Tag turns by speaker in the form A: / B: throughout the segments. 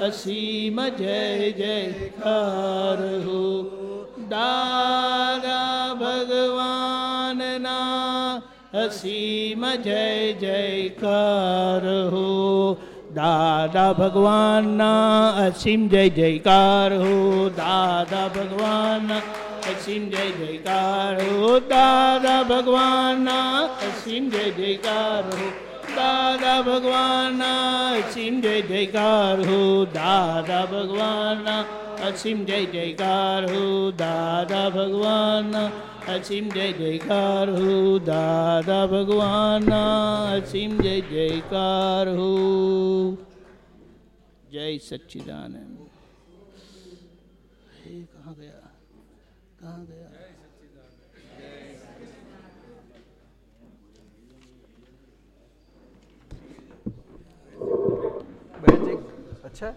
A: અસીમ જય જયકાર હો. દાદા ભગવાનના અસીમ જય જયકાર હો. દાદા ભગવાનના અસીમ જય જયકાર હો. દાદા ભગવાનના અસીમ જય જયકાર હો. દાદા ભગવાનના અસીમ જય જયકાર હો. દાદા ભગવાનના અસીમ જય જયકાર હો, દાદા ભગવાનના અસીમ જય જયકાર હો, દાદા ભગવાનના અસીમ જય જયકાર હો, દાદા ભગવાનના અસીમ જય જયકાર હો. જય સચ્ચિદાનંદ.
B: અચ્છા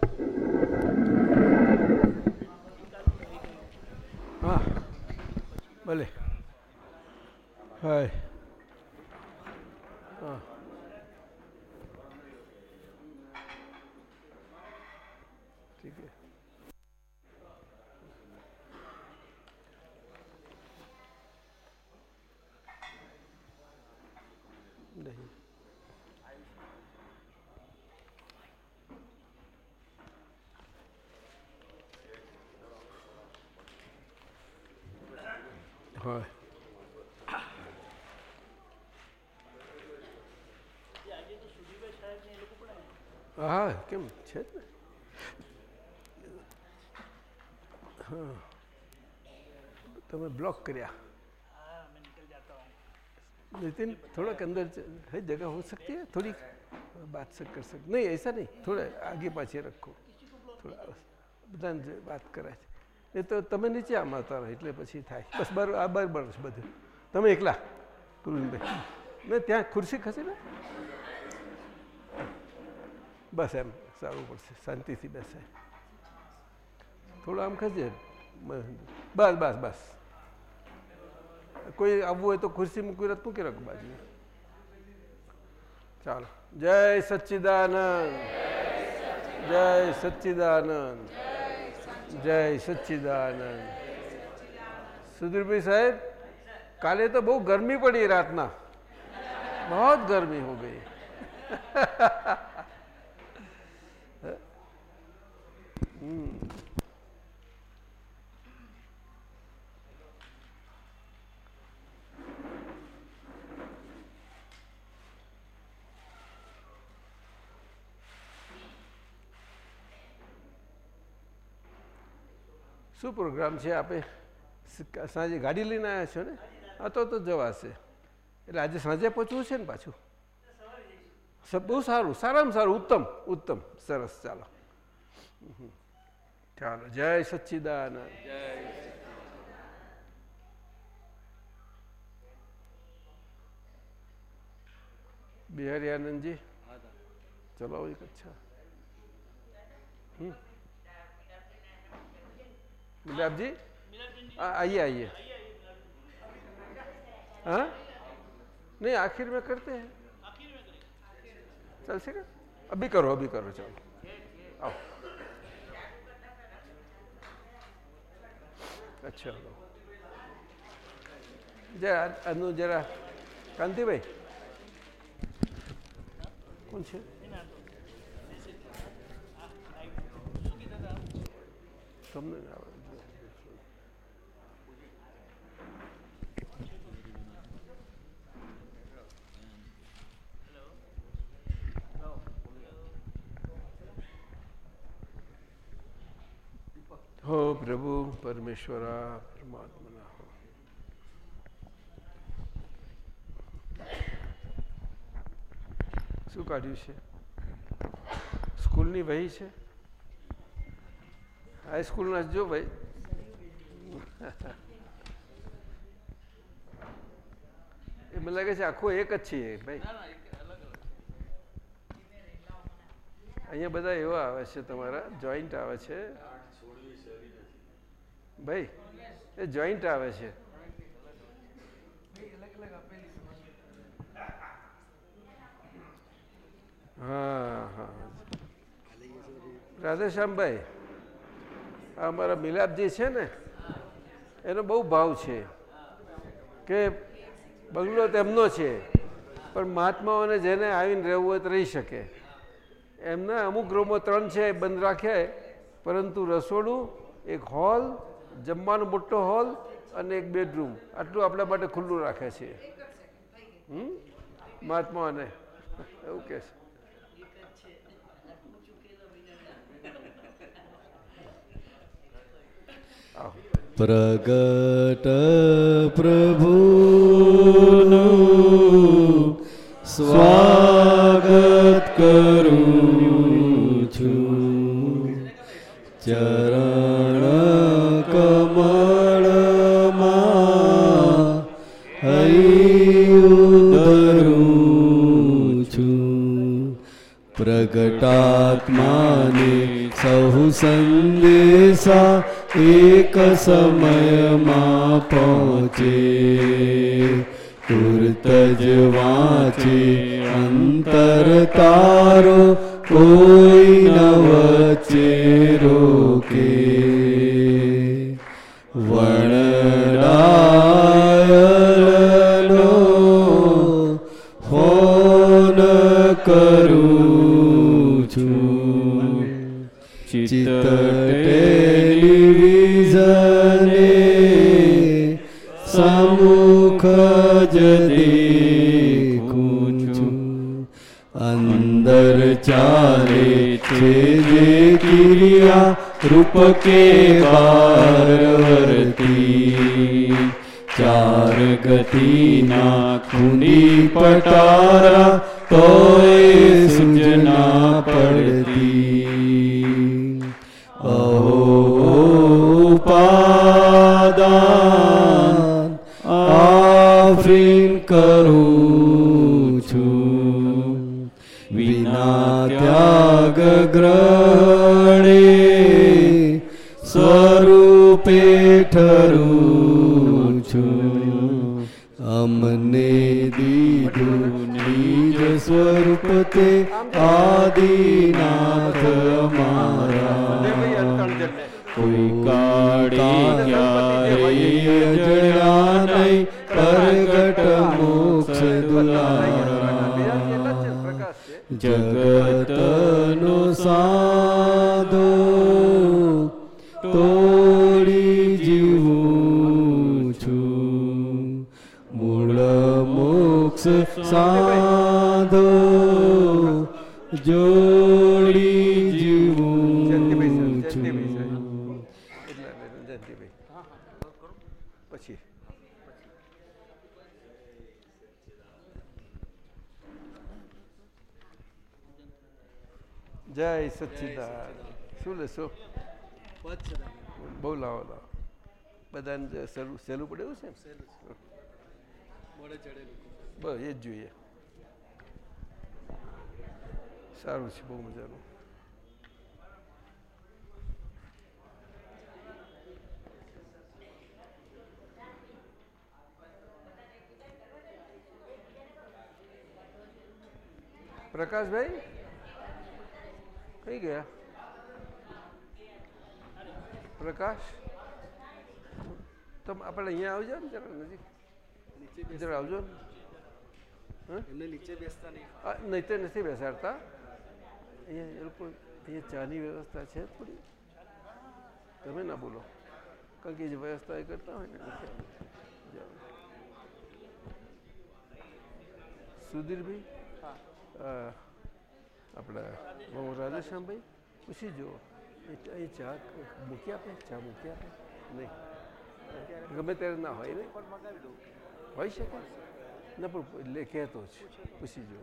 B: હા. ભલે. હા ઠીક છે નહીં હોય હા કેમ છે જ ને હા તમે બ્લોક કર્યા नितिन थोड़ा के अंदर है जगह हो सकती है थोड़ी बात से कर सकते नहीं ऐसा नहीं थोड़ा आगे पाछे रखो થોડા બધાને જે વાત કરાય છે એ તો તમે નીચે આમ આવતા રહો એટલે પછી થાય બસ બરાબર આ બરાબર છે બધું તમે એકલા કુરુનભાઈ ને ત્યાં ખુરશી ખસે ને બસ એમ સારું પડશે શાંતિથી બેસે થોડું આમ ખસે બસ બસ બસ કોઈ આવવું હોય તો ખુરશી મૂકી રત મૂકી રાખું બાજુ ચાલો જય સચિદાનંદ જય સચિદાનંદ જય સચિદાનંદ સુધીરભાઈ સાહેબ કાલે તો બહુ ગરમી પડી રાતના બહુ ગરમી હો ગઈ શું પ્રોગ્રામ છે? આપે સાંજે ગાડી લઈને આવ્યા છો ને? હા, તો તો જવાશે. એટલે આજે સાંજે પહોંચવું છે ને પાછું? બહુ સારું, સારામાં સારું, ઉત્તમ ઉત્તમ, સરસ, ચાલો. चलो, जय सच्चिदानंद। बिहारी आनंद जी चलो एक अच्छा। हम्म। गुलाब जी? आइए आइए। हाँ? नहीं, आखिर में करते हैं। चल सके अभी करो अभी करो, चलो। आओ। અચ્છા. જરા આજનું જરા કાંતિભાઈ. કોણ છે? તમને આવે હો પ્રભુ પરમેશ્વરા પરમાત્મના હો શું કાઢ્યું છે? સ્કૂલની વહી છે? હાઈસ્કૂલના જો ભાઈ. એ મને લાગે છે આખું એક જ છીએ ભાઈ. અહીંયા બધા એવા આવે છે તમારા જોઈન્ટ આવે છે. ભાઈ, એ જોઈન્ટ આવે છે. હા હા. રાધેશ્યામભાઈ, આ અમારા મિલાપજી છે ને, એનો બહુ ભાવ છે કે બંગલો તેમનો છે, પણ મહાત્માઓને જેને આવીને રહેવું હોય તો રહી શકે. એમના અમુક રૂમો ત્રણ છે, એ બંધ રાખ્યા, પરંતુ રસોડું, એક હોલ જમવાનો મોટો હોલ અને એક બેડરૂમ. આટલું આપણા માટે ખુલ્લું રાખે છે. હમ? મહાત્માને એવું કે છે. આવો.
C: પ્રગટ પ્રભુનું સ્વાગત કરું છું. ચરણ પ્રગટાત્માને સહુ સંદેશા એક સમયમાં પહોંચે તુરત જ વાંચે અંતર તારો કોઈ ન ચિત્ત ટેલિવિઝને સમુખ જ દેખું છું અંદર ચાલે છે જે ક્રિયા રૂપ કે બારવર્તી ચાર ગતિના ખૂની પટારા તોય સૂચના સ્વરૂપે ઠરું છું. અમને દીધું નિજ સ્વરૂપ તે આદિનાથ મારા કોઈ કાળી ક્યારેય જડ્યા નહીં પ્રગટ મોક્ષ દુલારા. જગતનો જોડી જીવું
B: પછી જય સચિદાન શું લેશો? બહુ લાવો લાવો. બધાને સહેલું એવું છે? બસ એ જ જોઈએ. સારું છે બહુ મજાનું. પ્રકાશભાઈ? કઈ ગયા? પ્રકાશ? તમે આપણે અહીંયા આવજો ને જરા નજીક. જરા આવજો ને.
D: એમને નીચે બેસતા નહીં.
B: નહીં તો નથી બેસાડતા. અહીંયા એ લોકો અહીંયા ચાની વ્યવસ્થા છે થોડી. તમે ના બોલો. કારણ કે જે વ્યવસ્થા એ કરતા હોય ને. સુધીરભાઈ? આપણા રાધેશ્યામભાઈ પૂછી જુઓ. એ- ચા મૂકી આપે? ચા મૂકી આપે? નહીં. ગમે ત્યારે ના હોય ને. હોય શકે? ના પણ એટલે કહેતો જ. પૂછી જુઓ.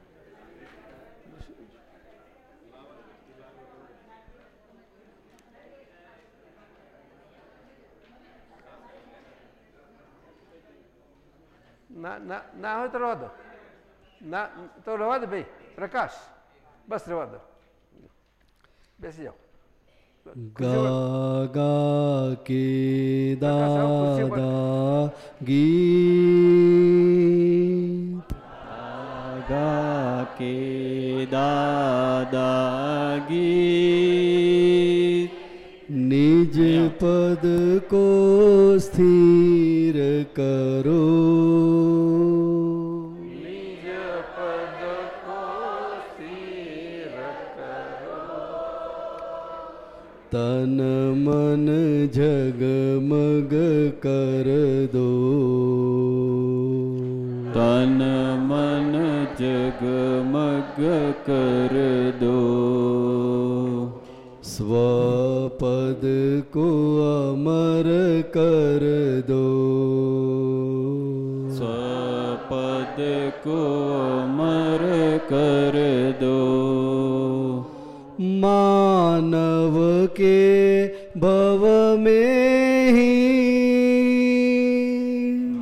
B: ના ના ના હોય તો રવા દો ના તો રવા દો ભાઈ પ્રકાશ બસ રવા દો બેસી જાઓ
C: ગા કે દાદા ગીત
D: ગા કે દાદા ગીત
B: નિજ પદ કો સ્થિર
C: मन जगमग कर दो
D: તન મન જગમગ કર દો
C: स्वपद को अमर कर दो
D: સ્વપદ કો અમર કર દો
C: मानव के भव में ही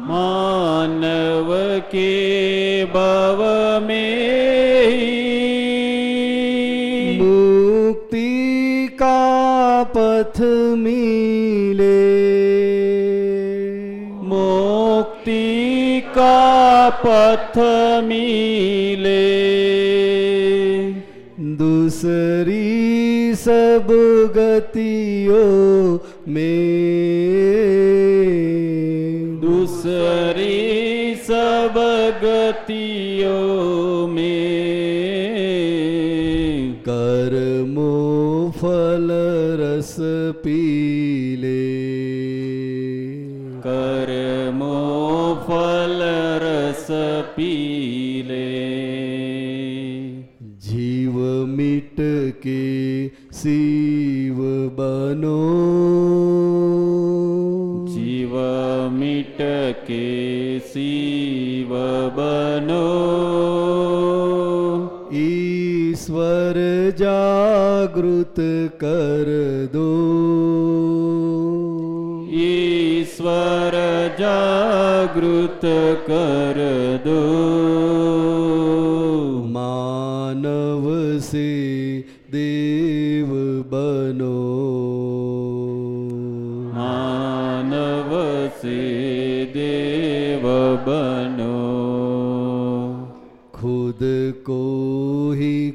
D: मानव के भव में ही
C: मुक्ति का पथ मिले
D: मुक्ति का पथ मिले
C: दूसरी सब गतियों में
D: दूसरी सब गतियों में
C: कर्मो फल रस पीले
D: कर्मो फल रस पीले
C: બનો. જીવ મિટકે
D: શિવ બનો. ઈશ્વર જાગૃત
C: કર દો. ઈશ્વર જાગૃત
D: કર દો. માનવ સી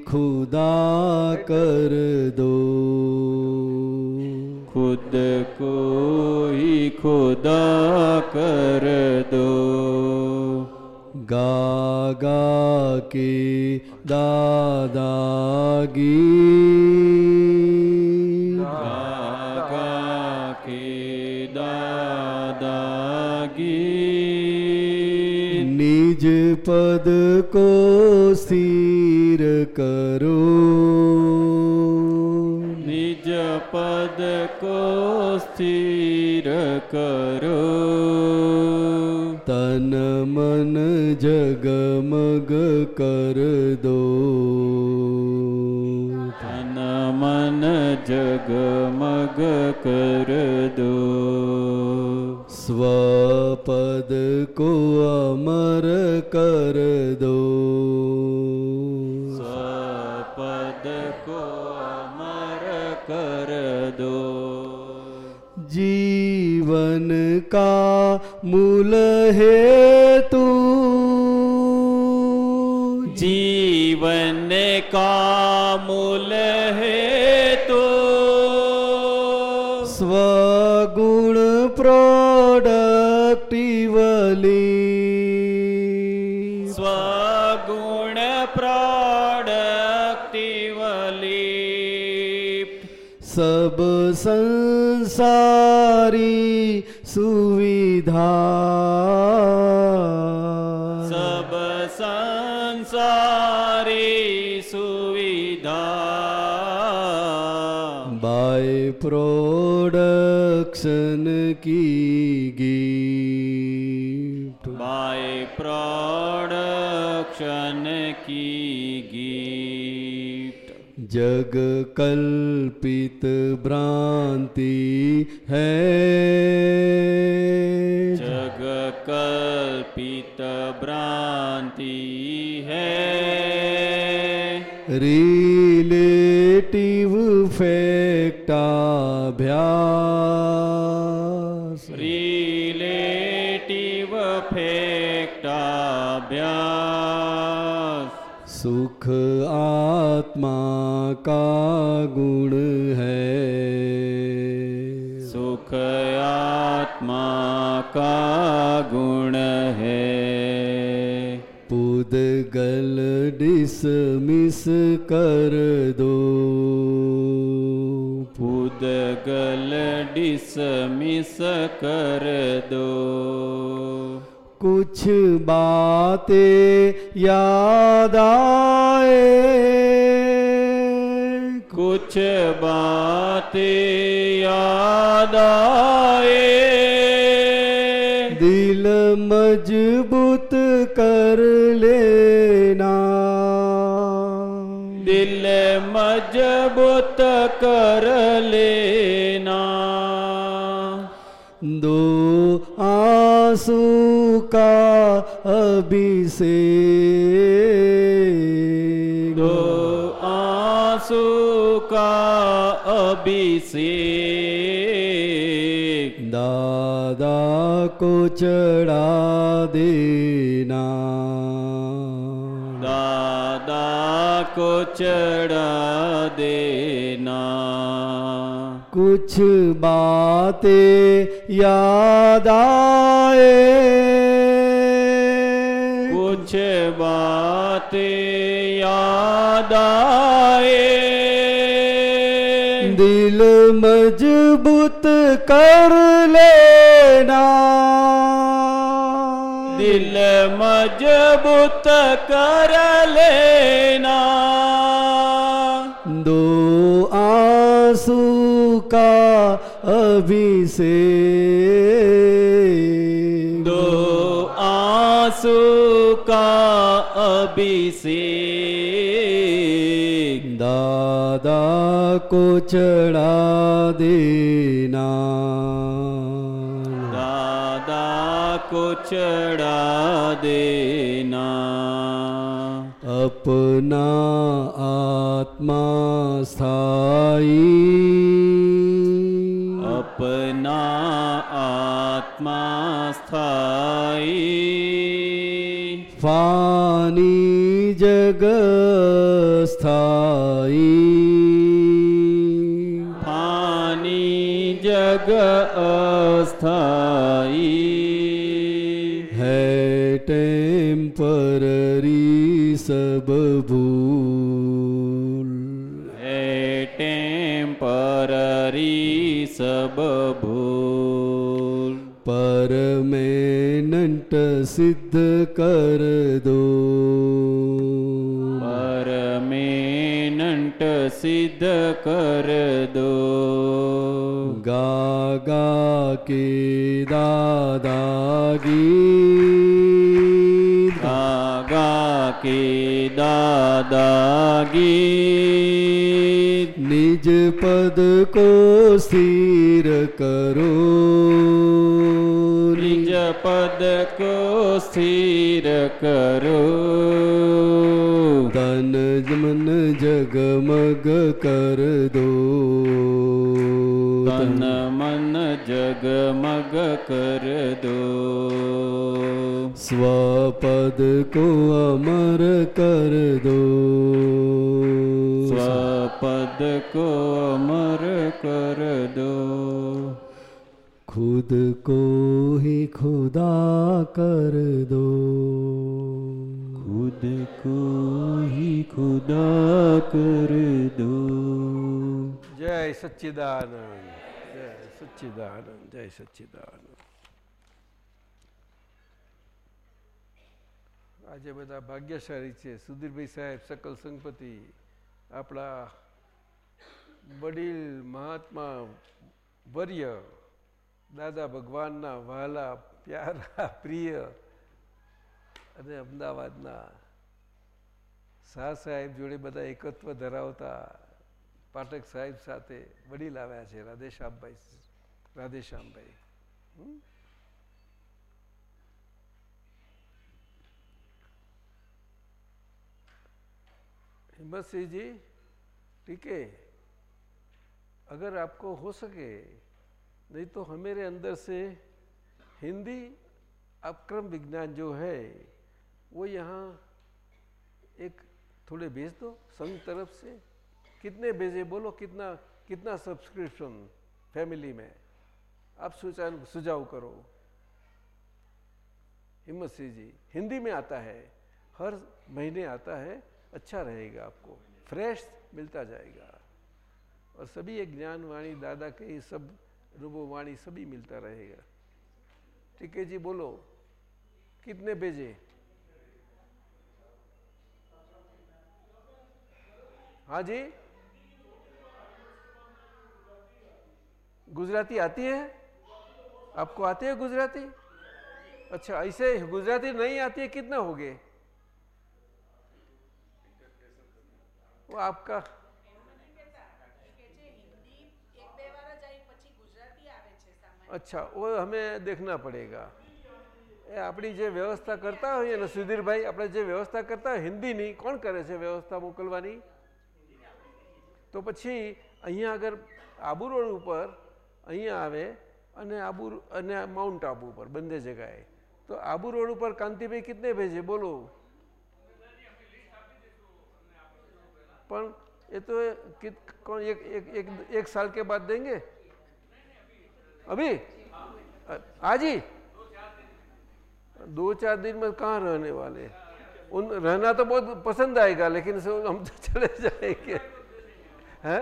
C: खुदा कर दो
D: खुद को ही खुदा कर दो
C: गा गा के दादागी
D: गागा के दादागी
C: निज पद को स्थिर करो
D: निज पद को स्थिर करो
C: तन मन जगमग कर दो
D: तन मन जगमग कर दो
C: स्वपद को अमर कर दो
D: का
C: मूल हेतु
D: जीवन का मूल है तो
C: स्वगुण प्रोडक्टिवली
D: स्वगुण प्राडक्टिवली
C: सब संसारी
D: સુવિધા. સબ સંસારી
C: સુવિધા. બાય પ્રોડક્શન કી
D: ગીફ્ટ બાય પ્રોડક્શન કી
C: ગીફ્ટ જગ કલ્પિત ભ્રાંતિ
D: હૈ. कल्पित भ्रांति है
C: रिलेटिव फैक्टाभ्यास
D: रिलेटिव फैक्टाभ्यास
C: सुख आत्मा का गुण शीस कर दो
D: पुदगल डिस मिस कर दो
C: कुछ बातें याद आए
D: कुछ बातें याद आए
C: दिल मजबूत कर
D: कर लेना
C: दो आंसू का अभिषेक
D: दो आंसू का अभिषेक
C: दादा को चढ़ा देना
D: को चढ़ा देना
C: कुछ बातें याद आए
D: कुछ बातें याद आए
C: दिल मजबूत कर लेना
D: दिल मजबूत कर लेना
C: दो आंसू का अभिषेक
D: दो आंसू का अभिषेक
C: दादा को चढ़ा देना
D: दादा को चढ़ा देना
C: अपना आत्मा स्थाई
D: अपना आत्मा स्थाई
C: फानी जग स्थाई સબ
D: ભૂલ હે ટેમ્પરરી સબ
C: ભૂલ પરમેનન્ટ સિદ્ધ કર
D: દો. પરમેનન્ટ સિદ્ધ કર
C: દો. ગાગા કે દાદાગી
D: ગાગા કે દાગી
C: નિજ પદ કો સ્થિર કરો
D: નિજ પદ કો સ્થિર કરો
C: તન મન જગમગ કર દો
D: તન મન જગમગ કર દો
C: स्वपद को अमर कर दो
D: स्वपद को अमर कर दो
C: खुद को ही खुदा कर दो
D: खुद को ही खुदा कर दो
B: जय सच्चिदानंद जय सच्चिदानंद जय सच्चिदानंद આજે બધા ભાગ્યશાળી છે. સુધીરભાઈ સાહેબ, સકલ સંગપતિ આપણા વડીલ મહાત્મા વર્ય, દાદા ભગવાનના વહાલા, પ્યારા, પ્રિય અને અમદાવાદના શાહ સાહેબ જોડે બધા એકત્વ ધરાવતા પાઠક સાહેબ સાથે વડીલ આવ્યા છે. રાધેશ્યામભાઈ રાધેશ્યામભાઈ. हिम्मत सिंह जी, ठीक है, अगर आपको हो सके, नहीं तो हमारे अंदर से हिंदी अपक्रम विज्ञान जो है, वो यहाँ एक थोड़े भेज दो, संघ तरफ़ से। कितने भेजे बोलो, कितना कितना सब्सक्रिप्शन फैमिली में। आप सुझाव सुझाव करो। हिम्मत सिंह जी, हिंदी में आता है, हर महीने आता है अच्छा रहेगा आपको। फ्रेश मिलता जाएगा। और सभी ये ज्ञान वाणी दादा के सब रूबो वाणी सभी मिलता रहेगा। ठीक है जी, बोलो। कितने भेजे हाँ जी। गुजराती आती है? आपको आती है गुजराती? अच्छा ऐसे गुजराती नहीं आती है, कितना हो गए वो आपका अच्छा वो हमें देखना पड़ेगा એ આપણી જે વ્યવસ્થા કરતા હોઈએ ને સુધીરભાઈ આપણે જે વ્યવસ્થા કરતા હોય હિન્દીની કોણ કરે છે વ્યવસ્થા મોકલવાની તો પછી અહીંયા આગળ આબુ રોડ ઉપર અહીંયા આવે અને આબુ અને માઉન્ટ આબુ ઉપર બંને જગાએ તો આબુ રોડ ઉપર કાંતિભાઈ કિતને ભેજે બોલો પણ એ તો कौन एक एक एक एक साल के बाद देंगे अभी आज ही दो चार दिन में कहाँ रहने वाले उन रहना तो बहुत पसंद आएगा लेकिन हम तो चले जाएंगे है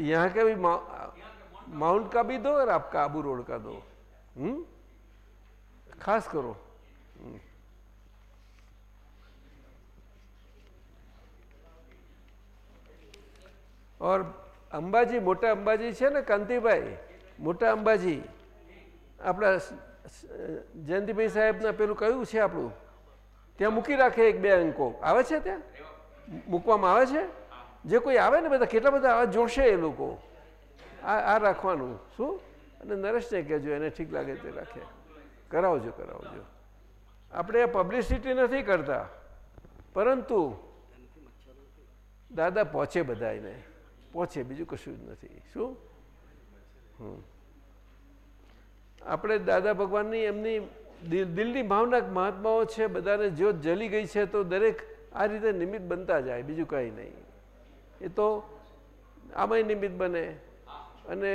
B: यहाँ के भी माउंट का भी दो और आपका आबू रोड का दो हम्म खास करो हम्म और અંબાજી મોટા અંબાજી છે ને કાંતિભાઈ મોટા અંબાજી આપણા જયંતિભાઈ સાહેબના પેલું કયું છે આપણું? ત્યાં મૂકી રાખે એક બે અંકો. આવે છે ત્યાં? મૂકવામાં આવે છે? જે કોઈ આવે ને બધા, કેટલા બધા આવા જોડશે એ લોકો? આ આ રાખવાનું. શું? અને નરેશને કહેજો, એને ઠીક લાગે તે રાખે. કરાવજો કરાવજો. આપણે પબ્લિસિટી નથી કરતા. પરંતુ દાદા પહોંચે બધા એને પહોંચે, બીજું કશું જ નથી. શું? આપણે દાદા ભગવાનની એમની દિલની ભાવના મહાત્માઓ છે, બધાને જ્યોત જલી ગઈ છે, તો દરેક આ રીતે નિમિત્ત બનતા જાય, બીજું કંઈ નહીં. એ તો આમાંય નિમિત્ત બને. અને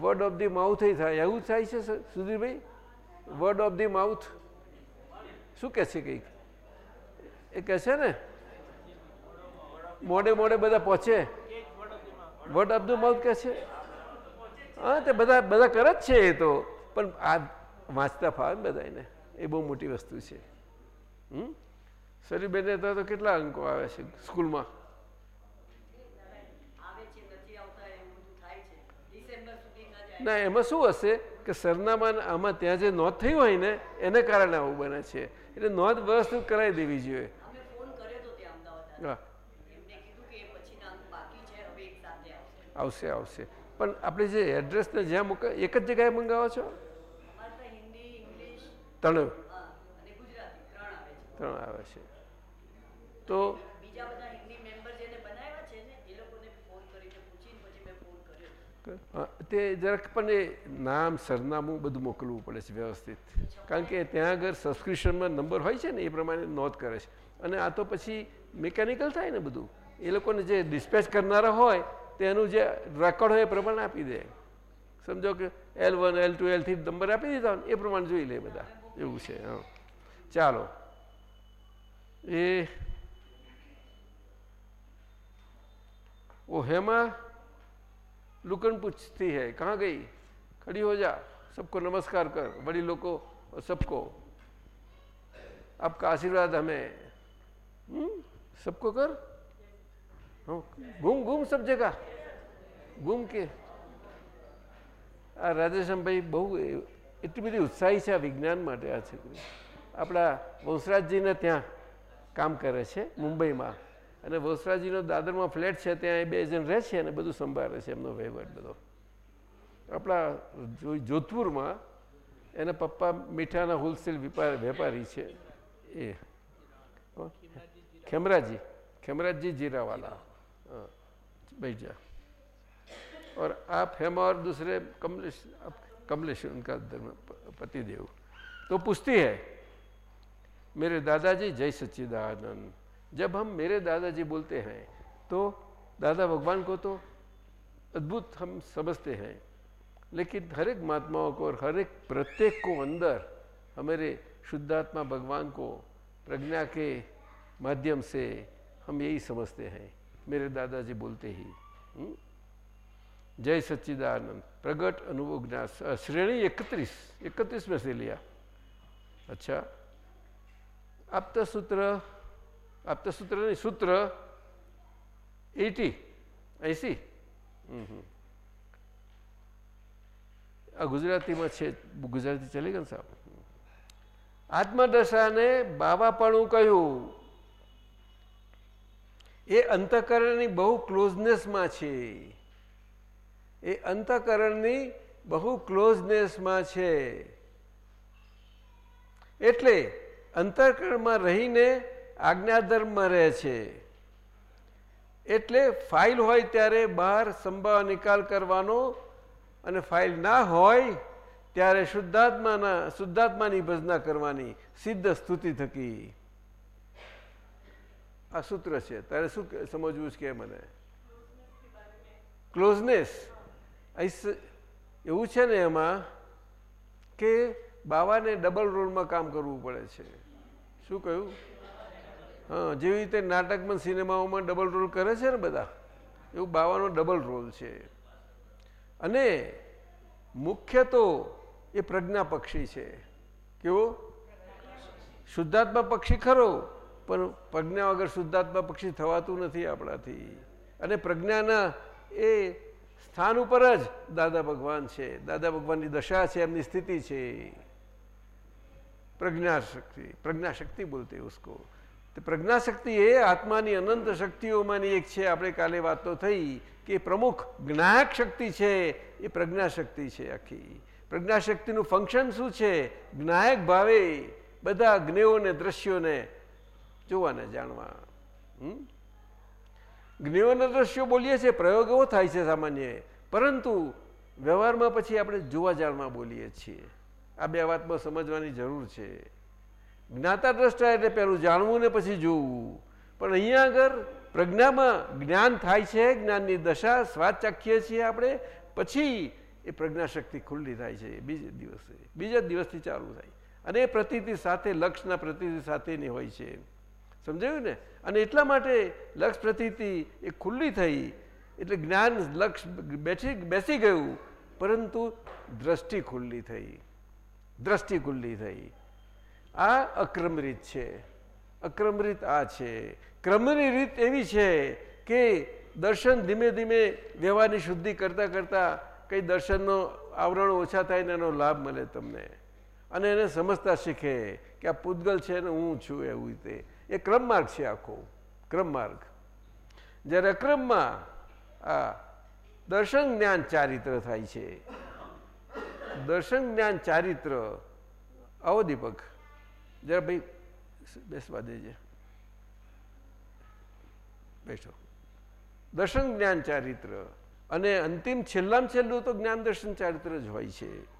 B: વર્ડ ઓફ ધી માઉથ થાય. એવું થાય છે સુધીરભાઈ? વર્ડ ઓફ ધી માઉથ શું કહે છે કંઈક? એ કહે છે ને? મોડે મોડે બધા પહોંચે. વર્ડ ઓફ ધ માઉથ કહે છે? હા તે બધા બધા કરે જ છે એ તો. પણ આ વાંચતા ફાવે બધાને એ બહુ મોટી વસ્તુ છે. હમ? સરીબેને તો કેટલા અંકો આવે છે સ્કૂલમાં? ના એમાં શું હશે કે સરનામા આમાં ત્યાં જે નોંધ થઈ હોય ને એને કારણે આવું બને છે. એટલે નોંધ વ્યવસ્થિત કરાવી દેવી જોઈએ. હા. આવશે આવશે. પણ આપણે જે એડ્રેસને જ્યાં મૂકે એક જ જગ્યાએ મંગાવો છો? ત્રણ. ત્રણ આવે છે. તો તે જરાક પણ એ નામ સરનામું બધું મોકલવું પડે છે વ્યવસ્થિત. કારણ કે ત્યાં આગળ સબસ્ક્રિપ્શનમાં નંબર હોય છે ને એ પ્રમાણે નોંધ કરે છે. અને આ તો પછી મિકેનિકલ થાય ને બધું. એ લોકોને જે ડિસ્પેચ કરનારા હોય તેનું જે રેકોર્ડ હોય એ પ્રમાણે આપી દે સમજો કે L one L two L three number આપી દીધા એ પ્રમાણે જોઈ લે બધા એવું છે હા ચાલો એ वो हेमा लुकन पूछती है कहाँ गई खड़ी हो जा सबको नमस्कार कर बड़ी लोग को और सबको आपका आशीर्वाद हमें हुँ? सबको कर घूम घूम सब जगह घूम के આ રાધેશ્યામભાઈ બહુ એટલી બધી ઉત્સાહી છે આ વિજ્ઞાન માટે આ છોકરી આપણા વંશરાજજીને ત્યાં કામ કરે છે મુંબઈમાં અને વંશરાજીનો દાદરમાં ફ્લેટ છે ત્યાં એ બે જણ રહે છે અને બધું સંભાળે છે એમનો વહીવટ બધો આપણા જોધપુરમાં એના પપ્પા મીઠાના હોલસેલ વેપારી છે એ खेमराजी खेमराज जी जीरावाला हाँ बैठ जा। और आप हेमा और दूसरे कमलेश कमलेश उनका धर्म पतिदेव। तो पूछती है, मेरे दादाजी जय सच्चिदानंद। जब हम मेरे दादाजी बोलते हैं तो दादा भगवान को तो अद्भुत हम समझते हैं, लेकिन हर एक महात्माओं को और हर एक प्रत्येक को अंदर हमारे शुद्धात्मा भगवान को प्रज्ञा के माध्यम से हम यही समझते हैं। मेरे दादाजी बोलते ही हुँ? जय सच्चिदानंद प्रगट अनुभव ज्ञान श्रेणी इकतीस इकतीस में से लिया अच्छा आपता सूत्र आपता सूत्र नहीं सूत्र एटी ऐसी આ ગુજરાતીમાં છે ગુજરાતી ચલી ગયું સાહેબ આત્મદશાને બાવાપણું કહ્યું એ અંતકરણની બહુ ક્લોઝનેસમાં છે. એ અંતકરણની બહુ ક્લોઝનેસમાં છે. એટલે અંતઃકરણમાં રહીને આજ્ઞાધર્મમાં રહે છે. એટલે ફાઇલ હોય ત્યારે બહાર સંભાવ નિકાલ કરવાનો અને ફાઇલ ના હોય ત્યારે શુદ્ધાત્માના, શુદ્ધાત્માની ભજના કરવાની સિદ્ધ સ્તુતિ થકી. આ સૂત્ર છે. તારે શું સમજવું છે કે મને? ક્લોઝનેસ એવું છે ને એમાં કે બાવાને ડબલ રોલમાં કામ કરવું પડે છે. શું કહ્યું? હા, જેવી રીતે નાટકમાં, સિનેમાઓમાં ડબલ રોલ કરે છે ને બધા, એવું બાવાનો ડબલ રોલ છે. અને મુખ્ય તો એ પ્રજ્ઞા પક્ષી છે. કેવો? શુદ્ધાત્મા પક્ષી ખરો. પણ પ્રજ્ઞા વગર શુદ્ધાત્મા પક્ષી થવાતું નથી આપણાથી. અને પ્રજ્ઞાના એ સ્થાન ઉપર જ દાદા ભગવાન છે. દાદા ભગવાનની દશા છે, એમની સ્થિતિ છે. પ્રજ્ઞાશક્તિ પ્રજ્ઞાશક્તિ બોલતી ઉસકો. પ્રજ્ઞા શક્તિ એ આત્માની અનંત શક્તિઓમાંની એક છે. આપણે કાલે વાત તો થઈ કે પ્રમુખ જ્ઞાયક શક્તિ છે, એ પ્રજ્ઞાશક્તિ છે આખી. પ્રજ્ઞાશક્તિનું ફંક્શન શું છે? જ્ઞાયક ભાવે બધા જ્ઞેયોને, દ્રશ્યોને જોવાને જાણવા. જ્ઞાનના દ્રશ્યો બોલીએ છીએ, પ્રયોગ થાય છે સામાન્ય. પરંતુ વ્યવહારમાં પછી આપણે જોવા જાણવા બોલીએ છીએ. આ બે વાતમાં સમજવાની જરૂર છે. જ્ઞાતા દ્રષ્ટા એટલે પેલું જાણવું ને પછી જોવું. પણ અહીંયા આગળ પ્રજ્ઞામાં જ્ઞાન થાય છે, જ્ઞાનની દશા સ્વાદ ચાખીએ છીએ આપણે, પછી એ પ્રજ્ઞાશક્તિ ખુલ્લી થાય છે, બીજે દિવસે. બીજા દિવસથી ચાલુ થાય. અને એ પ્રતિતિ સાથે, લક્ષના પ્રતિતિ સાથેની હોય છે. સમજાયું ને? અને એટલા માટે લક્ષ પ્રતીતિ એ ખુલ્લી થઈ. એટલે જ્ઞાન લક્ષ બેઠી, બેસી ગયું. પરંતુ દ્રષ્ટિ ખુલ્લી થઈ. દ્રષ્ટિ ખુલ્લી થઈ. આ અક્રમ રીત છે. અક્રમ રીત આ છે. ક્રમની રીત એવી છે કે દર્શન ધીમે ધીમે વ્યવહારની શુદ્ધિ કરતાં કરતાં કંઈ દર્શનનો આવરણ ઓછા થાય ને એનો લાભ મળે તમને. અને એને સમજતા શીખે કે આ પૂતગલ છે ને હું છું એવું રીતે. એ ક્રમ માર્ગ છે આખો. ક્રમ માર્ગ જ્યારે અક્રમમાં, આ, દર્શન જ્ઞાન ચારિત્ર થાય છે. દર્શન જ્ઞાન ચારિત્ર. આવો દીપક. જરા ભાઈ, બેસવા દેજે. બેસો દર્શન જ્ઞાન ચારિત્ર. અને અંતિમ છેલ્લામાં છેલ્લું તો જ્ઞાન દર્શન ચારિત્ર જ હોય છે.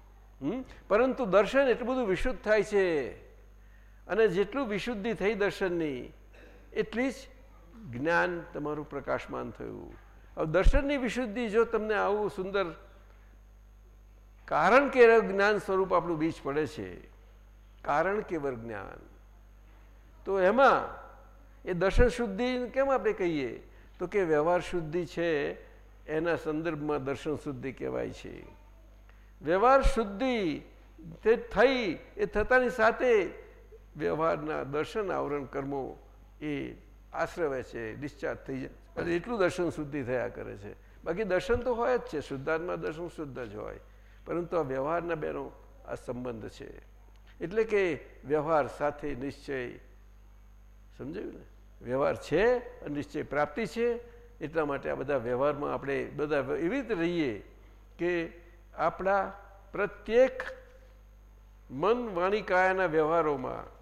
B: પરંતુ દર્શન એટલું બધું વિશુદ્ધ થાય છે. અને જેટલું વિશુદ્ધિ થઈ દર્શનની, એટલી જ જ્ઞાન તમારું પ્રકાશમાન થયું. હવે દર્શનની વિશુદ્ધિ જો તમને આવું સુંદર, કારણ કે જ્ઞાન સ્વરૂપ આપણું બીજ પડે છે, કારણ કેવર જ્ઞાન. તો એમાં, એ દર્શન શુદ્ધિ કેમ આપણે કહીએ? તો કે વ્યવહાર શુદ્ધિ છે, એના સંદર્ભમાં દર્શન શુદ્ધિ કહેવાય છે. વ્યવહાર શુદ્ધિ તે થઈ, એ થતાની સાથે વ્યવહારના દર્શન આવરણ કર્મો એ આશ્રવે છે, ડિસ્ચાર્જ થઈ જાય. એટલું દર્શન શુદ્ધિ થયા કરે છે. બાકી દર્શન તો હોય જ છે, શુદ્ધાત્મા દર્શન શુદ્ધ જ હોય. પરંતુ આ વ્યવહારના બેનો આ સંબંધ છે. એટલે કે વ્યવહાર સાથે નિશ્ચય, સમજાયું ને? વ્યવહાર છે અને નિશ્ચય પ્રાપ્તિ છે. એટલા માટે આ બધા વ્યવહારમાં આપણે બધા એવી રીતે રહીએ કે આપણા પ્રત્યેક મન વાણી કાયાના વ્યવહારોમાં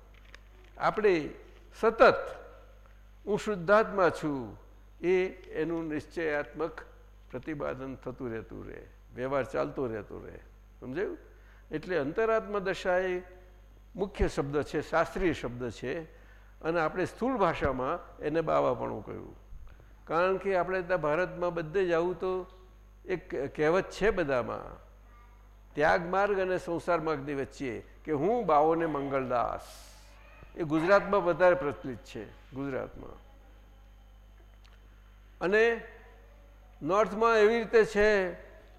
B: આપણે સતત હું શુદ્ધાત્મા છું, એ એનું નિશ્ચયાત્મક પ્રતિપાદન થતું રહેતું રહે, વ્યવહાર ચાલતો રહેતો રહે, સમજાયું? એટલે અંતરાત્મા દશાએ મુખ્ય શબ્દ છે, શાસ્ત્રીય શબ્દ છે, અને આપણે સ્થૂળ ભાષામાં એને બાવાપણું કહ્યું. કારણ કે આપણે ત્યાં ભારતમાં બધે જ આવું તો એક કહેવત છે બધામાં, ત્યાગ માર્ગ અને સંસાર માર્ગની વચ્ચે, કે હું બાવોને મંગળદાસ. એ ગુજરાતમાં વધારે પ્રચલિત છે, ગુજરાતમાં. અને નોર્થમાં એવી રીતે છે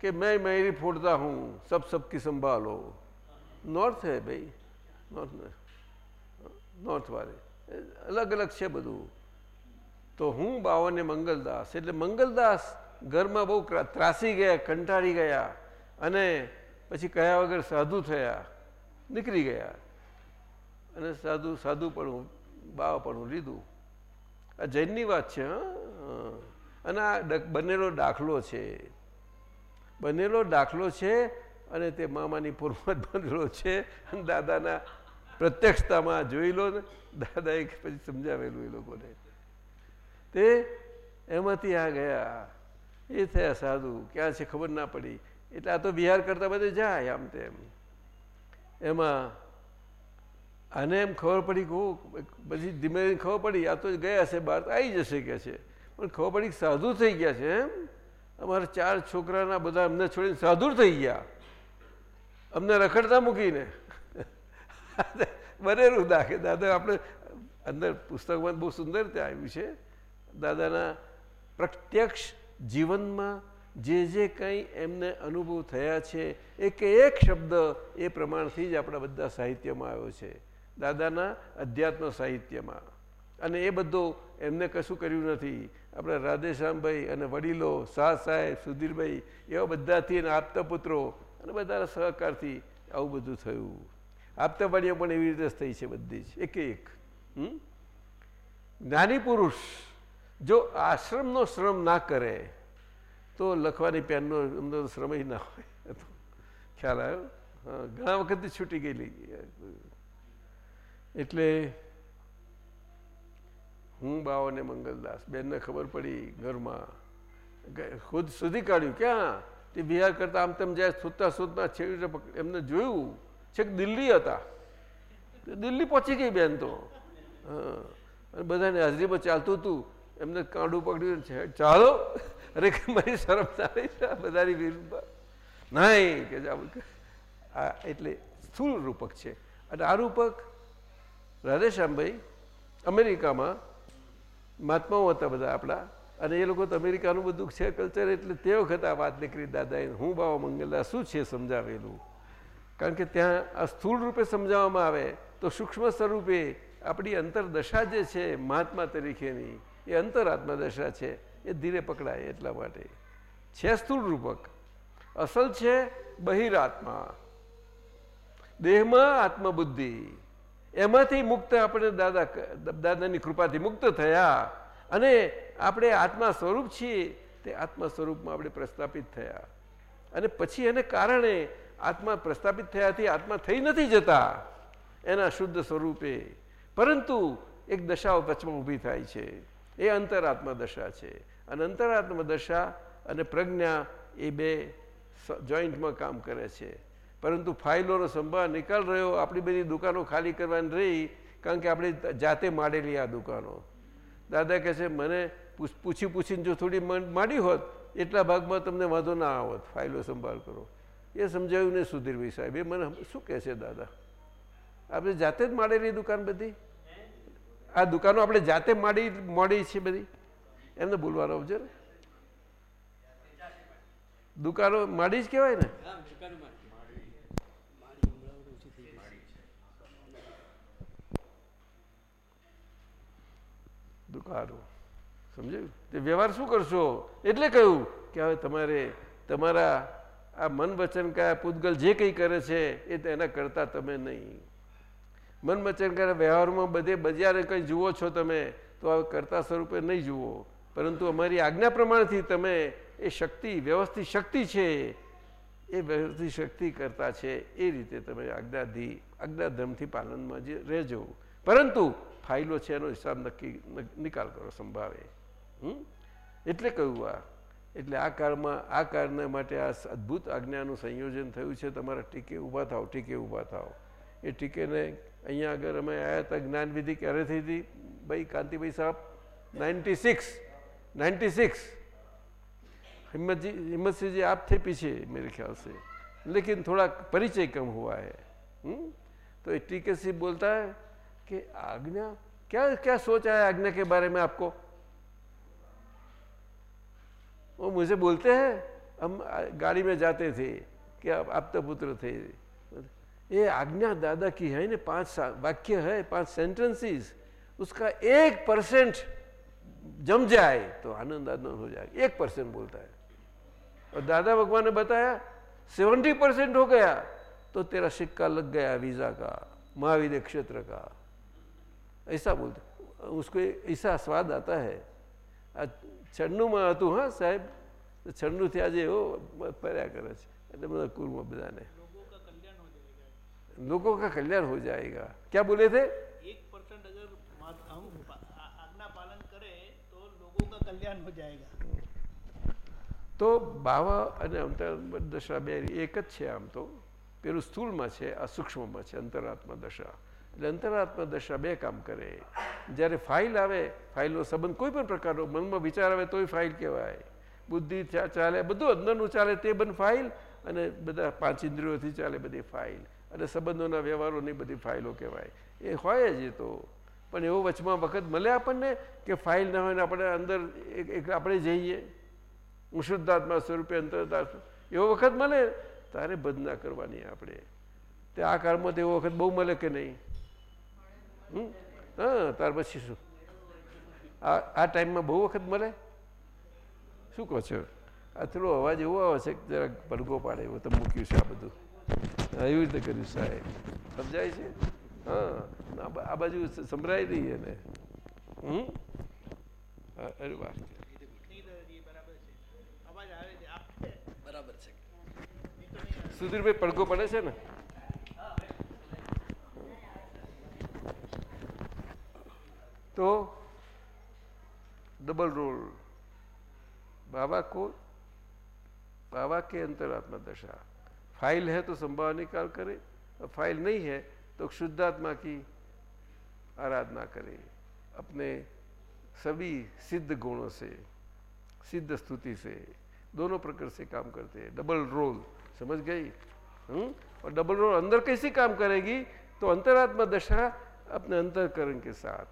B: કે મેં મેરી ફોડતા હું, સબ સબકી સંભાલો. નોર્થ હે ભાઈ, નોર્થ નોર્થ વાળે. અલગ અલગ છે બધું. તો હું બાવાને મંગલદાસ, એટલે મંગલદાસ ઘરમાં બહુ ત્રાસી ગયા, કંટાળી ગયા અને પછી કયા વગર સાધુ થયા, નીકળી ગયા. અને સાધુ સાધુ પણ બાવા પણ લીધું. આ જૈનની વાત છે, હા? અને આ બનેલો દાખલો છે. બનેલો દાખલો છે અને તે મામાની પૂર્વજ બનેલો છે અને દાદાના પ્રત્યક્ષતામાં જોઈ લો ને, દાદાએ પછી સમજાવેલું એ લોકોને. તે એમાંથી આ ગયા. એ થયા સાધુ, ક્યાં છે ખબર ના પડી. એટલે આ તો બિહાર કરતા બધે જાય આમ તેમ. એમાં આને એમ ખબર પડી કહું પછી ધીમે ધીમે ખબર પડી આ તો ગયા છે બહાર આવી જશે કે છે. પણ ખબર પડી સાધુ થઈ ગયા છે એમ. અમારા ચાર છોકરાના બધા અમને છોડીને સાધુ થઈ ગયા. અમને રખડતા મૂકીને. બનેલું દાખે દાદા, આપણે અંદર પુસ્તકમાં બહુ સુંદર ત્યાં આવ્યું છે. દાદાના પ્રત્યક્ષ જીવનમાં જે જે કંઈ એમને અનુભવ થયા છે, એક એક શબ્દ એ પ્રમાણથી જ આપણા બધા સાહિત્યમાં આવ્યો છે. દાદાના અધ્યાત્મ સાહિત્યમાં. અને એ બધું એમને કશું કર્યું નથી. આપણે રાધેશ્યામભાઈ અને વડીલો, શાહ સાહેબ, સુધીરભાઈ એવા બધાથી અને આપતા પુત્રો અને બધાના સહકારથી આવું બધું થયું. આપતાવાળીઓ પણ એવી રીતે થઈ છે બધી જ. એક એક. જ્ઞાની પુરુષ જો આશ્રમનો શ્રમ ના કરે, તો લખવાની પેનનો એમનો શ્રમ ના હોય. ખ્યાલ આવ્યો? ઘણા વખતથી છૂટી ગયેલી. એટલે હું બાવાને મંગલદાસ, બેનને ખબર પડી ઘરમાં. ખુદ સુધી કાઢ્યું ક્યાં તે બિહાર કરતા આમ તેમ જાય સુતા સુતના છેવટે એમને જોયું છેક દિલ્હી હતા. દિલ્હી પહોંચી ગઈ બેન તો. અને બધાને હાજરીમાં ચાલતું હતું. એમને કાંડું પકડ્યું છે, ચાલો. અરે મારી શરમ ચાલી છે બધાની વિરુદ્ધમાં. નહીં, કે એટલે સ્થૂળ રૂપક છે. અને આ રૂપક રાધેશ્યામભાઈ અમેરિકામાં મહાત્માઓ હતા બધા આપણા, અને એ લોકો તો અમેરિકાનું બધું છે કલ્ચર એટલે તે વખત આ વાત નીકળી દાદાએ, હું બાવા મંગલદા શું છે સમજાવેલું? કારણ કે ત્યાં આ સ્થૂળ રૂપે સમજાવવામાં આવે, તો સૂક્ષ્મ સ્વરૂપે આપણી અંતરદશા જે છે, મહાત્મા તરીકેની, એ અંતરાત્મા દશા છે, એ ધીરે પકડાય એટલા માટે. છે સ્થૂળ રૂપક. અસલ છે બહિરાત્મા. દેહમાં આત્મબુદ્ધિ. એમાંથી મુક્ત આપણે દાદા દાદાની કૃપાથી મુક્ત થયા. અને આપણે આત્મા સ્વરૂપ છીએ, તે આત્મા સ્વરૂપમાં આપણે પ્રસ્થાપિત થયા. અને પછી એને કારણે આત્મા પ્રસ્થાપિત થયાથી આત્મા થઈ નથી જતા, એના શુદ્ધ સ્વરૂપે. પરંતુ એક દશાઓ વચમાં ઊભી થાય છે. એ અંતરાત્મા દશા છે. અને અંતરાત્મા દશા અને પ્રજ્ઞા એ બે જોઈન્ટમાં કામ કરે છે. પરંતુ ફાઇલોનો સંભાળ નિકાલ રહ્યો, આપણી બધી દુકાનો ખાલી કરવાની રહી, કારણ કે આપણે જાતે માંડેલી આ દુકાનો. દાદા કહે છે, મને પૂછી પૂછીને જો થોડી માંડી હોત, એટલા ભાગમાં તમને વાંધો ના આવત, ફાઇલો સંભાળ કરો. એ સમજાવ્યું ને સુધીરભાઈ સાહેબ, એ મને શું કહે છે દાદા? આપણે જાતે જ માંડેલી દુકાન બધી? આ દુકાનો આપણે જાતે માંડી, મોડી છે બધી? એમને બોલવાનો આવજો ને. દુકાનો માંડી જ કહેવાય ને? દુકાનો સમજાયું? તે વ્યવહાર શું કરશો? એટલે કહ્યું કે હવે તમારે, તમારા આ મન વચન કયા પૂતગલ જે કંઈ કરે છે, એ તેના કરતા તમે નહીં. મન વચન કયા વ્યવહારમાં બધે બજારે કંઈ જુઓ છો તમે, તો હવે કરતા સ્વરૂપે નહીં જુઓ. પરંતુ અમારી આજ્ઞા પ્રમાણથી તમે એ શક્તિ, વ્યવસ્થિત શક્તિ છે, એ વ્યવસ્થિત શક્તિ કરતા છે, એ રીતે તમે આજ્ઞાધી, આજ્ઞાધર્મથી પાલનમાં જે રહેજો. પરંતુ ફાઇલો છે એનો હિસાબ નક્કી નિકાલ કરો સંભાવે એટલે કહ્યું આ એટલે આ કાળમાં આ કાળના માટે આ અદ્ભુત આજ્ઞાનું સંયોજન થયું છે તમારા ટીકે ઊભા થાવ ટીકે ઊભા થાવ એ ટીકેને અહીંયા આગળ અમે આવ્યા હતા જ્ઞાનવિધિ ક્યારે થઈ હતી ભાઈ કાંતિભાઈ સાહેબ નાઇન્ટી સિક્સ नाइन्टी सिक्स हिम्मत जी हिम्मत से जी आप थे पीछे मेरे ख्याल से लेकिन थोड़ा परिचय कम हुआ है हुँ? तो टीके से बोलता है कि आज्ञा, क्या क्या सोच आया आज्ञा के बारे में आपको? वो मुझे बोलते हैं, हम गाड़ी में जाते थे कि आप आप तो पुत्र थे। ये आज्ञा दादा की है ना, पाँच वाक्य है, पाँच सेंटेंसेस उसका एक परसेंट जम जाए तो आनंद आनंद हो जाएगा एक परसेंट बोलता है। और दादा भगवान ने बताया सेवेंटी परसेंट हो गया तो तेरा सिक्का लग गया वीज़ा का, महावीर क्षेत्र का। ऐसा बोलते उसको ऐसा स्वाद आता है છન્નુંમાં હતું હા સાહેબ છન્નું થયા જે એવો ફર્યા કરે છે એટલે બધા કુલમાં બધાને लोगों का कल्याण हो जाएगा क्या बोले थे
A: एक परसेंट अगर हम आज्ञा पालन करें तो लोगों का कल्याण हो जाएगा
B: તો બાવા અને અંતર દશા બે એક જ છે આમ તો પેલું સ્થૂળમાં છે આ સૂક્ષ્મમાં છે અંતરાત્મા દશા એટલે અંતરાત્મા દશા બે કામ કરે. જ્યારે ફાઇલ આવે, ફાઇલનો સંબંધ કોઈ પણ પ્રકારનો, મનમાં વિચાર આવે તોય ફાઇલ કહેવાય. બુદ્ધિ ચાલે, બધું અંદરનું ચાલે તે બંધ ફાઇલ અને બધા પાંચ ઇન્દ્રિયોથી ચાલે બધી ફાઇલ. અને સંબંધોના વ્યવહારોની બધી ફાઇલો કહેવાય. એ હોય જ એ તો. પણ એવો વચમાં વખત મળે આપણને કે ફાઇલ ના હોય ને આપણે અંદર એક આપણે જઈએ. હું શુદ્ધાત્મા સ્વરૂપે અંતરદાત્મા એવો વખત મળે, તારે બધ ના કરવાની આપણે. તે આ કાળમાં તો એવો વખત બહુ મળે કે નહીં? હા ત્યાર પછી શું? આ આ ટાઈમમાં બહુ વખત મળે? શું કહો છો? આ થોડો અવાજ એવો આવે છે જરાક પડઘો પાડે એવું તમે મૂક્યું છે આ બધું. એવી રીતે કર્યું સાહેબ. સમજાય છે? હા આ બાજુ સંભળાય નહીં એને. હમ? અરે વાહ. સુધીરભાઈ પડઘો પડે છે ને? तो डबल रोल बाबा को बाबा के अंतरात्मा दशा। फ़ाइल है तो संभाव निकाल करे, और फ़ाइल नहीं है तो शुद्धात्मा की आराधना करे, अपने सभी सिद्ध गुणों से, सिद्ध स्तुति से। दोनों प्रकार से काम करते हैं। डबल रोल समझ गई? हम्म? और डबल रोल अंदर कैसे काम करेगी? तो अंतरात्मा दशा अपने अंतरकरण के साथ।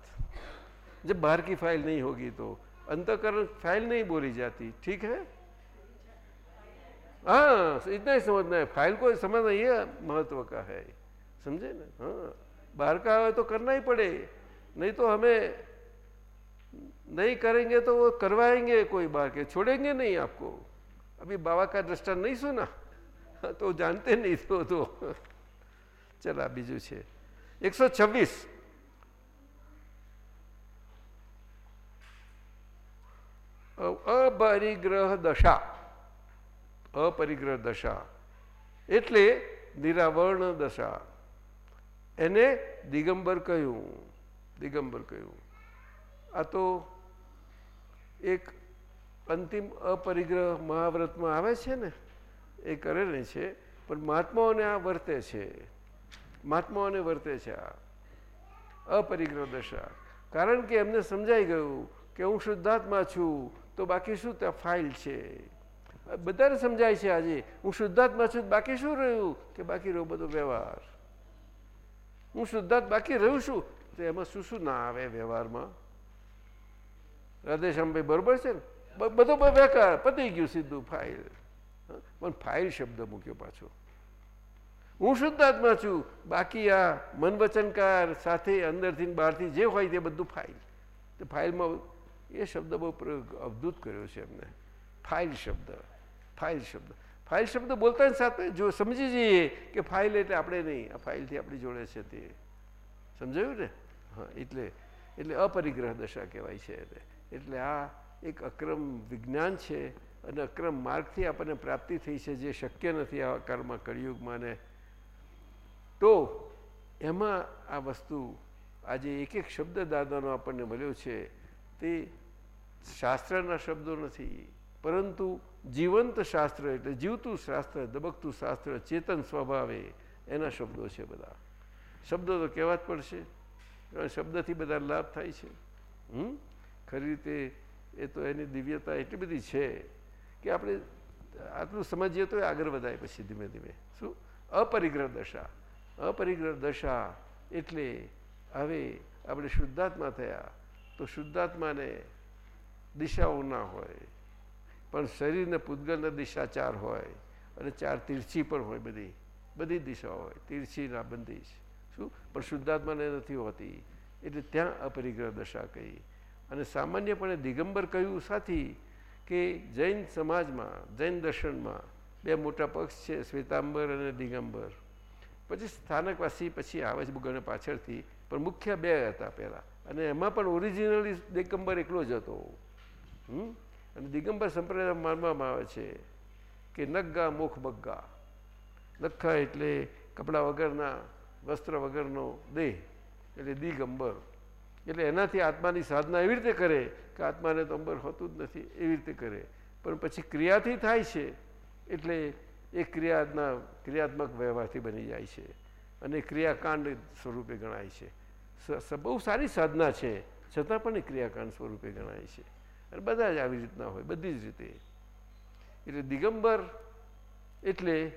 B: जब बाहर की फ़ाइल नहीं होगी तो अंतकरण फ़ाइल नहीं बोली जाती, ठीक है? हाँ इतना ही समझना है। फ़ाइल को समझना ये महत्व का है। समझे ना? हाँ। बाहर का है तो करना ही पड़े। नहीं तो हमें नहीं करेंगे तो वो करवाएँगे कोई बाहर के। छोड़ेंगे नहीं आपको। अभी बाबा का दृष्टा नहीं सुना? तो जानते नहीं तो तो। चला बीजू एक सौ અપરિગ્રહ દશા અપરિગ્રહ દશા એટલે નિરાવર્ણ દશા એને દિગંબર કહ્યું. દિગંબર કહ્યું. આ તો એક અંતિમ અપરિગ્રહ મહાવ્રતમાં આવે છે ને, એ કરેલી છે, પણ મહાત્માઓને આ વર્તે છે. મહાત્માઓને વર્તે છે આ અપરિગ્રહ દશા કારણ કે એમને સમજાઈ ગયું કે હું શુદ્ધાત્મા છું તો બાકી શું ત્યાં ફાઇલ છે? બધાને સમજાય છે આજે. હું શુદ્ધાત્મા છું બાકી શું રહ્યું? કે બાકી રહ્યો બધો વ્યવહાર. હું શુદ્ધાત્મ બાકી રહ્યું છું તો એમાં શું શું ના આવે વ્યવહારમાં? રાધેશ્યામભાઈ બરોબર છે ને? બધો બેકાર. પતી ગયું સીધું ફાઇલ. પણ ફાઇલ શબ્દ મૂક્યો પાછો. હું શુદ્ધાત્મા છું. બાકી આ મન વચનકાર સાથે અંદરથી બહારથી જે હોય તે બધું ફાઇલ. તો ફાઇલમાં એ શબ્દ બહુ પ્રયોગ અવધૂત કર્યો છે એમને. ફાઇલ શબ્દ ફાઇલ શબ્દ. ફાઇલ શબ્દ બોલતા સાથે જો સમજી જઈએ કે ફાઇલ એટલે આપણે નહીં, આ ફાઇલથી આપણી જોડે છે તે. સમજાયું ને? હા, એટલે એટલે અપરિગ્રહ દશા કહેવાય છે એટલે આ એક અક્રમ વિજ્ઞાન છે અને અક્રમ માર્ગથી આપણને પ્રાપ્તિ થઈ છે જે શક્ય નથી આ કાળમાં કળિયુગમાં ને. તો એમાં આ વસ્તુ, આજે એક એક શબ્દ દાદાનો આપણને મળ્યો છે. તે શાસ્ત્રના શબ્દો નથી. પરંતુ જીવંત શાસ્ત્ર એટલે જીવતું શાસ્ત્ર, દબકતું શાસ્ત્ર, ચેતન સ્વભાવે એના શબ્દો છે બધા. શબ્દો તો કહેવા જ પડશે. શબ્દથી બધા લાભ થાય છે. હમ? ખરી રીતે એ તો એની દિવ્યતા એટલી બધી છે કે આપણે આટલું સમજીએ તો આગળ વધાય પછી ધીમે ધીમે. શું? અપરિગ્રહ દશા. અપરિગ્રહ દશા એટલે હવે આપણે શુદ્ધાત્મા થયા. તો શુદ્ધાત્માને દિશાઓ ના હોય, પણ શરીરને પૂતગલને દિશા ચાર હોય અને ચાર તીર્છી પણ હોય બધી બધી દિશાઓ હોય, તીર્છી ના બંદી શું? પણ શુદ્ધાત્માને નથી હોતી. એટલે ત્યાં અપરિગ્રહ દશા કહી. અને સામાન્યપણે દિગંબર કહ્યું સાથી કે જૈન સમાજમાં, જૈન દર્શનમાં બે મોટા પક્ષ છે, શ્વેતાંબર અને દિગંબર. પછી સ્થાનકવાસી પછી આવે છે ગણે પાછળથી, પણ મુખ્ય બે હતા પહેલાં. અને એમાં પણ ઓરિજિનલી દિગંબર એકલો જ હતો. હમ? અને દિગંબર સંપ્રદાય માનવામાં આવે છે કે નગ્ગા મુખ બગ્ગા. નખ્ખા એટલે કપડાં વગરના, વસ્ત્ર વગરનો દેહ, એટલે દિગંબર. એટલે એનાથી આત્માની સાધના એવી રીતે કરે કે આત્માને તો અંબર હોતું જ નથી, એવી રીતે કરે. પણ પછી ક્રિયાથી થાય છે એટલે એ ક્રિયાના, ક્રિયાત્મક વ્યવહારથી બની જાય છે. અને ક્રિયાકાંડ સ્વરૂપે ગણાય છે. બહુ સારી સાધના છે. છતાં પણ એ ક્રિયાકાંડ સ્વરૂપે ગણાય છે. અને બધા જ આવી રીતના હોય, બધી જ રીતે. એટલે દિગંબર એટલે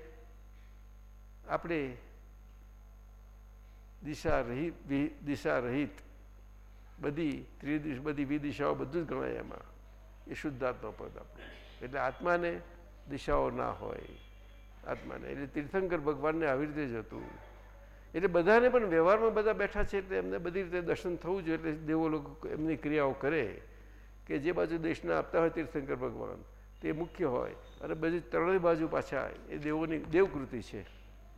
B: આપણે દિશા રહિત દિશા રહિત બધી ત્રિદિશ, બધી વિદિશાઓ બધું જ ગણાય એમાં. એ શુદ્ધાત્મા પદ આપણું. એટલે આત્માને દિશાઓ ના હોય. આત્માને. એટલે તીર્થંકર ભગવાનને આવી રીતે જ હતું. એટલે બધાને પણ વ્યવહારમાં બધા બેઠા છે એટલે એમને બધી રીતે દર્શન થવું જોઈએ એટલે દેવો લોકો એમની ક્રિયાઓ કરે કે જે બાજુ દેશના આપતા હોય તીર્થંકર ભગવાન, તે મુખ્ય હોય. અને બધી ત્રણેય બાજુ પાછા એ દેવોની દેવકૃતિ છે,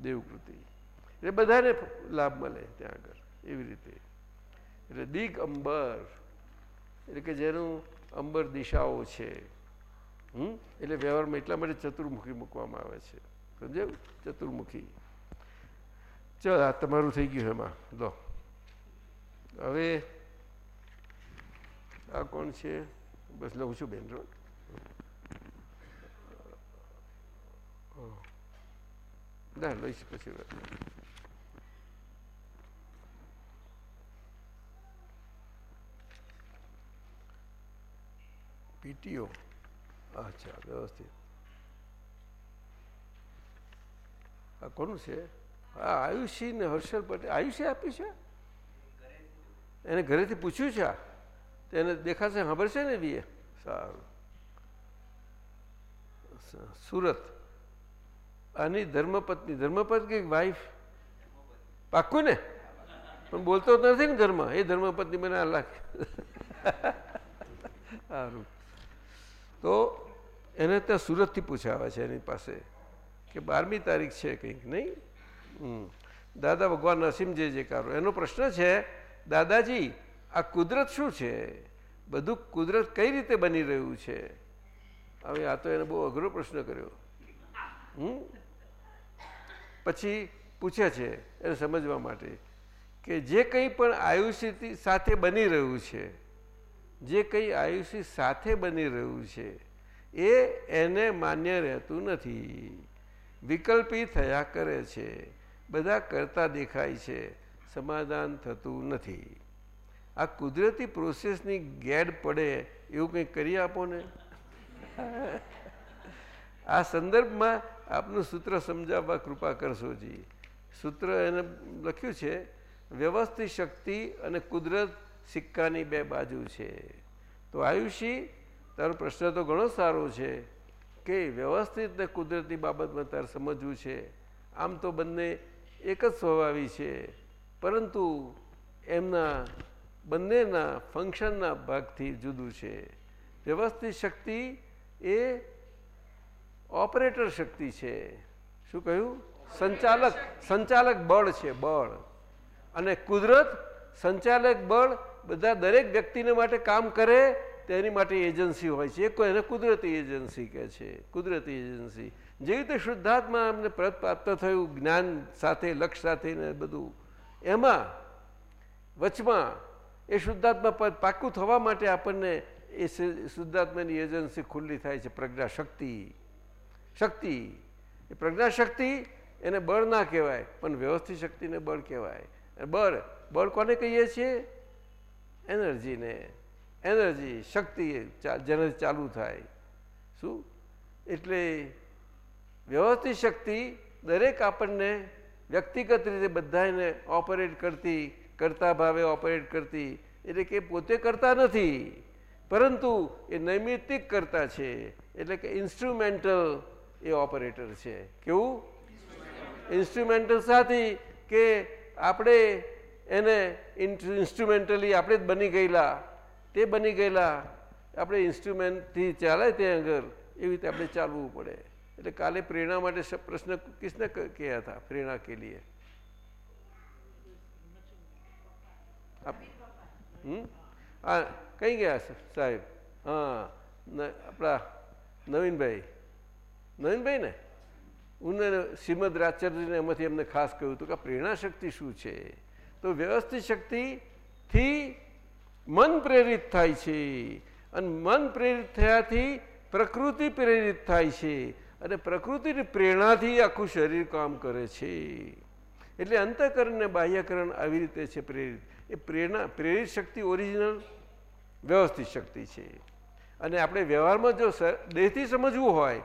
B: દેવકૃતિ. એટલે બધાને લાભ મળે ત્યાં આગળ, એવી રીતે. એટલે દિગ અંબર, એટલે કે જેનું અંબર દિશાઓ છે, હમ? એટલે વ્યવહારમાં એટલા માટે ચતુર્મુખી મૂકવામાં આવે છે. સમજાયું? ચતુર્મુખી. ચાલ આ તમારું થઈ ગયું એમાં લો હવે આ કોણ છે બસ લઉં છું બેન રોડ ના લઈશ પછી પીટીઓ અચ્છા વ્યવસ્થિત આ કોનું છે આ આયુષી ને હર્ષલ પટેલ. આયુષી આપ્યું છે? એને ઘરેથી પૂછ્યું છે તેને દેખાશે ખબર છે ને બી સારું. સુરત. આની ધર્મપત્ની. ધર્મપત્ની કે વાઈફ પાક્કું ને? પણ બોલતો નથી ને ધર્મ. એ ધર્મપત્ની મને આ લાગે. સારું. તો એને ત્યાં સુરતથી પૂછાવે છે એની પાસે કે બારમી તારીખ છે કંઈક, નહીં? દાદા ભગવાન નરસિંહ જે જે એનો પ્રશ્ન છે, દાદાજી, આ કુદરત શું છે? બધું કુદરત કઈ રીતે બની રહ્યું છે? હવે આ તો એને બહુ અઘરો પ્રશ્ન કર્યો. હમ? પછી પૂછે છે એને સમજવા માટે કે જે કંઈ પણ આયુષ્ય સાથે બની રહ્યું છે, જે કંઈ આયુષ્ય સાથે બની રહ્યું છે, એ એને માન્ય રહેતું નથી. વિકલ્પી થયા કરે છે. બધા કરતા દેખાય છે, સમાધાન થતું નથી. આ કુદરતી પ્રોસેસની ગેડ પડે એવું કંઈક કરી આપો ને? આ સંદર્ભમાં આપનું સૂત્ર સમજાવવા કૃપા કરશોજી સૂત્ર એને લખ્યું છે, વ્યવસ્થિત શક્તિ અને કુદરત સિક્કાની બે બાજુ છે. તો આયુષી, તારો પ્રશ્ન તો ઘણો સારો છે કે વ્યવસ્થિત ને કુદરતી બાબતમાં તારે સમજવું છે. આમ તો બંને એક જ સ્વભાવી છે. પરંતુ એમના બંનેના ફંક્શનના ભાગથી જુદું છે. વ્યવસ્થિત શક્તિ એ ઓપરેટર શક્તિ છે. શું કહ્યું? સંચાલક સંચાલક બળ છે, બળ. અને કુદરત, સંચાલક બળ બધા દરેક વ્યક્તિને માટે કામ કરે તેની માટે એજન્સી હોય છે. એક એને કુદરતી એજન્સી કહે છે. કુદરતી એજન્સી. જે રીતે શુદ્ધાત્મા અમને પ્રત પ્રાપ્ત થયું, જ્ઞાન સાથે, લક્ષ સાથે ને બધું. એમાં, વચમાં, એ શુદ્ધાત્મા પદ પાકું થવા માટે આપણને એ શુદ્ધાત્માની એજન્સી ખુલ્લી થાય છે, પ્રજ્ઞાશક્તિ. શક્તિ. એ પ્રજ્ઞાશક્તિ એને બળ ના કહેવાય, પણ વ્યવસ્થિત શક્તિને બળ કહેવાય. બળ બળ કોને કહીએ છીએ? એનર્જીને. એનર્જી, શક્તિ જેને ચાલુ થાય. શું? એટલે વ્યવસ્થિત શક્તિ દરેક આપણને વ્યક્તિગત રીતે બધાને ઓપરેટ કરતી, કરતા ભાવે ઓપરેટ કરતી, એટલે કે પોતે કરતા નથી, પરંતુ એ નૈમિત્તિક કરતા છે, એટલે કે ઇન્સ્ટ્રુમેન્ટલ એ ઓપરેટર છે. કેવું? ઇન્સ્ટ્રુમેન્ટલ સાથી કે આપણે એને ઇન્સ્ટ્રુમેન્ટલી આપણે જ બની ગયેલા, તે બની ગયેલા, આપણે ઇન્સ્ટ્રુમેન્ટથી ચાલે તે આગળ, એવી રીતે આપણે ચાલવું પડે. એટલે કાલે પ્રેરણા માટે પ્રશ્ન કિસને કહ્યા હતા? પ્રેરણા કે લીએ? આ હા કઈ ગયા સાહેબ? હા આપણા નવીનભાઈ. નવીનભાઈ ને? ઉને શ્રીમદ રાજચંદ્રજીને એમાંથી એમને ખાસ કહ્યું હતું કે પ્રેરણા શક્તિ શું છે? તો વ્યવસ્થિત શક્તિથી મન પ્રેરિત થાય છે. અને મન પ્રેરિત થયાથી પ્રકૃતિ પ્રેરિત થાય છે. અને પ્રકૃતિની પ્રેરણાથી આખું શરીર કામ કરે છે. એટલે અંતઃકરણ બાહ્યકરણ આવી રીતે છે પ્રેરિત. એ પ્રેરણા, પ્રેરિત શક્તિ ઓરિજિનલ વ્યવસ્થિત શક્તિ છે. અને આપણે વ્યવહારમાં જો દેહથી સમજવું હોય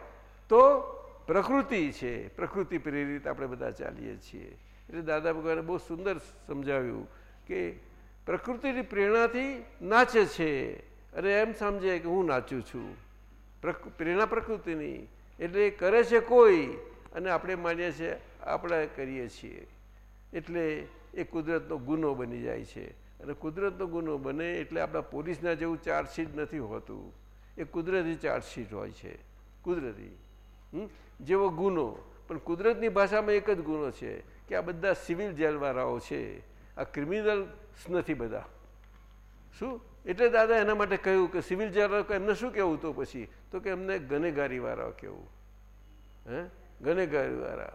B: તો પ્રકૃતિ છે. પ્રકૃતિ પ્રેરિત આપણે બધા ચાલીએ છીએ. એટલે દાદા ભગવાને બહુ સુંદર સમજાવ્યું કે પ્રકૃતિની પ્રેરણાથી નાચે છે. અને એમ સમજે કે હું નાચું છું. પ્રેરણા પ્રકૃતિની. એટલે કરે છે કોઈ અને આપણે માનીએ છીએ, આપણે કરીએ છીએ. એટલે એ કુદરતનો ગુનો બની જાય છે. અને કુદરતનો ગુનો બને એટલે આપણા પોલીસના જેવું ચાર્જશીટ નથી હોતું. એ કુદરતી ચાર્જશીટ હોય છે. કુદરતી. જેવો ગુનો. પણ કુદરતની ભાષામાં એક જ ગુનો છે કે આ બધા સિવિલ જેલવાળાઓ છે. આ ક્રિમિનલ્સ નથી બધા. શું? એટલે દાદા એના માટે કહ્યું કે સિવિલ જેલવાળા એમને શું કહેવું તો પછી? તો કે અમને ગનેગારીવાળા કેવું? હે? ગનેગારીવાળા.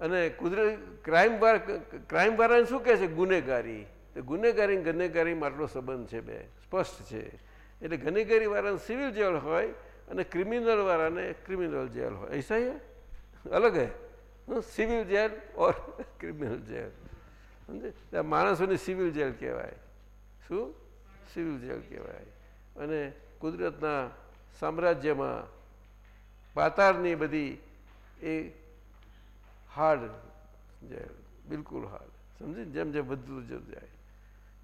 B: અને કુદરત ક્રાઇમ ક્રાઇમવાળાને શું કહે છે? ગુનેગારી. ગુનેગારી ગનેગારી માટલો સંબંધ છે બે. સ્પષ્ટ છે. એટલે ગનેગારી વાળાને સિવિલ જેલ હોય અને ક્રિમિનલ વાળાને ક્રિમિનલ જેલ હોય. એસા અલગ હે. સિવિલ જેલ ઓર ક્રિમિનલ જેલ સમજે? માણસોની સિવિલ જેલ કહેવાય. શું? સિવિલ જેલ કહેવાય. અને કુદરતના સામ્રાજ્યમાં પાતાળની બધી એ હાર્ડ બિલકુલ હાર્ડ સમજી? જેમ જેમ જતું જાય.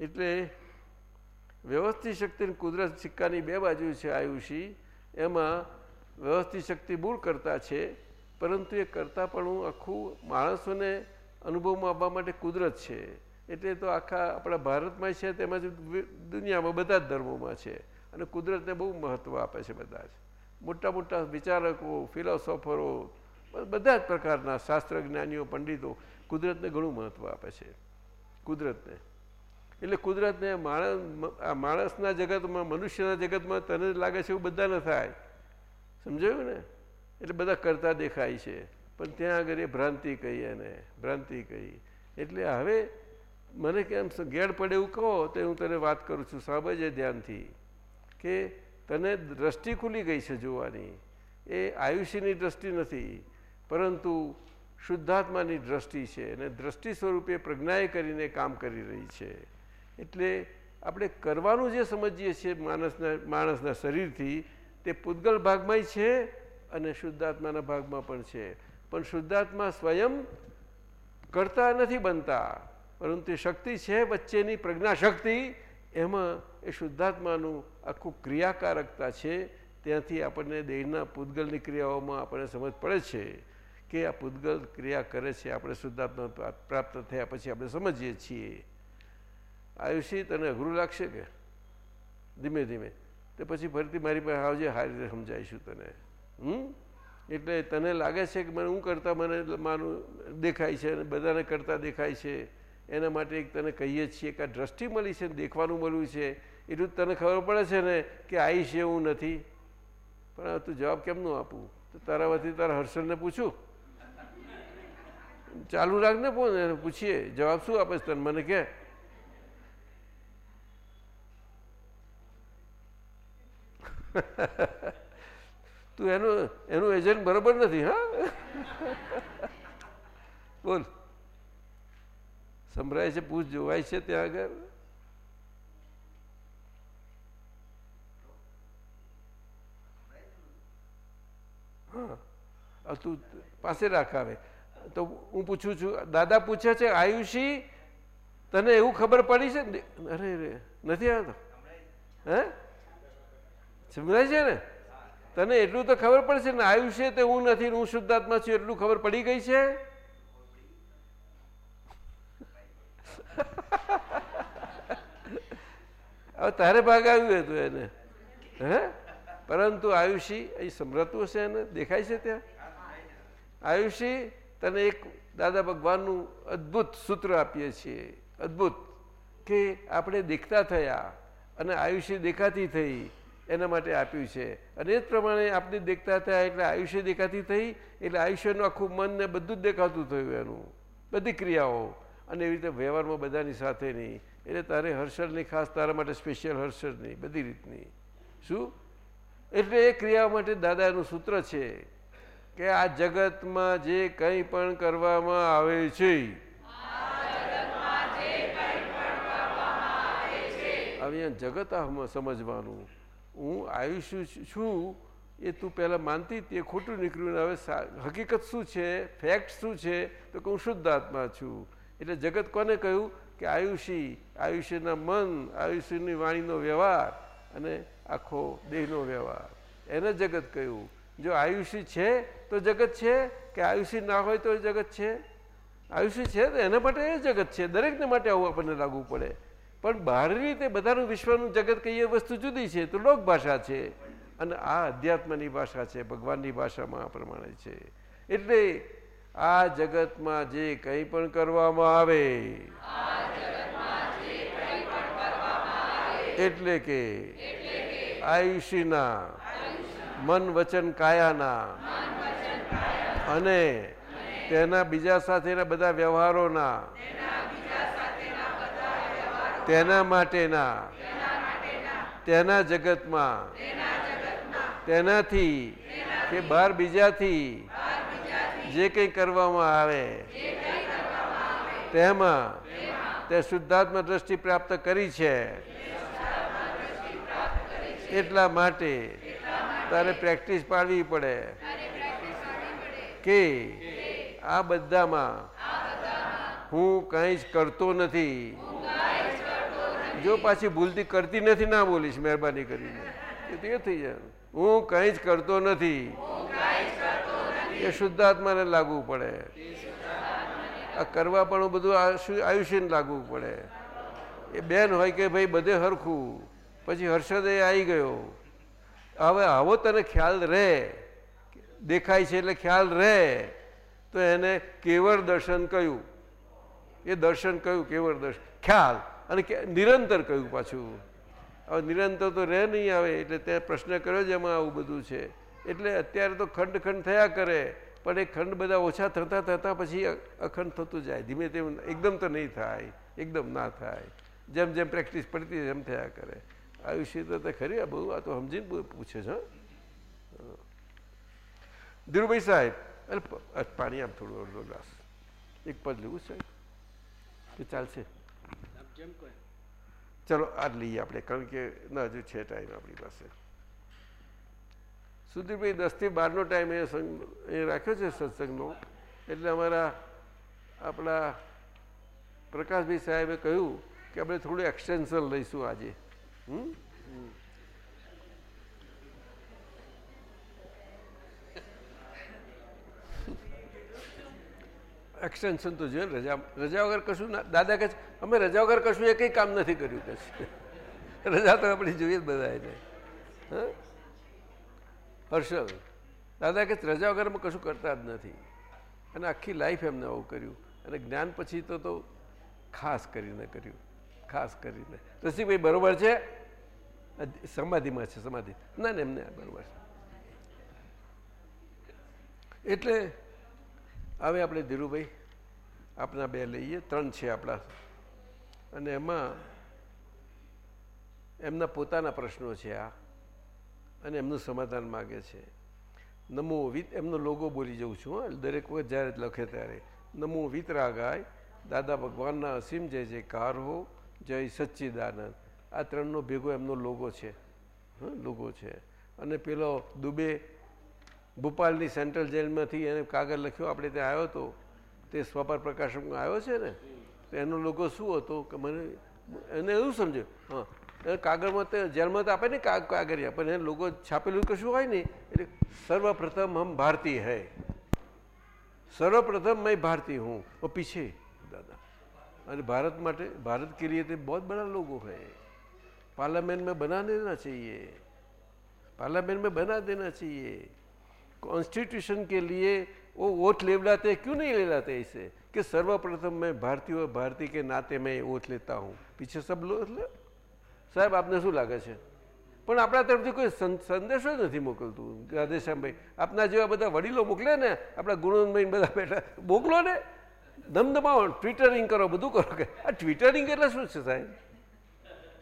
B: એટલે વ્યવસ્થિત શક્તિ કુદરત સિક્કાની બે બાજુ છે આયુષી. એમાં વ્યવસ્થિત શક્તિ મૂળ કરતા છે, પરંતુ એ કરતા પણ આખું માણસોને અનુભવમાં આવવા માટે કુદરત છે. એટલે તો આખા આપણા ભારતમાં છે તેમજ દુનિયામાં બધા જ ધર્મોમાં છે. અને કુદરતને બહુ મહત્ત્વ આપે છે બધા જ. મોટા મોટા વિચારકો, ફિલોસોફરો બધા જ પ્રકારના શાસ્ત્ર જ્ઞાનીઓ, પંડિતો કુદરતને ઘણું મહત્ત્વ આપે છે. કુદરતને. એટલે કુદરતને માણસ આ માણસના જગતમાં, મનુષ્યના જગતમાં તને લાગે છે એવું બધા ન થાય. સમજાયું ને? એટલે બધા કરતા દેખાય છે. પણ ત્યાં આગળ એ ભ્રાંતિ કહી એને, ભ્રાંતિ કહી. એટલે હવે મને કેમ ગેડ પડે એવું કહો તો હું તને વાત કરું છું સાંભળજે ધ્યાનથી. કે તને દ્રષ્ટિ ખુલી ગઈ છે જોવાની. એ આયુષ્યની દ્રષ્ટિ નથી, પરંતુ શુદ્ધાત્માની દ્રષ્ટિ છે અને દ્રષ્ટિ સ્વરૂપે પ્રજ્ઞાએ કરીને કામ કરી રહી છે. એટલે આપણે કરવાનું જે સમજીએ છીએ માણસના માણસના શરીરથી, તે પૂતગલ ભાગમાંય છે અને શુદ્ધાત્માના ભાગમાં પણ છે. પણ શુદ્ધાત્મા સ્વયં કરતા નથી બનતા, પરંતુ શક્તિ છે વચ્ચેની પ્રજ્ઞા શક્તિ એમાં એ શુદ્ધાત્માનું આખું ક્રિયાકારકતા છે, ત્યાંથી આપણને દેહના પૂતગલની ક્રિયાઓમાં આપણને સમજ પડે છે કે આ પૂતગલ ક્રિયા કરે છે, આપણે શુદ્ધાત્મા પ્રાપ્ત થયા પછી આપણે સમજીએ છીએ. આયુષી તને અઘરું લાગશે કે? ધીમે ધીમે. તો પછી ફરીથી મારી પાસે આવજે સારી રીતે સમજાવીશું તને. હમ? એટલે તને લાગે છે કે મને હું કરતા મને માનું દેખાય છે અને બધાને કરતા દેખાય છે? એના માટે એક તને કહીએ છીએ કે આ દ્રષ્ટિ મળી છે દેખવાનું મળ્યું છે. એટલું તને ખબર પડે છે ને કે આવીશ એવું નથી? પણ તું જવાબ કેમનું આપું? તો તારા વતી તારા હર્ષલને પૂછું. ચાલુ રાખ ને પૂછીએ. જવાબ શું આપે તને? મને કે. તું એનું એનું એજન્ટ બરોબર નથી, હા? બોલ. સંભળાય છે, પૂછ, જોવાય છે ત્યાં આગળ. હા તું પાસે રાખ આવે. તો હું પૂછું છું, દાદા પૂછે છે, આયુષી, તને એવું ખબર પડી છે? ને, અરે રે નથી આવતો. હે? સમજાય છે ને? તને એટલું તો ખબર પડશે ને આયુષ્ય તે હું નથી, હું શુદ્ધાત્મા છું. એટલું ખબર પડી ગઈ છે? હવે તારે ભાગ આવ્યું હતું એને. હે? પરંતુ આયુષી અહીં સમરતું હશે એને, દેખાય છે ત્યાં? આયુષી, તને એક દાદા ભગવાનનું અદ્ભુત સૂત્ર આપીએ છીએ. અદ્ભુત. કે આપણે દેખતા થયા અને આયુષ્ય દેખાતી થઈ એના માટે આપ્યું છે. અને એ જ પ્રમાણે આપણે દેખતા થયા એટલે આયુષ્ય દેખાતી થઈ એટલે આયુષ્યનું આખું મન ને બધું જ દેખાતું થયું એનું. બધી ક્રિયાઓ. અને એવી રીતે વ્યવહારમાં બધાની સાથેની એટલે તારે હર્ષદની, ખાસ તારા માટે સ્પેશિયલ હર્ષદની, બધી રીતની. શું? એટલે એ ક્રિયા માટે દાદાનું સૂત્ર છે કે આ જગતમાં જે કંઈ પણ કરવામાં આવે છે હવે જગત સમજવાનું. હું આયુષ્ય છું, એ તું પહેલાં માનતી તે ખોટું નીકળ્યું હવે હકીકત શું છે ફેક્ટ શું છે, તો કે હું શુદ્ધ આત્મા છું. એટલે જગત કોને કહ્યું? કે આયુષી, આયુષ્યના મન, આયુષ્યની વાણીનો વ્યવહાર. અને આખો દેહનો વ્યવહાર. એને જગત કહ્યું જો આયુષ્ય છે તો જગત છે કે આયુષ્ય ના હોય તો જગત છે? આયુષ્ય છે તો એના માટે એ જગત છે દરેકને માટે આવું આપણને લાગવું પડે. પણ બહારની રીતે બધાનું વિશ્વનું જગત કહીએ વસ્તુ જુદી છે તો લોક ભાષા છે. અને આ અધ્યાત્મની ભાષા છે ભગવાનની ભાષામાં આ પ્રમાણે છે. એટલે આ જગતમાં જે કંઈ પણ કરવામાં આવે એટલે કે આયુષીના, મન વચન કાયાના અને તેના બીજા સાથેના બધા વ્યવહારોના, તેના માટેના, તેના જગતમાં, તેનાથી કે બાર બીજાથી જે કંઈ કરવામાં આવે, તેમાં તે શુદ્ધાત્મ દ્રષ્ટિ પ્રાપ્ત કરી છે. એટલા માટે તારે પ્રેક્ટિસ પાડવી પડે. કે આ બધામાં હું કંઈ જ કરતો નથી. જો પાછી ભૂલતી કરતી નથી ના બોલીશ મહેરબાની કરીને. એ થઈ જાય. હું કંઈ જ કરતો નથી. એ શુદ્ધાત્માને લાગવું પડે. આ કરવા પણ બધું આયુષ્યને લાગવું પડે. એ બેન હોય કે ભાઈ બધે હરખું. પછી હર્ષદે આવી ગયો. હવે આવો તને ખ્યાલ રહે. દેખાય છે એટલે ખ્યાલ રહે. તો એને કેવળ દર્શન કહ્યું. એ દર્શન કહ્યું કેવળ દર્શન. ખ્યાલ. અને નિરંતર કહ્યું પાછું. હવે નિરંતર તો રહે નહીં આવે, એટલે તે પ્રશ્ન કર્યો જ એમાં આવું બધું છે. એટલે અત્યારે તો ખંડ ખંડ થયા કરે, પણ એ ખંડ બધા ઓછા થતાં થતાં પછી અખંડ થતું જાય. ધીમે ધીમે એકદમ તો નહીં થાય. એકદમ ના થાય. જેમ જેમ પ્રેક્ટિસ પડતી એમ થયા કરે. આયુષ્ય તો ખરી, આ બહુ આ તો સમજીને પૂછે છે ધીરુભાઈ સાહેબ, અરે પાણી આમ થોડું અડધો ગ્લાસ. એક પદ લેવું સાહેબ? કે ચાલશે? ચલો આ લઈએ આપણે, કારણ કે ના, હજુ છે ટાઈમ આપણી પાસે. સુધીરભાઈ દસથી બારનો ટાઈમ એ એ રાખ્યો છે સત્સંગનો. એટલે અમારા આપણા પ્રકાશભાઈ સાહેબે કહ્યું કે આપણે થોડું એક્સટેન્શન લઈશું આજે. એક્સટેન્શન તો જોઈએ રજા રજા વગર કશું ના દાદા કહે અમે રજા વગર કશું એ કંઈ કામ નથી કર્યું. કે રજા તો આપણે જોઈએ જ બધા એને હર્ષલ દાદા કે રજા વગર અમે કશું કરતા જ નથી. અને આખી લાઈફ એમને આવું કર્યું. અને જ્ઞાન પછી તો તો ખાસ કરીને કર્યું. ખાસ કરીને. રસિકભાઈ, બરોબર છે? સમાધિમાં છે, સમાધિ. ના, ને એમને બરોબર છે. એટલે હવે આપણે ધીરુભાઈ આપણા બે લઈએ, ત્રણ છે આપણા. અને એમાં એમના પોતાના પ્રશ્નો છે આ, અને એમનું સમાધાન માગે છે. નમો વિત, એમનો લોગો બોલી જઉં છું દરેક વખત જ્યારે લખે ત્યારે. નમો વિતરાગાય, દાદા ભગવાનના અસીમ જય જયકાર હો, જય સચ્ચિદાનંદ. આ ત્રણનો ભેગો એમનો લોગો છે. લોગો છે. અને પેલો દુબે ભોપાલની સેન્ટ્રલ જેલમાંથી એને કાગળ લખ્યો, આપણે ત્યાં આવ્યો હતો તે સ્વપાર પ્રકાશનમાં આવ્યો છે ને? તો એનો લોગો શું હતો? કે મને, એને એવું સમજ્યું, હા, એને કાગળમાં તો જેલમાં તો આપે ને કાગળિયા, પણ એને લોગો છાપેલું કશું હોય ને એટલે સર્વપ્રથમ હમ ભારતીય હૈ. સર્વપ્રથમ મેં ભારતીય હું. પીછે, દાદા. અને ભારત માટે, ભારત કે લીએ બહુ બધા લોકો હૈ. पार्लियामेंट में बना देना चाहिए पार्लियामेंट में बना देना चाहिए कॉन्स्टिट्यूशन के लिए वो वोट ले लाते क्यों नहीं ले लाते इसे कि सर्वप्रथम मैं भारतीय और भारतीय के नाते मैं वोट लेता हूँ पीछे सब लोग સાહેબ આપને શું લાગે છે પણ આપણા તરફથી કોઈ સં- સંદેશો જ નથી મોકલતું રાધેશ્યામભાઈ આપના જેવા બધા વડીલો મોકલે ને આપણા ગુણવંતભાઈ ને બધા બેઠા મોકલો ને ધમધમાવો ટ્વિટરિંગ કરો બધું કરો કે આ ટ્વિટરિંગ એટલે શું છે સાહેબ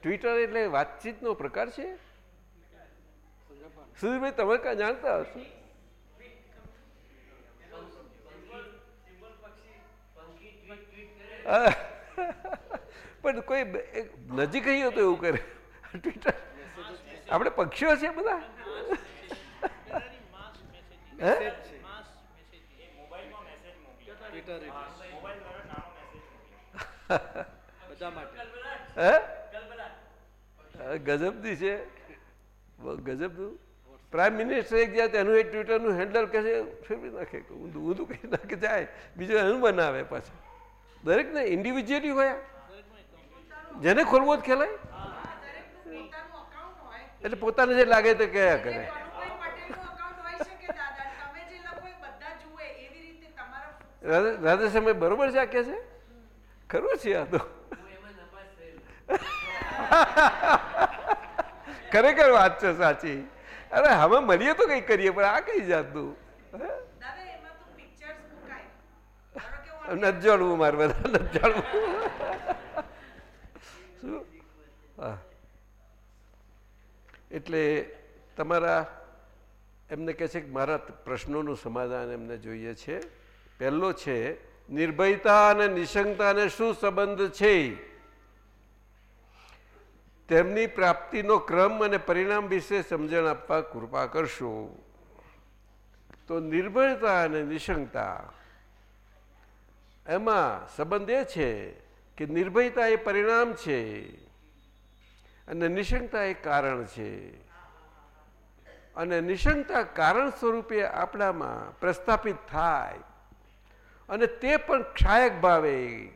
B: ટ્વિટર એટલે વાતચીતનો પ્રકાર છે? સુધીરભાઈ તમે કાંઈ જાણતા હશો. પણ કોઈ નજીક અહીં તો એવું કરે. ટ્વિટર આપણે પક્ષીઓ છે બધા?
E: બધા માટે
B: હા, ગજબની છે. ગજબનું પ્રાઇમ મિનિસ્ટર એક જાય તેનું એક ટ્વિટરનું હેન્ડલ કહે છે ફેરવી નાખે. ઊંધું ઊંધું કહી નાખે. જાય. બીજું એનું બનાવે પાછું. દરેકને ઇન્ડિવિજ્યુઅલી હોય. જેને ખોલવો જ ખેલાય. એટલે પોતાને જે લાગે તે કયા કરે. રાધે રાધે સમય બરોબર છે આ કે છે? ખરું છે આ તો. ખરેખર વાત છે સાચી. અરે હવે મળીએ તો કઈ કરીએ પણ આ કઈ જાતનું? નથી જાણવું મારે બધા નથી જાણવું. શું? એટલે તમારા એમને કહે છે કે મારા પ્રશ્નોનું સમાધાન એમને જોઈએ છે. પહેલો છે નિર્ભયતા અને નિશંકતાને શું સંબંધ છે? તેમની પ્રાપ્તિનો ક્રમ અને પરિણામ વિશે સમજણ આપવા કૃપા કરશો. તો નિર્ભયતા અને નિશંકતા, એમાં સંબંધ એ છે કે નિર્ભયતા એ પરિણામ છે અને નિશંકતા એ કારણ છે. અને નિશંકતા કારણ સ્વરૂપે આપણામાં પ્રસ્થાપિત થાય અને તે પણ ક્ષાયક ભાવે.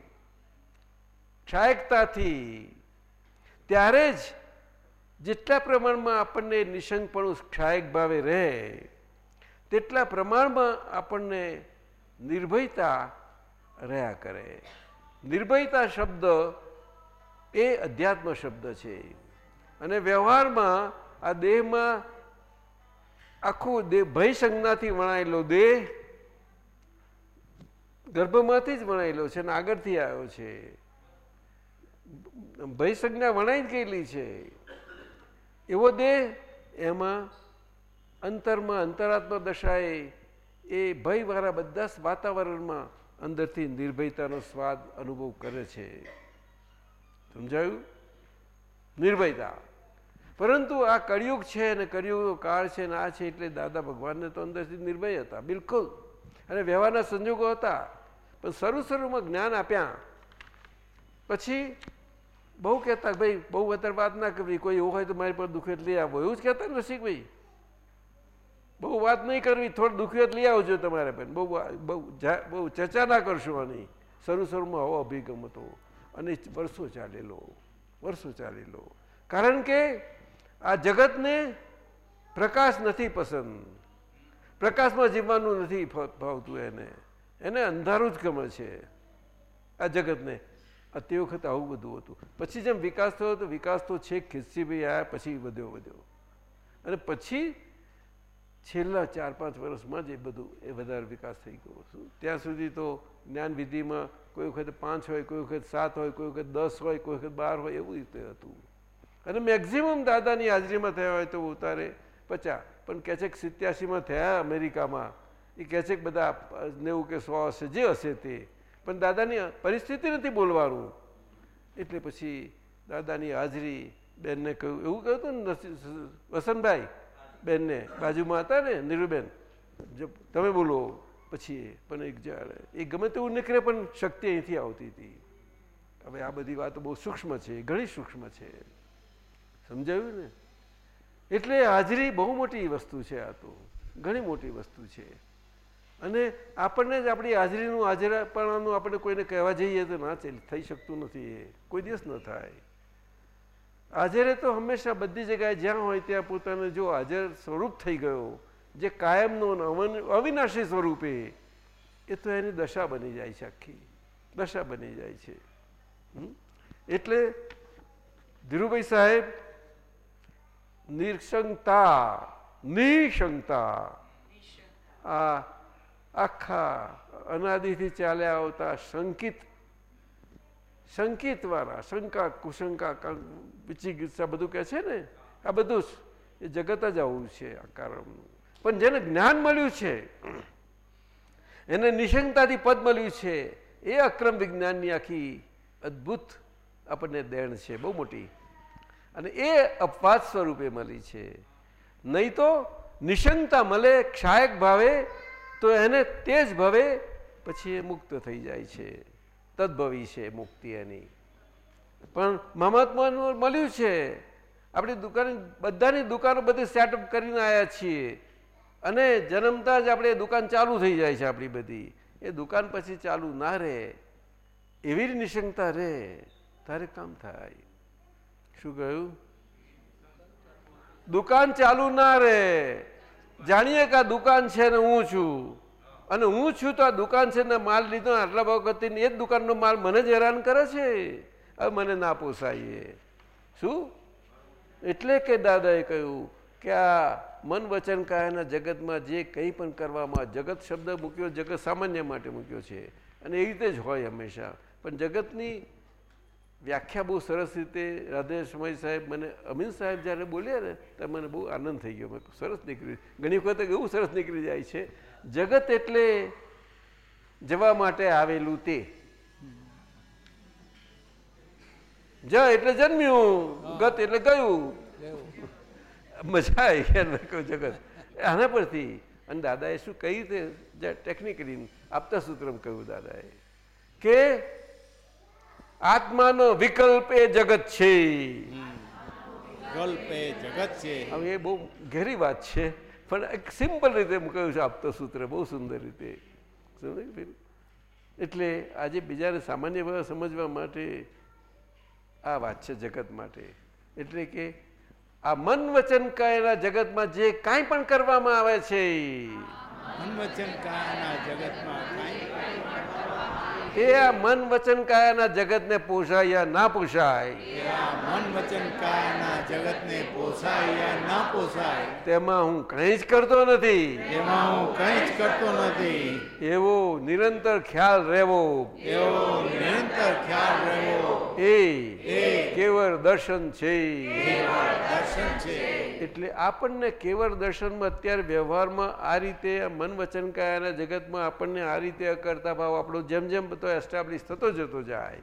B: ક્ષાયકતાથી ત્યારે જ જેટલા પ્રમાણમાં આપણને નિશંકપણું ક્ષાયક ભાવે રહે, તેટલા પ્રમાણમાં આપણને નિર્ભયતા રહ્યા કરે. નિર્ભયતા શબ્દ એ અધ્યાત્મ શબ્દ છે. અને વ્યવહારમાં આ દેહમાં આખું દેહ ભય સંજ્ઞાથી વણાયેલો દેહ ગર્ભમાંથી જ વણાયેલો છે અને આગળથી આવ્યો છે. ભય સંજ્ઞા વણાઈ જ ગયેલી છે. એવો દેહ એમાં અંતરમાં અંતરાત્મા દશાએ એ ભયવાળા બધા જ વાતાવરણમાં અંદરથી નિર્ભયતાનો સ્વાદ અનુભવ કરે છે. સમજાયું? નિર્ભયતા. પરંતુ આ કળિયુગ છે અને કળિયુગનો કાળ છે ને આ છે એટલે દાદા ભગવાનને તો અંદરથી નિર્ભય હતા, બિલકુલ. અને વ્યવહારના સંજોગો હતા. પણ શરૂ શરૂમાં જ્ઞાન આપ્યા. પછી બહુ કહેતા ભાઈ, બહુ વધારે વાત ના કરવી, કોઈ એવું હોય તો મારી પર દુઃખ લઈ આવો. એવું જ કહેતા ને રસિકભાઈ બહુ વાત નહીં કરવી, થોડું દુઃખિયત લઈ આવજો તમારે પણ. બહુ બહુ બહુ ચર્ચા ના કરશો આની. શરૂ શરૂમાં આવો અભિગમ હતો. અને વર્ષો ચાલેલો વર્ષો ચાલેલો. કારણ કે આ જગતને પ્રકાશ નથી પસંદ. પ્રકાશમાં જીવવાનું નથી ભાવતું એને. એને અંધારું જ ગમે છે. આ જગતને. તે વખતે આવું બધું હતું. પછી જેમ વિકાસ થયો તો વિકાસ તો છેક ખિસ્સીભાઈ આવ્યા પછી વધ્યો વધ્યો. અને પછી છેલ્લા ચાર, પાંચ વર્ષમાં જ એ બધું, એ વધારે વિકાસ થઈ ગયો. છું ત્યાં સુધી તો જ્ઞાન વિધિમાં કોઈ વખત પાંચ હોય, કોઈ વખત સાત હોય, કોઈ વખત દસ હોય, કોઈ વખત બાર હોય, એવું રીતે હતું. અને મેક્ઝિમમ દાદાની હાજરીમાં થયા હોય તો ઉતારે પચાસ. પણ કહે છે કે સિત્યાસીમાં થયા અમેરિકામાં. એ કહે છે કે બધા નેવું કે સો હશે, જે હશે તે. પણ દાદાની પરિસ્થિતિ નથી બોલવાનું. એટલે પછી દાદાની હાજરી બેનને કહ્યું, એવું કહ્યું હતું ને વસંતભાઈ બેનને, બાજુમાં હતા ને નીરુબેન તમે બોલો પછી પણ એક જ્યારે એ ગમે તેવું નીકળે પણ શક્તિ અહીંથી આવતી હતી. હવે આ બધી વાતો બહુ સૂક્ષ્મ છે, ઘણી સૂક્ષ્મ છે. સમજાયું ને? એટલે હાજરી બહુ મોટી વસ્તુ છે આ તો. ઘણી મોટી વસ્તુ છે. અને આપણને જ આપણી હાજરીનું, હાજરાપણાનું આપણે કોઈને કહેવા જઈએ તો ના થઈ શકતું નથી કોઈ દિવસ ન થાય. હાજરે તો હંમેશા બધી જગ્યાએ જ્યાં હોય ત્યાં પોતાને જો હાજર સ્વરૂપ થઈ ગયો, જે કાયમનો અવિનાશી સ્વરૂપે, એ તો એની દશા બની જાય છે આખી. દશા બની જાય છે. એટલે ધીરુભાઈ સાહેબ, નિર્શંકતા, નિશંકતા. આ આખા અનાદિથી ચાલ્યા આવતા શંકિત શંકિત વાળા શંકા, કુશંકા ચિકિત્સા બધું કહે છે ને? આ બધું જ. એ જગત જ આવું છે આ પણ જેને જ્ઞાન મળ્યું છે, એને નિશંકતાથી પદ મળ્યું છે, એ અક્રમ વિજ્ઞાનની આખી અદ્ભુત આપણને દેણ છે, બહુ મોટી. અને એ અપવાદ સ્વરૂપે મળી છે. નહીં તો નિશંકતા મળે, ક્ષાયક ભાવે તો એને તે જ ભવે, પછી એ મુક્ત થઈ જાય છે. તદભવી છે મુક્તિ એની. પણ મહાત્માનું મળ્યું છે. આપણી દુકાન બધાની દુકાનો બધી સેટઅપ કરીને આવ્યા છીએ. અને જન્મતા જ આપણે દુકાન ચાલુ થઈ જાય છે આપણી બધી. એ દુકાન પછી ચાલુ ના રહે. એવી નિશંકતા રહે. તારે કામ થાય. શું કહ્યું? દુકાન ચાલુ ના રહે. જાણીએ કે આ દુકાન છે ને હું છું. અને હું છું તો આ દુકાન છે ને માલ લીધો, આટલા વખત એ જ દુકાનનો માલ મને જ હેરાન કરે છે? હવે મને ના પોસાઈએ. શું? એટલે કે દાદાએ કહ્યું કે આ મન વચન કાયાના જગતમાં જે કંઈ પણ કરવામાં જગત શબ્દ મૂક્યો, જગત સામાન્ય માટે મૂક્યો છે. અને એ રીતે જ હોય હંમેશા. પણ જગતની વ્યાખ્યા બહુ સરસ રીતે રાધે સમય સાહેબ મને, અમીન સાહેબ જ્યારે બોલ્યા ને, ત્યારે મને બહુ આનંદ થઈ ગયો. મેં સરસ નીકળ્યું ઘણી વખત એવું સરસ નીકળી જાય છે. જગત એટલે જવા માટે આવેલું તે. જ એટલે જન્મ્યું, ગત એટલે ગયું. મજા આવી ગયા જગત. આના પરથી, અને દાદાએ શું કઈ રીતે ટેકનિકલી આપતા સૂત્રમ કહ્યું, દાદાએ, કે આત્માનો વિકલ્પ એ જગત છે.
F: વિકલ્પ એ જગત છે.
B: હવે એ બહુ ઘેરી વાત છે પણ એક સિમ્પલ રીતે કહ્યું છે આપતો સૂત્ર બહુ સુંદર રીતે. એટલે આજે બીજાને સામાન્ય સમજવા માટે આ વાત છે જગત માટે. એટલે કે આ મન વચન કાયના જગતમાં જે કાંઈ પણ કરવામાં આવે છે.
F: મન વચન કાયના જગતમાં કાંઈ
B: એ આ મન વચન કાયાના જગતને પોષાય યા ના પોષાય?
F: મન વચન કાયાના જગતને પોષાય યા ના પોષાય?
B: તેમાં હું કંઈ જ કરતો નથી.
F: એમાં હું કંઈ જ કરતો નથી.
B: એવો નિરંતર ખ્યાલ રહેવો.
F: એવો નિરંતર ખ્યાલ રહેવો.
B: એ કેવળ દર્શન
F: દર્શન છે.
B: એટલે આપણને કેવળ દર્શનમાં અત્યારે વ્યવહારમાં આ રીતે મન વચન કાયાના જગતમાં આપણને આ રીતે કરતા ભાવ આપણો જેમ જેમ બધો એસ્ટાબ્લિશ થતો જતો જાય.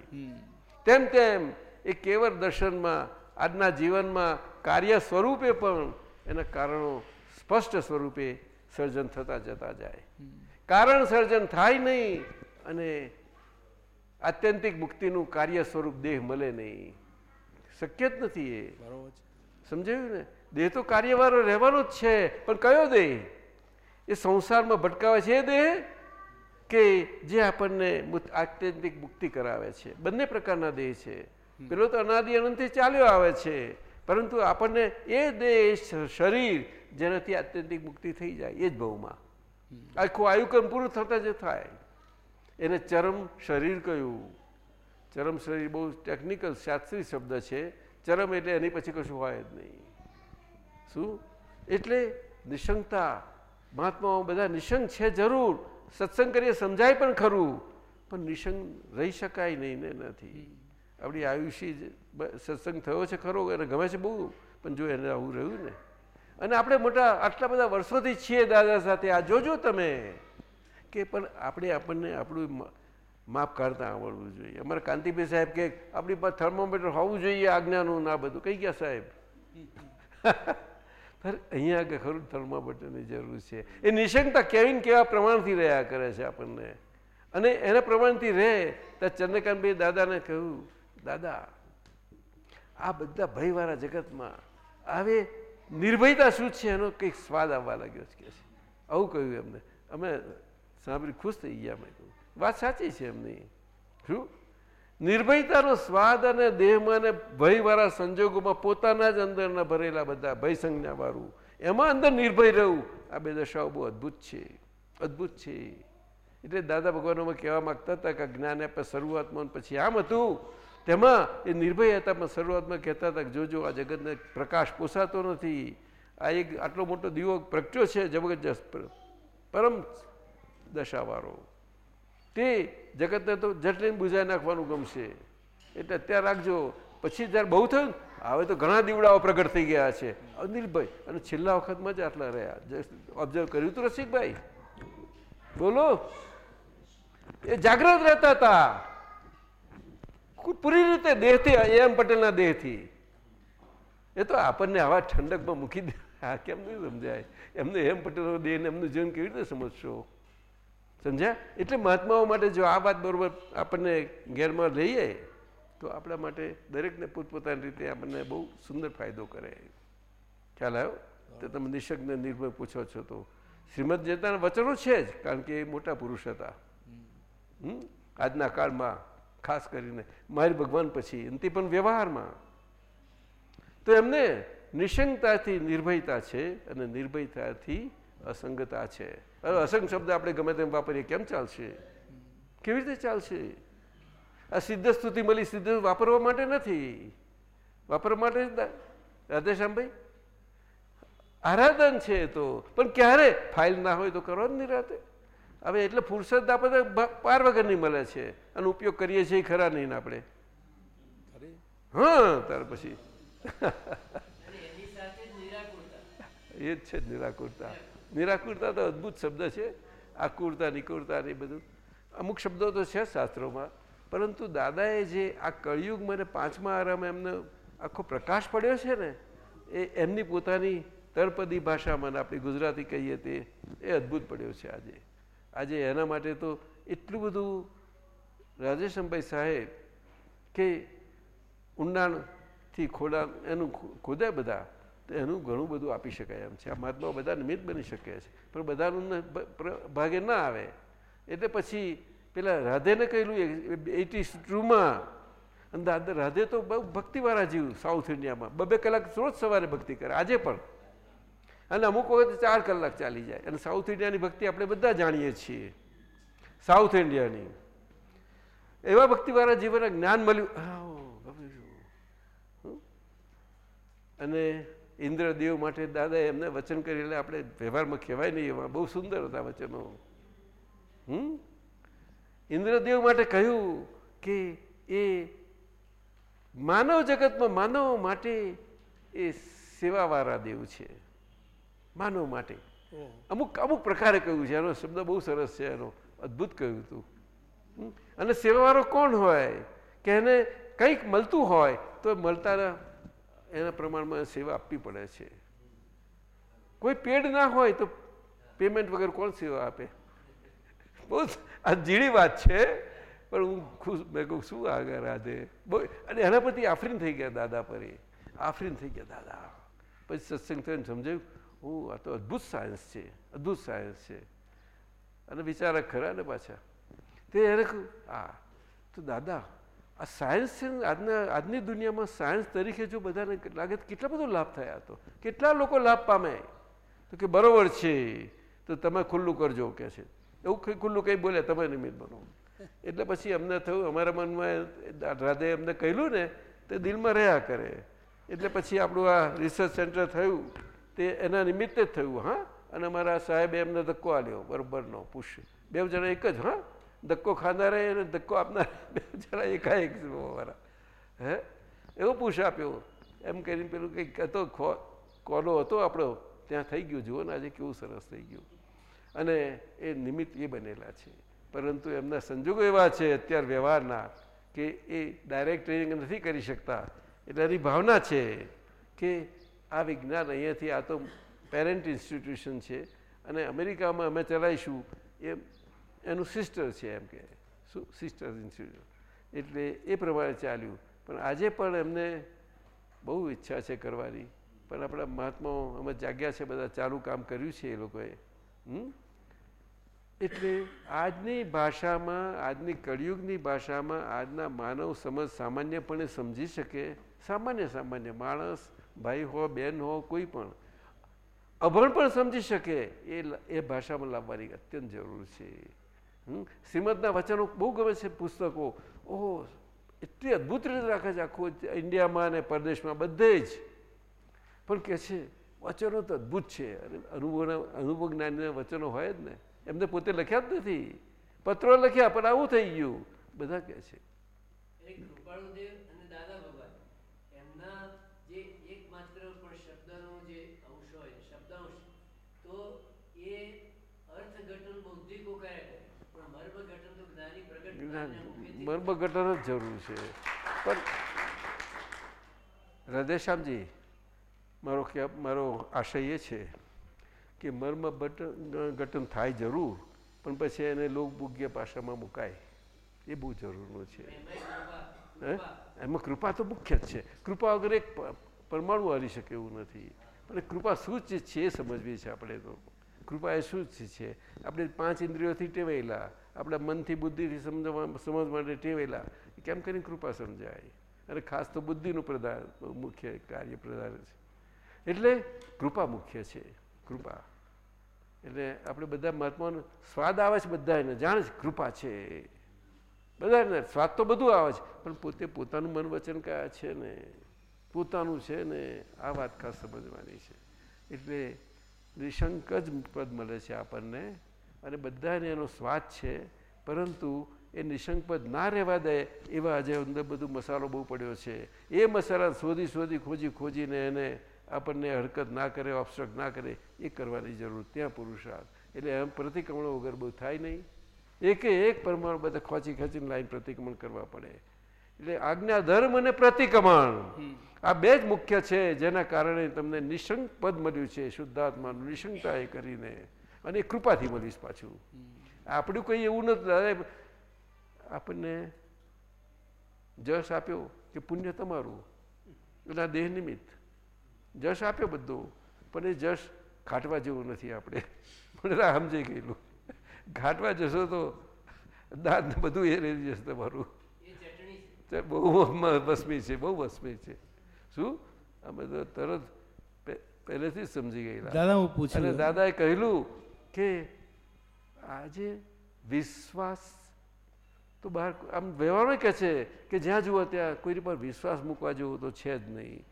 B: તેમ તેમ એ કેવળ દર્શનમાં આજના જીવનમાં કાર્ય સ્વરૂપે પણ એના કારણો સ્પષ્ટ સ્વરૂપે સર્જન થતા જતા જાય. કારણ સર્જન થાય નહીં અને આત્યંતિક મુક્તિનું કાર્ય સ્વરૂપ દેહ મળે નહીં. શક્ય જ નથી એ. સમજાયું ને? દેહ તો કાર્યવાળો રહેવાનો જ છે પણ કયો દેહ? એ સંસારમાં ભટકાવે છે એ દેહ? કે જે આપણને આત્યંતિક મુક્તિ કરાવે છે? બંને પ્રકારના દેહ છે. પેલો તો અનાદિ અનંતથી ચાલ્યો આવે છે. પરંતુ આપણને એ દેહ શરીર જેનાથી આત્યંતિક મુક્તિ થઈ જાય એ જ બહુમાં. આખું આયુકમ પૂરું થતા જ થાય. એને ચરમ શરીર કહ્યું. ચરમ બહુ ટેકનિકલ શાસ્ત્રી શબ્દ છે. ચરમ એટલે એની પછી કશું હોય જ નહીં. શું? એટલે નિશંકતા મહાત્માઓ બધા નિશંક છે જરૂર. સત્સંગ કરીએ સમજાય પણ ખરું. પણ નિશંક રહી શકાય નહીં ને નથી આપણી આયુષ્ય સત્સંગ થયો છે ખરો એને ગમે છે બહુ. પણ જો એને આવું રહ્યું ને. અને આપણે મોટા, આટલા બધા વર્ષોથી છીએ દાદા સાથે. આ જોજો તમે. કે પણ આપણે આપણને આપણું માપ કાઢતા આવડવું જોઈએ. અમારે કાંતિભાઈ સાહેબ કે આપણી પાસે થર્મોમીટર હોવું જોઈએ આજ્ઞાનું ના બધું. કઈ ગયા સાહેબ? અહીંયા આગળ ખરું થર્મોમીટરની જરૂર છે. એ નિશંકતા કેવી કેવા પ્રમાણથી રહ્યા કરે છે આપણને? અને એના પ્રમાણથી રહે ત્યાં ચંદ્રકાંતભાઈ દાદાને કહ્યું, દાદા, આ બધા ભયવાળા જગતમાં આવે નિર્ભયતા શું છે? એનો કંઈક સ્વાદ આવવા લાગ્યો છે કે છે. આવું કહ્યું એમને. અમે સાંભળી ખુશ થઈ ગયા મેં કહ્યું વાત સાચી છે એમની. શું? નિર્ભયતાનો સ્વાદ અને દેહમાં અને ભયવાળા સંજોગોમાં પોતાના જ અંદરના ભરેલા બધા ભય સંજ્ઞાવાળું એમાં અંદર નિર્ભય રહેવું આ બે દશાઓ બહુ અદ્ભુત છે. અદ્ભુત છે. એટલે દાદા ભગવાનોમાં કહેવા માગતા હતા કે જ્ઞાન આપણે શરૂઆતમાં પછી આમ હતું. તેમાં એ નિર્ભય હતા, પણ શરૂઆતમાં કહેતા હતા કે જોજો આ જગતને પ્રકાશ પોસાતો નથી. આ એક આટલો મોટો દીવો પ્રગટ્યો છે જબરજસ્ત પરમ દશાવાળો. તે જગતને તો જટલીને બુજાવી નાખવાનું ગમશે. એટલે અત્યારે રાખજો. પછી જ્યારે બહુ થયું હવે તો ઘણા દીવડાઓ પ્રગટ થઈ ગયા છે. અનિલભાઈ અને છેલ્લા વખતમાં જ આટલા રહ્યા. ઓબ્ઝર્વ કર્યું હતું રસિકભાઈ? બોલો. એ જાગ્રત રહેતા હતા. પૂરી રીતે દેહથી એમ પટેલના દેહથી. એ તો આપણને આવા ઠંડકમાં મૂકી દે. આ કેમ નહીં સમજાય? એમને એમ પટેલનો દેહ એમનું જીવન કેવી રીતે સમજશો? સમજ્યા? એટલે મહાત્માઓ માટે જો આ વાત બરોબર આપણને ઘેરમાં લઈએ, તો આપણા માટે દરેકને પોતપોતાની રીતે આપણને બહુ સુંદર ફાયદો કરે. ખ્યાલ આવ્યો? તો તમે નિશગ્ન નિર્ભય પૂછો છો તો. શ્રીમદ જતાના વચનો છે જ, કારણ કે એ મોટા પુરુષ હતા. આજના કાળમાં, ખાસ કરીને મારી ભગવાન પછી તે પણ વ્યવહારમાં. તો એમને નિશંકતાથી નિર્ભયતા છે અને નિર્ભયતાથી અસંગતા છે. અસંગ શબ્દ આપણે ગમે તેમ વાપરીએ, કેમ ચાલશે? કેવી રીતે ચાલશે? આ સિદ્ધ સ્તુતિ મળી સિદ્ધ વાપરવા માટે નથી. વાપરવા માટે રાધેશ્યામભાઈ? આરાધન છે તો. પણ ક્યારે? ફાઇલ ના હોય તો કરો જ નહીં રાતે. હવે એટલે ફુરસદ આપણે પાર વગરની મળે છે. અને ઉપયોગ કરીએ છીએ ખરા નહીં આપણે. હા, ત્યાર પછી. એ જ છે નિરાકુરતા. નિરાકુરતા તો અદ્ભુત શબ્દ છે. આકુરતા, નિકુરતા એ બધું. અમુક શબ્દો તો છે શાસ્ત્રોમાં, પરંતુ દાદાએ જે આ કળિયુગ મને પાંચમા આરામ એમનો આખો પ્રકાશ પડ્યો છે ને, એ એમની પોતાની તળપદી ભાષામાં આપણી ગુજરાતી કહીએ તે, એ અદ્ભુત પડ્યો છે આજે. આજે એના માટે તો એટલું બધું રાજેશમભાઈ સાહેબ કે ઊંડાણથી ખોડા, એનું ખોદે બધા એનું ઘણું બધું આપી શકાય એમ છે. આ મહાત્મા બધા નિમિત્ત બની શકે છે. પણ બધાનું ભાગે ના આવે. એટલે પછી પેલા રાધેને કહેલું એટી ટુમાં અને રાધે તો બહુ ભક્તિવાળા જીવ સાઉથ ઇન્ડિયામાં. બબે કલાક રોજ સવારે ભક્તિ કરે, આજે પણ. અને અમુક વખત ચાર કલાક ચાલી જાય. અને સાઉથ ઇન્ડિયાની ભક્તિ આપણે બધા જાણીએ છીએ. સાઉથ ઇન્ડિયાની. એવા ભક્તિવાળા જીવન જ્ઞાન મળ્યું. અને ઇન્દ્રદેવ માટે દાદાએ એમને વચન કરી એટલે આપણે વ્યવહારમાં કહેવાય નહીં એમાં બહુ સુંદર હતા વચનો. હમ? ઇન્દ્રદેવ માટે કહ્યું કે એ માનવ જગતમાં માનવ માટે એ સેવાવાળા દેવ છે. માનવ માટે. અમુક અમુક પ્રકારે કહ્યું છે એનો શબ્દ બહુ સરસ છે એનો અદ્ભુત કહ્યું હતું. અને સેવાવાળો કોણ હોય? કે એને કંઈક મળતું હોય તો મળતા એના પ્રમાણમાં સેવા આપવી પડે છે. કોઈ પેડ ના હોય તો પેમેન્ટ વગર કોણ સેવા આપે? બહુ આ જીણી વાત છે, પણ હું ખુશ મેં કહું, શું આગળ રાધે? બહુ અને એના પરથી આફરીન થઈ ગયા દાદા પર. આફરીન થઈ ગયા દાદા. પછી સત્સંગ થઈને સમજાયું હું આ તો અદ્ભુત સાયન્સ છે, અદ્ભુત સાયન્સ છે. અને વિચારક ખરા ને પાછા. તે એને કહું, હા, તો દાદા આ સાયન્સ આજના, આજની દુનિયામાં સાયન્સ તરીકે જો બધાને લાગે કેટલા બધો લાભ થયા તો? કેટલા લોકો લાભ પામે? તો કે બરોબર છે, તો તમે ખુલ્લું કરજો કે છે. એવું ખુલ્લું કંઈ બોલે, તમે નિમિત્ત બનો. એટલે પછી અમને થયું, અમારા મનમાં રાધે અમને કહેલું ને, તે દિલમાં રહ્યા કરે. એટલે પછી આપણું આ રિસર્ચ સેન્ટર થયું, તે એના નિમિત્તે જ થયું, હા? અને અમારા સાહેબે એમને ધક્કો આલ્યો બરોબરનો પુશ બે જણા એક જ, હા? ધક્કો ખાનારે અને ધક્કો આપનાર જરા એકાએક મારા હે? એવો પુશ આપ્યો. એમ કરીને પેલું કંઈક હતો કોલો હતો આપણો, ત્યાં થઈ ગયું. જુઓ ને આજે કેવું સરસ થઈ ગયું. અને એ નિમિત્ત એ બનેલા છે. પરંતુ એમના સંજોગો એવા છે, અત્યારે વ્યવહારના, કે એ ડાયરેક્ટ ટ્રેનિંગ નથી કરી શકતા. એટલે એની ભાવના છે કે આ વિજ્ઞાન અહીંયાથી આ તો પેરેન્ટ ઇન્સ્ટિટ્યુશન છે. અને અમેરિકામાં અમે ચલાવીશું. એ એનું સિસ્ટર છે એમ કે, શું? સિસ્ટર ઇન્સ્ટિટ્યૂટ એટલે એ પ્રમાણે ચાલ્યું. પણ આજે પણ એમને બહુ ઈચ્છા છે કરવાની. પણ આપણા મહાત્માઓ અમે જાગ્યા છે, બધા ચાલુ કામ કર્યું છે એ લોકોએ. એટલે આજની ભાષામાં, આજની કળિયુગની ભાષામાં આજના માનવ સમજ સામાન્યપણે સમજી શકે. સામાન્ય સામાન્ય માણસ, ભાઈ હો, બેન હો, કોઈ પણ. અભણ પણ સમજી શકે. એ એ ભાષામાં લાવવાની અત્યંત જરૂર છે. શ્રીમદના વચનો બહુ ગમે છે પુસ્તકો. ઓહો, એટલી અદ્ભુત રીતે રાખે છે આખું ઇન્ડિયામાં અને પરદેશમાં બધે જ. પણ કહે છે, વચનો તો અદ્ભુત છે. અને અનુભવના, અનુભવ જ્ઞાનના વચનો હોય જ ને. એમને પોતે લખ્યા જ નથી. પત્રો લખ્યા, પણ આવું થઈ ગયું. બધા કહે છે
G: એક કૃપાળુદેવ અને દાદા ભગવાન એમના જે એકમાત્ર પણ શબ્દનો જે અંશ હોય શબ્દાંશ તો એ અર્થઘટન બૌદ્ધિકો કરે પણ મર્મઘટન તો
B: મર્મઘટન જ જરૂર છે. પણ હૃદયશ્યામજી મારો મારો આશય એ છે કે મર્મ ઘટન થાય જરૂર, પણ પછી એને લોકભોગ્ય ભાષામાં મુકાય. એ બહુ જરૂરનું છે. એમાં કૃપા તો મુખ્ય જ છે. કૃપા વગર એક પરમાણુ હારી શકે એવું નથી. પણ કૃપા શું ચીજ છે એ સમજવી છે આપણે તો. કૃપા એ શું ચીજ છે? આપણે પાંચ ઇન્દ્રિયોથી ટેવાયેલા. આપણા મનથી બુદ્ધિથી સમજવા સમજ માટે ટેવેલા. કેમ કરીને કૃપા સમજાય? અને ખાસ તો બુદ્ધિનું પ્રધાન મુખ્ય કાર્ય પ્રધાન છે. એટલે કૃપા મુખ્ય છે. કૃપા. એટલે આપણે બધા મહાત્માનો સ્વાદ આવે છે બધાને. જાણે છે કૃપા છે. બધાને. સ્વાદ તો બધું આવે છે. પણ પોતે પોતાનું મન વચન કયા છે ને? પોતાનું છે ને? આ વાત ખાસ સમજવાની છે. એટલે નિશંક જ પદ મળે છે આપણને. અને બધાને એનો સ્વાદ છે. પરંતુ એ નિશંકપદ ના રહેવા દે એવા આજે અંદર બધું મસાલો બહુ પડ્યો છે. એ મસાલા શોધી શોધી ખોજી ખોજીને એને આપણને હરકત ના કરે ઓબ્સ્ટ્રક્ટ ના કરે એ કરવાની જરૂર ત્યાં પુરુષાર્થ. એટલે એમ પ્રતિક્રમણો વગર બહુ થાય નહીં. એકે એક પરમાણુ બધા ખોચી ખેંચીને લાઈન પ્રતિક્રમણ કરવા પડે. એટલે આજ્ઞા ધર્મ અને પ્રતિક્રમણ. આ બે જ મુખ્ય છે જેના કારણે તમને નિશંક પદ મળ્યું છે શુદ્ધાત્માનું નિશંકતા એ કરીને. અને કૃપાથી મળીશ પાછું. આપણું કંઈ એવું નથી. આપણને જશ આપ્યો કે પુણ્ય તમારું. એટલે આ દેહ નિમિત્ત. જશ આપ્યો બધો પણ એ જશ ઘાટવા જેવું નથી આપણે. પણ આ સમજાઈ ગયેલું. ઘાટવા જશો તો દાંત બધું એ રહી જશે તમારું.
G: એ ચટણી છે.
B: તે બહુ વસમી છે બહુ વસમી છે. શું? અમે તો તરત પહેલેથી જ સમજી ગયેલા.
F: દાદા હું
B: પૂછ્યું.
F: પૂછું
B: દાદાએ કહેલું કે આજે વિશ્વાસ, તો બહાર આમ વ્યવહારમાં કહે છે કે જ્યાં જુઓ ત્યાં કોઈની પર વિશ્વાસ મૂકવા જેવો તો છે જ નહીં.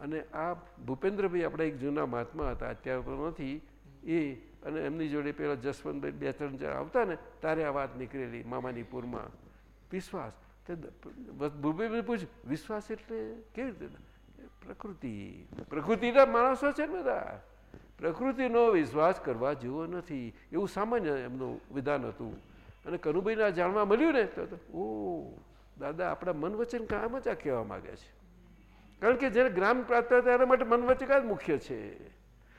B: અને આ ભૂપેન્દ્રભાઈ આપણા એક જૂના મહાત્મા હતા, અત્યારે તો નથી, એ અને એમની જોડે પેલા જસવંતભાઈ બે ત્રણ જણ આવતા ને તારે આ વાત નીકળેલી મામાની પૂરમાં વિશ્વાસ. તે ભૂપેન્દ્ર પૂછ, વિશ્વાસ એટલે કેવી રીતે? પ્રકૃતિ. પ્રકૃતિના માણસો છે ને બધા. પ્રકૃતિનો વિશ્વાસ કરવા જેવો નથી. એવું સામાન્ય એમનું વિધાન હતું. અને કનુભાઈને જાણવા મળ્યું ને, તો ઓ, દાદા, આપણા મન વચન કામ જ આ કહેવા માગે છે. કારણ કે જ્યારે જ્ઞાન પ્રાપ્ત એના માટે મન જ મુખ્ય છે.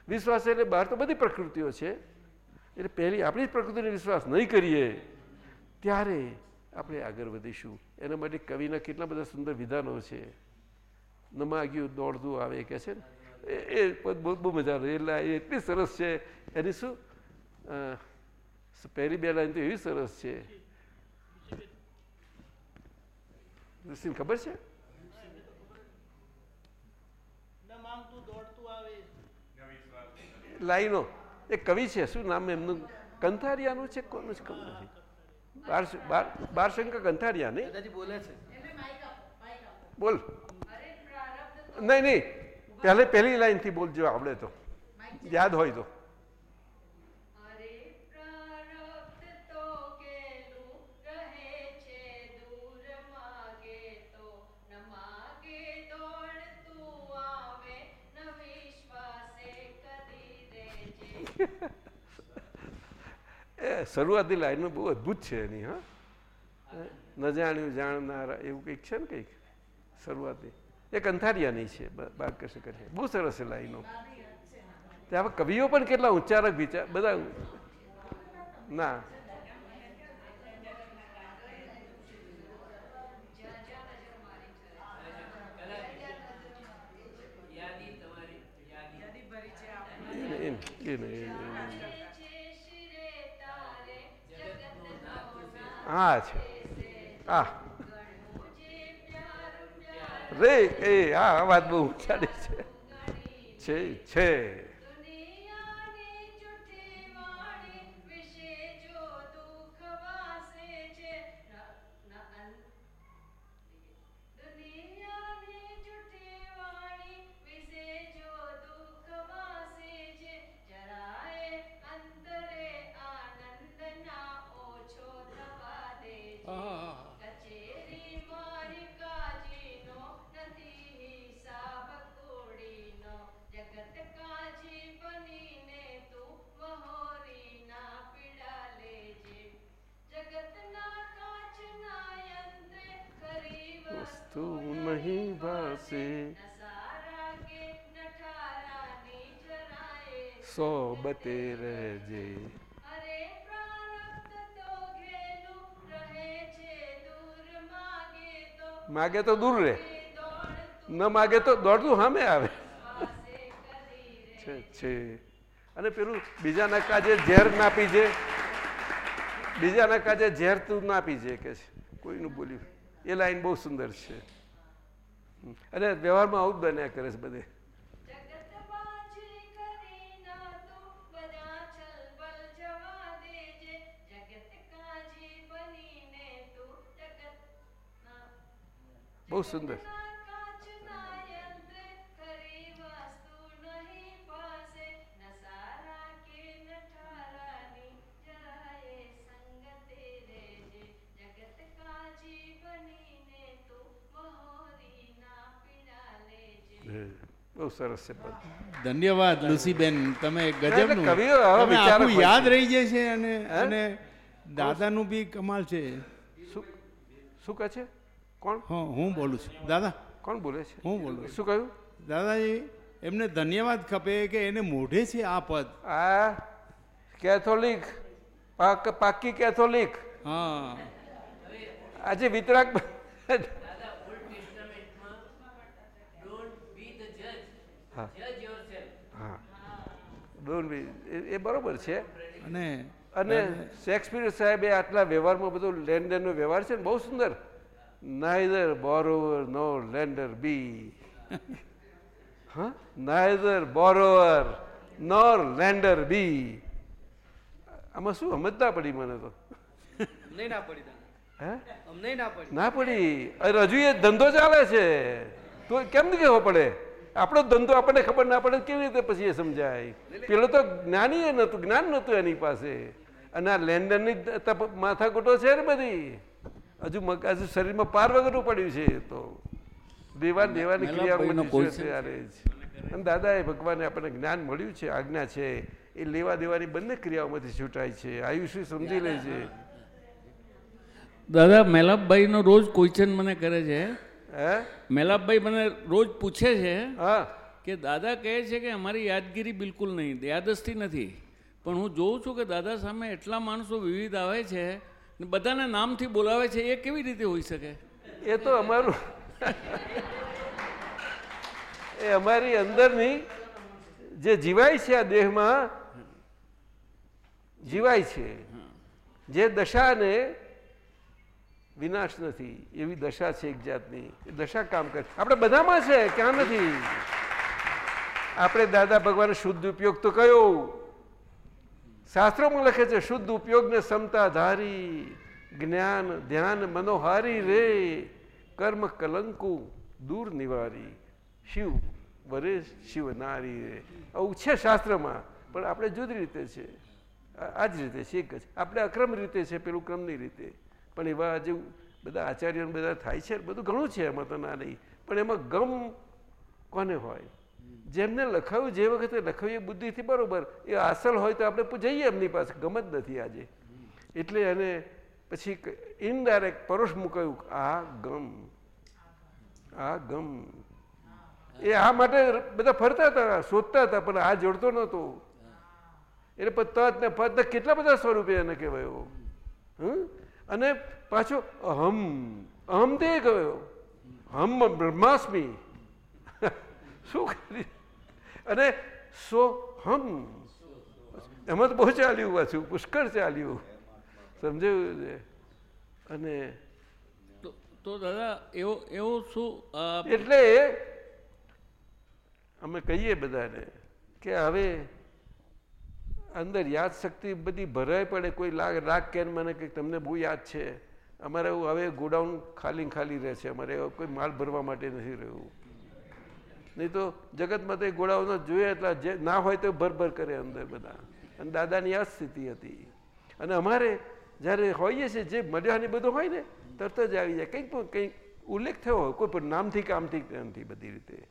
B: વિશ્વાસ એટલે બહાર તો બધી પ્રકૃતિઓ છે. એટલે પહેલી આપણી જ પ્રકૃતિને વિશ્વાસ નહીં કરીએ, ત્યારે આપણે આગળ વધીશું. એના માટે કવિના કેટલા બધા સુંદર વિધાનો છે. નમાગ્યું દોડતું આવે કે છે ને એ એ બહુ બહુ મજા આવે એટલે એ એટલી સરસ છે એની શું અ, પહેલી બે લાઈન તો એવી સરસ છે ખબર છે
A: ન માંગતું દોડતું આવે
B: લાઈનો એ કવિ છે શું નામ એમનું કંથારિયાનું છે કોનું છે ખબર નથી બાર બાર- બારશંકર કંથારિયા નહીં
E: બોલે છે
B: બોલ નહીં નહીં પહેલે પહેલી લાઈનથી બોલજો આવડે તો. યાદ હોય તો.
H: અરે પ્રારબ્ધ તો કેલું રહે છે દૂર માગે તો. ન માગે દોડતું આવે ન વિશ્વાસે કદી દેજે
B: એ શરૂઆતની લાઈનો બહુ અદ્ભુત છે એની હા. ન જાણ્યું જાણનારા એવું કંઈક છે ને કંઈક? શરૂઆતની. એક અંથારિયાની છે બાલકૃષ્ણ કરી બહુ સરસ છે લાઈનો. ત્યાં કવિઓ પણ કેટલા ઉચ્ચારક વિચાર બધા ના. હા, છે. આ રે એ હા વાત બહુ ચાલે છે. છે છે.
H: માગે તો
B: દૂર રહે. ન માગે તો દોડતું સામે આવે. છે અને પેલું બીજાના કાજે ઝેર ના પીજે બીજાના કાજે ઝેર તું ના પીજે કે છે, કોઈનું બોલ્યું. એ લાઈન બહુ સુંદર છે. અને વ્યવહારમાં આવું જ બન્યા કરે છે બધે. બહુ સરસ છે
F: ધન્યવાદ લુસીબેન. તમે ગજબનું
B: કવિઓ
F: આખું યાદ રહી જાય છે અને અને દાદાનું બી કમાલ છે.
B: શું શું કહે છે? કોણ?
F: હા હું બોલું છું. દાદા?
B: કોણ બોલે છે?
F: હું બોલું છું.
B: શું કહ્યું?
F: દાદાજી એમને ધન્યવાદ ખપે કે એને મોઢે છે આ પદ.
B: આ કેથોલિક પાક- પાકી કેથોલિક.
F: હા.
B: આજે વિતરાક
G: દાદા ઓલ્ડ ટેસ્ટામેન્ટમાં ડોન્ટ બી ધ જજ
B: હા. હા. ડોન્ટ બી એ- એ બરોબર છે.
F: અને
B: અને શેક્સપિયર સાહેબે આટલા વ્યવહારમાં બધું લેન્ડરનો વ્યવહાર છે ને બહુ સુંદર. નાઇધર બોરોવર નો લેન્ડર બી હા Neither borrower nor lender be આમાં શું સમજતા પડી મને તો?
E: ના પડી
B: હે?
E: અમને ના પડી.
B: ના પડી. અરે હજુ એ ધંધો ચાલે છે. તો કેમ નહીં કહેવો પડે? આપણો ધંધો આપણને ખબર ના પડે કેવી રીતે પછી એ સમજાય? પેલો તો જ્ઞાની એ નહોતું જ્ઞાન નહોતું એની પાસે. અને આ લેન્ડરની માથાકૂટો છે ને બધી. હજુ મગ હજુ શરીરમાં પાર વગરનું પડ્યું છે તો. દેવા દેવાની
D: કોઈ
B: છે ત્યારે જ. અને દાદાએ ભગવાને આપણને જ્ઞાન મળ્યું છે આજ્ઞા છે એ લેવા દેવાની બંને ક્રિયાઓમાંથી છૂટાય છે. આયુષ્ય સમજી લે છે.
D: દાદા મેલાપભાઈનો રોજ ક્વેશ્ચન મને કરે છે?
B: હે?
D: મેલાપભાઈ મને રોજ પૂછે છે
B: હા.
D: કે દાદા કહે છે કે અમારી યાદગીરી બિલકુલ નહીં યાદસ્તી નથી. પણ હું જોઉં છું કે દાદા સામે એટલા માણસો વિવિધ આવે છે બધાને નામથી બોલાવે છે, એ કેવી રીતે હોઈ શકે?
B: એ તો અમારું એ અમારી અંદરની જે જીવાય છે આ દેહમાં, જીવાય છે. જે દશાને વિનાશ નથી, એવી દશા છે એક જાતની. એ દશા કામ કરે આપણે બધામાં છે, ક્યાં નથી? આપણે દાદા ભગવાન શુદ્ધ ઉપયોગ તો કયો શાસ્ત્રોમાં લખે છે, શુદ્ધ ઉપયોગને ક્ષમતા ધારી જ્ઞાન, ધ્યાન, મનોહારી રે, કર્મ કલંકુ દૂર નિવારી, શિવ વરે શિવ નારી રે. આવું છે શાસ્ત્રમાં, પણ આપણે જુદી રીતે છે. આ જ રીતે છે, એક જ. આપણે અક્રમ રીતે છે, પેલું ક્રમની રીતે. પણ એવા જે બધા આચાર્યો બધા થાય છે, બધું ઘણું છે એમાં તો ના નહીં. પણ એમાં ગમ કોને હોય? જેમને લખાયું, જે વખતે લખાયું બુદ્ધિથી બરોબર, એ અસલ હોય તો આપણે જઈએ એમની પાસે, ગમત નથી આજે. એટલે એને પછી ઇનડાયરેક્ટ પરોશ મૂકાયું આ ગમ આ ગમ. એ આ માટે બધા ફરતા હતા, શોધતા હતા, પણ આ જોડતો નહોતો. એટલે પત ને પદ કેટલા બધા સ્વરૂપે એને કહેવાયો. હમ? અને પાછો અહમ અહમ તે કહેવાયો. હમ બ્રહ્માસ્મી. શું કરી અને સો હમ. એમાં તો બહુ ચાલ્યું પાછું પુષ્કળ ચાલ્યું. સમજાયું છે અને
D: તો દાદા એવો એવો શું
B: એટલે અમે કહીએ બધાને કે હવે અંદર યાદ શક્તિ બધી ભરાય પડે કોઈ લાગ રાગ કે મને કે તમને બહુ યાદ છે. અમારે એવું હવે ગોડાઉન ખાલી ને ખાલી રહે છે અમારે એવો કોઈ માલ ભરવા માટે નથી રહ્યું. નહીં તો જગતમાં તો ગોડાઉન જોઈએ એટલે જે ના હોય તો ભરભર કરે અંદર બધા. અને દાદાની આ સ્થિતિ હતી. અને અમારે જ્યારે હોઈએ છીએ, જે મળ્યાની બધું હોય ને, તરત જ આવી જાય. કંઈક પણ કંઈક ઉલ્લેખ થયો હોય, કોઈ પણ નામથી કામથી કામથી બધી રીતે.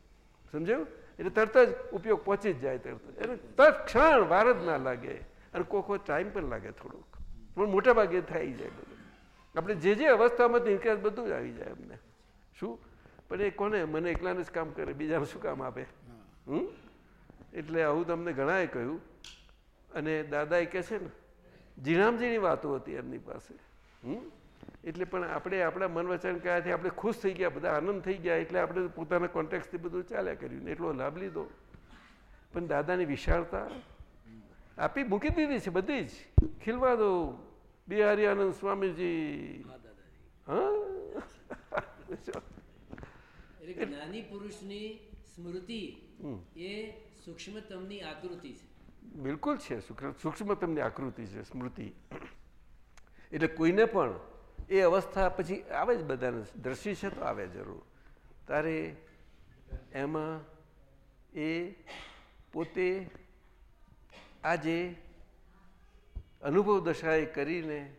B: સમજાયું? એટલે તરત જ ઉપયોગ પહોંચી જ જાય તરત. એટલે તરત ક્ષણ વાર જ ના લાગે. અને કોઈ કોઈ ટાઈમ પણ લાગે થોડુંક. પણ મોટા ભાગે થઈ જાય બધું. આપણે જે જે અવસ્થામાં નીકળ્યા બધું જ આવી જાય અમને. શું? પણ એ કોને? મને એકલાને જ કામ કરે બીજાને શું કામ આપે? હમ? એટલે આવું તમને ઘણાએ કહ્યું. અને દાદાએ કહે છે ને ઝીણામઝીણી વાતો હતી એમની પાસે. હમ? એટલે પણ આપણે આપણા મન વચન કયાથી? આપણે ખુશ થઈ ગયા બધા આનંદ થઈ ગયા એટલે આપણે પોતાના કોન્ટેક્ટથી બધું ચાલ્યા કર્યું ને એટલો લાભ લીધો. પણ દાદાની વિશાળતા આપી મૂકી દીધી છે બધી જ. ખીલવા દો બિહારી આનંદ સ્વામીજી. હા.
G: એટલે જ્ઞાની પુરુષની સ્મૃતિ એ સૂક્ષ્મતમની આકૃતિ છે.
B: બિલકુલ છે સૂક્ષ્મ- સૂક્ષ્મતમની આકૃતિ છે સ્મૃતિ. એટલે કોઈને પણ એ અવસ્થા પછી આવે જ બધાને દ્રશ્ય છે તો આવે જરૂર. તારે એમાં એ પોતે આજે અનુભવ દશાએ કરીને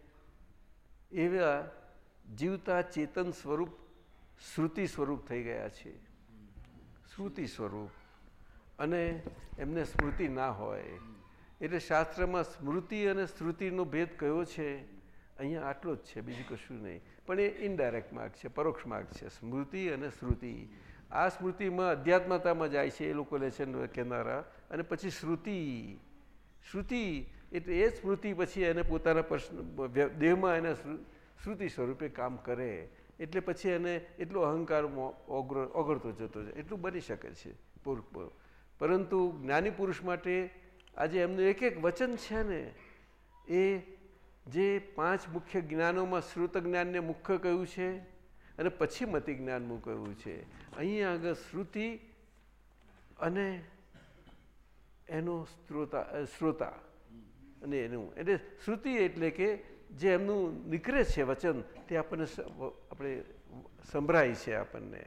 B: એવા જીવતા ચેતન સ્વરૂપ શ્રુતિ સ્વરૂપ થઈ ગયા છે. શ્રુતિ સ્વરૂપ. અને એમને સ્મૃતિ ના હોય. એટલે શાસ્ત્રમાં સ્મૃતિ અને શ્રુતિનો ભેદ કયો છે? અહીંયા આટલો જ છે, બીજું કશું નહીં. પણ એ ઇનડાયરેક્ટ માર્ગ છે, પરોક્ષ માર્ગ છે, સ્મૃતિ અને શ્રુતિ. આ સ્મૃતિમાં અધ્યાત્મતામાં જાય છે, એ લોકો લે છે કહેનારા. અને પછી શ્રુતિ. શ્રુતિ એટલે એ સ્મૃતિ પછી એને પોતાના પ્રશ્ન દેહમાં એને શ્રુતિ સ્વરૂપે કામ કરે. એટલે પછી એને એટલો અહંકાર ઓગળ ઓગળતો જતો જાય. એટલું બની શકે છે પૂર- પૂર- પરંતુ જ્ઞાની પુરુષ માટે આજે એમનું એક એક વચન છે ને, એ જે પાંચ મુખ્ય જ્ઞાનોમાં શ્રુત જ્ઞાનને મુખ્ય કહ્યું છે અને પછી મતિ જ્ઞાનનું કહ્યું છે. અહીંયા આગળ શ્રુતિ અને એનો સ્ત્રોતા શ્રોતા અને એનું. એટલે શ્રુતિ એટલે કે જે એમનું નીકળે છે વચન, તે આપણને આપણે સંભળાય છે આપણને,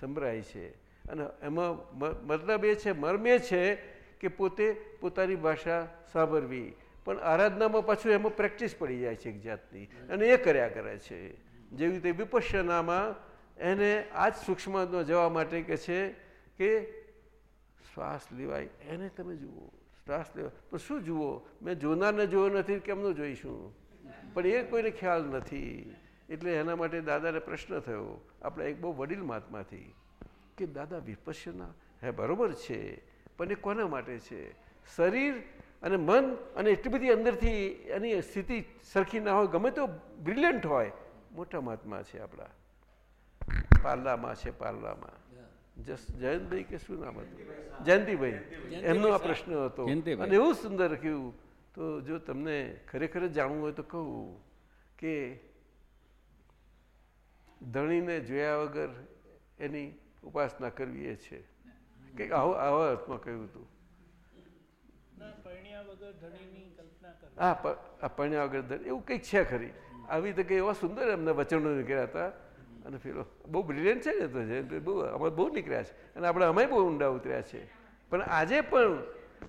B: સંભળાય છે. અને એમાં મતલબ એ છે, મર્મ એ છે કે પોતે પોતાની ભાષા સાંભળવી. પણ આરાધનામાં પાછું એમાં પ્રેક્ટિસ પડી જાય છે એક જાતની. અને એ કર્યા કરે છે. જેવી રીતે વિપશ્યનામાં એને આ જ સૂક્ષ્મનો જવા માટે કે છે કે, શ્વાસ લેવાય. એને તમે જુઓ. શ્વાસ લેવાય. પણ શું જુઓ? મેં જોનારને જોયો નથી, કેમનું જોઈશું? પણ એ કોઈને ખ્યાલ નથી. એટલે એના માટે દાદાને પ્રશ્ન થયો આપણા એક બહુ વડીલ મહાત્માથી કે દાદા વિપશ્યના. હે બરોબર છે પણ એ કોના માટે છે? શરીર અને મન અને એટલી બધી અંદરથી એની સ્થિતિ સરખી ના હોય ગમે તો બ્રિલિયન્ટ હોય. મોટા મહાત્મા છે આપણા. પાર્લામાં છે પાર્લામાં. જસ જયંતભાઈ કે શું નામ હતું? જયંતિભાઈ. એમનો આ પ્રશ્ન હતો. અને એવું સુંદર કહ્યું તો જો તમને ખરેખર જાણવું હોય તો કહું કે ધણીને જોયા વગર એની ઉપાસના કરવી એ છે. કંઈક આવો આવા અર્થમાં કહ્યું હતું હા પરણ્યા વગર એવું કંઈક છે ખરી. આવી રીતે કંઈ એવા સુંદર એમના વચનો નીકળ્યા હતા. અને પેલો બહુ બ્રિલિયન્ટ છે ને તો છે બહુ અમારે બહુ નીકળ્યા છે. અને આપણે અમે બહુ ઊંડા ઉતર્યા છે. પણ આજે પણ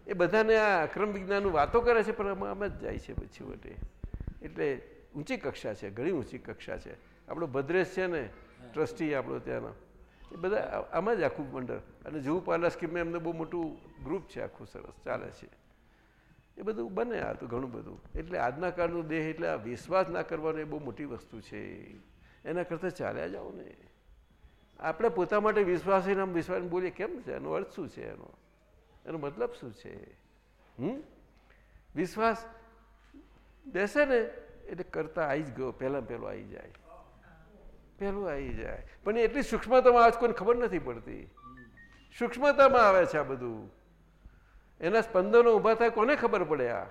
B: એ બધાને આ અક્રમ વિજ્ઞાનનું વાતો કરે છે પણ આમાં આમ જ જાય છે પછી વટે. એટલે ઊંચી કક્ષા છે ઘણી ઊંચી કક્ષા છે. આપણો ભદ્રેશ છે ને ટ્રસ્ટી આપણો ત્યાંનો. એ બધા આમાં જ આખું મંડળ. અને જુહુ પાલા સ્કીમમાં એમને બહુ મોટું ગ્રુપ છે આખું સરસ ચાલે છે. એ બધું બને આ તો ઘણું બધું. એટલે આજના કાળનો દેહ એટલે આ વિશ્વાસ ના કરવાનો એ બહુ મોટી વસ્તુ છે. એના કરતાં ચાલ્યા જાઓ ને. આપણે પોતા માટે વિશ્વાસ વિશ્વાસ બોલીએ કેમ છે? એનો અર્થ શું છે એનો? એનો મતલબ શું છે? હમ? વિશ્વાસ બેસે ને, એટલે કરતા આવી જ ગયો, પહેલાં પહેલો આવી જાય. પહેલું આવી જાય. પણ એટલી સૂક્ષ્મતામાં આજ કોઈને ખબર નથી પડતી. સૂક્ષ્મતામાં આવે છે આ બધું. એના સ્પંદનો ઊભા થાય, કોને ખબર પડે આ?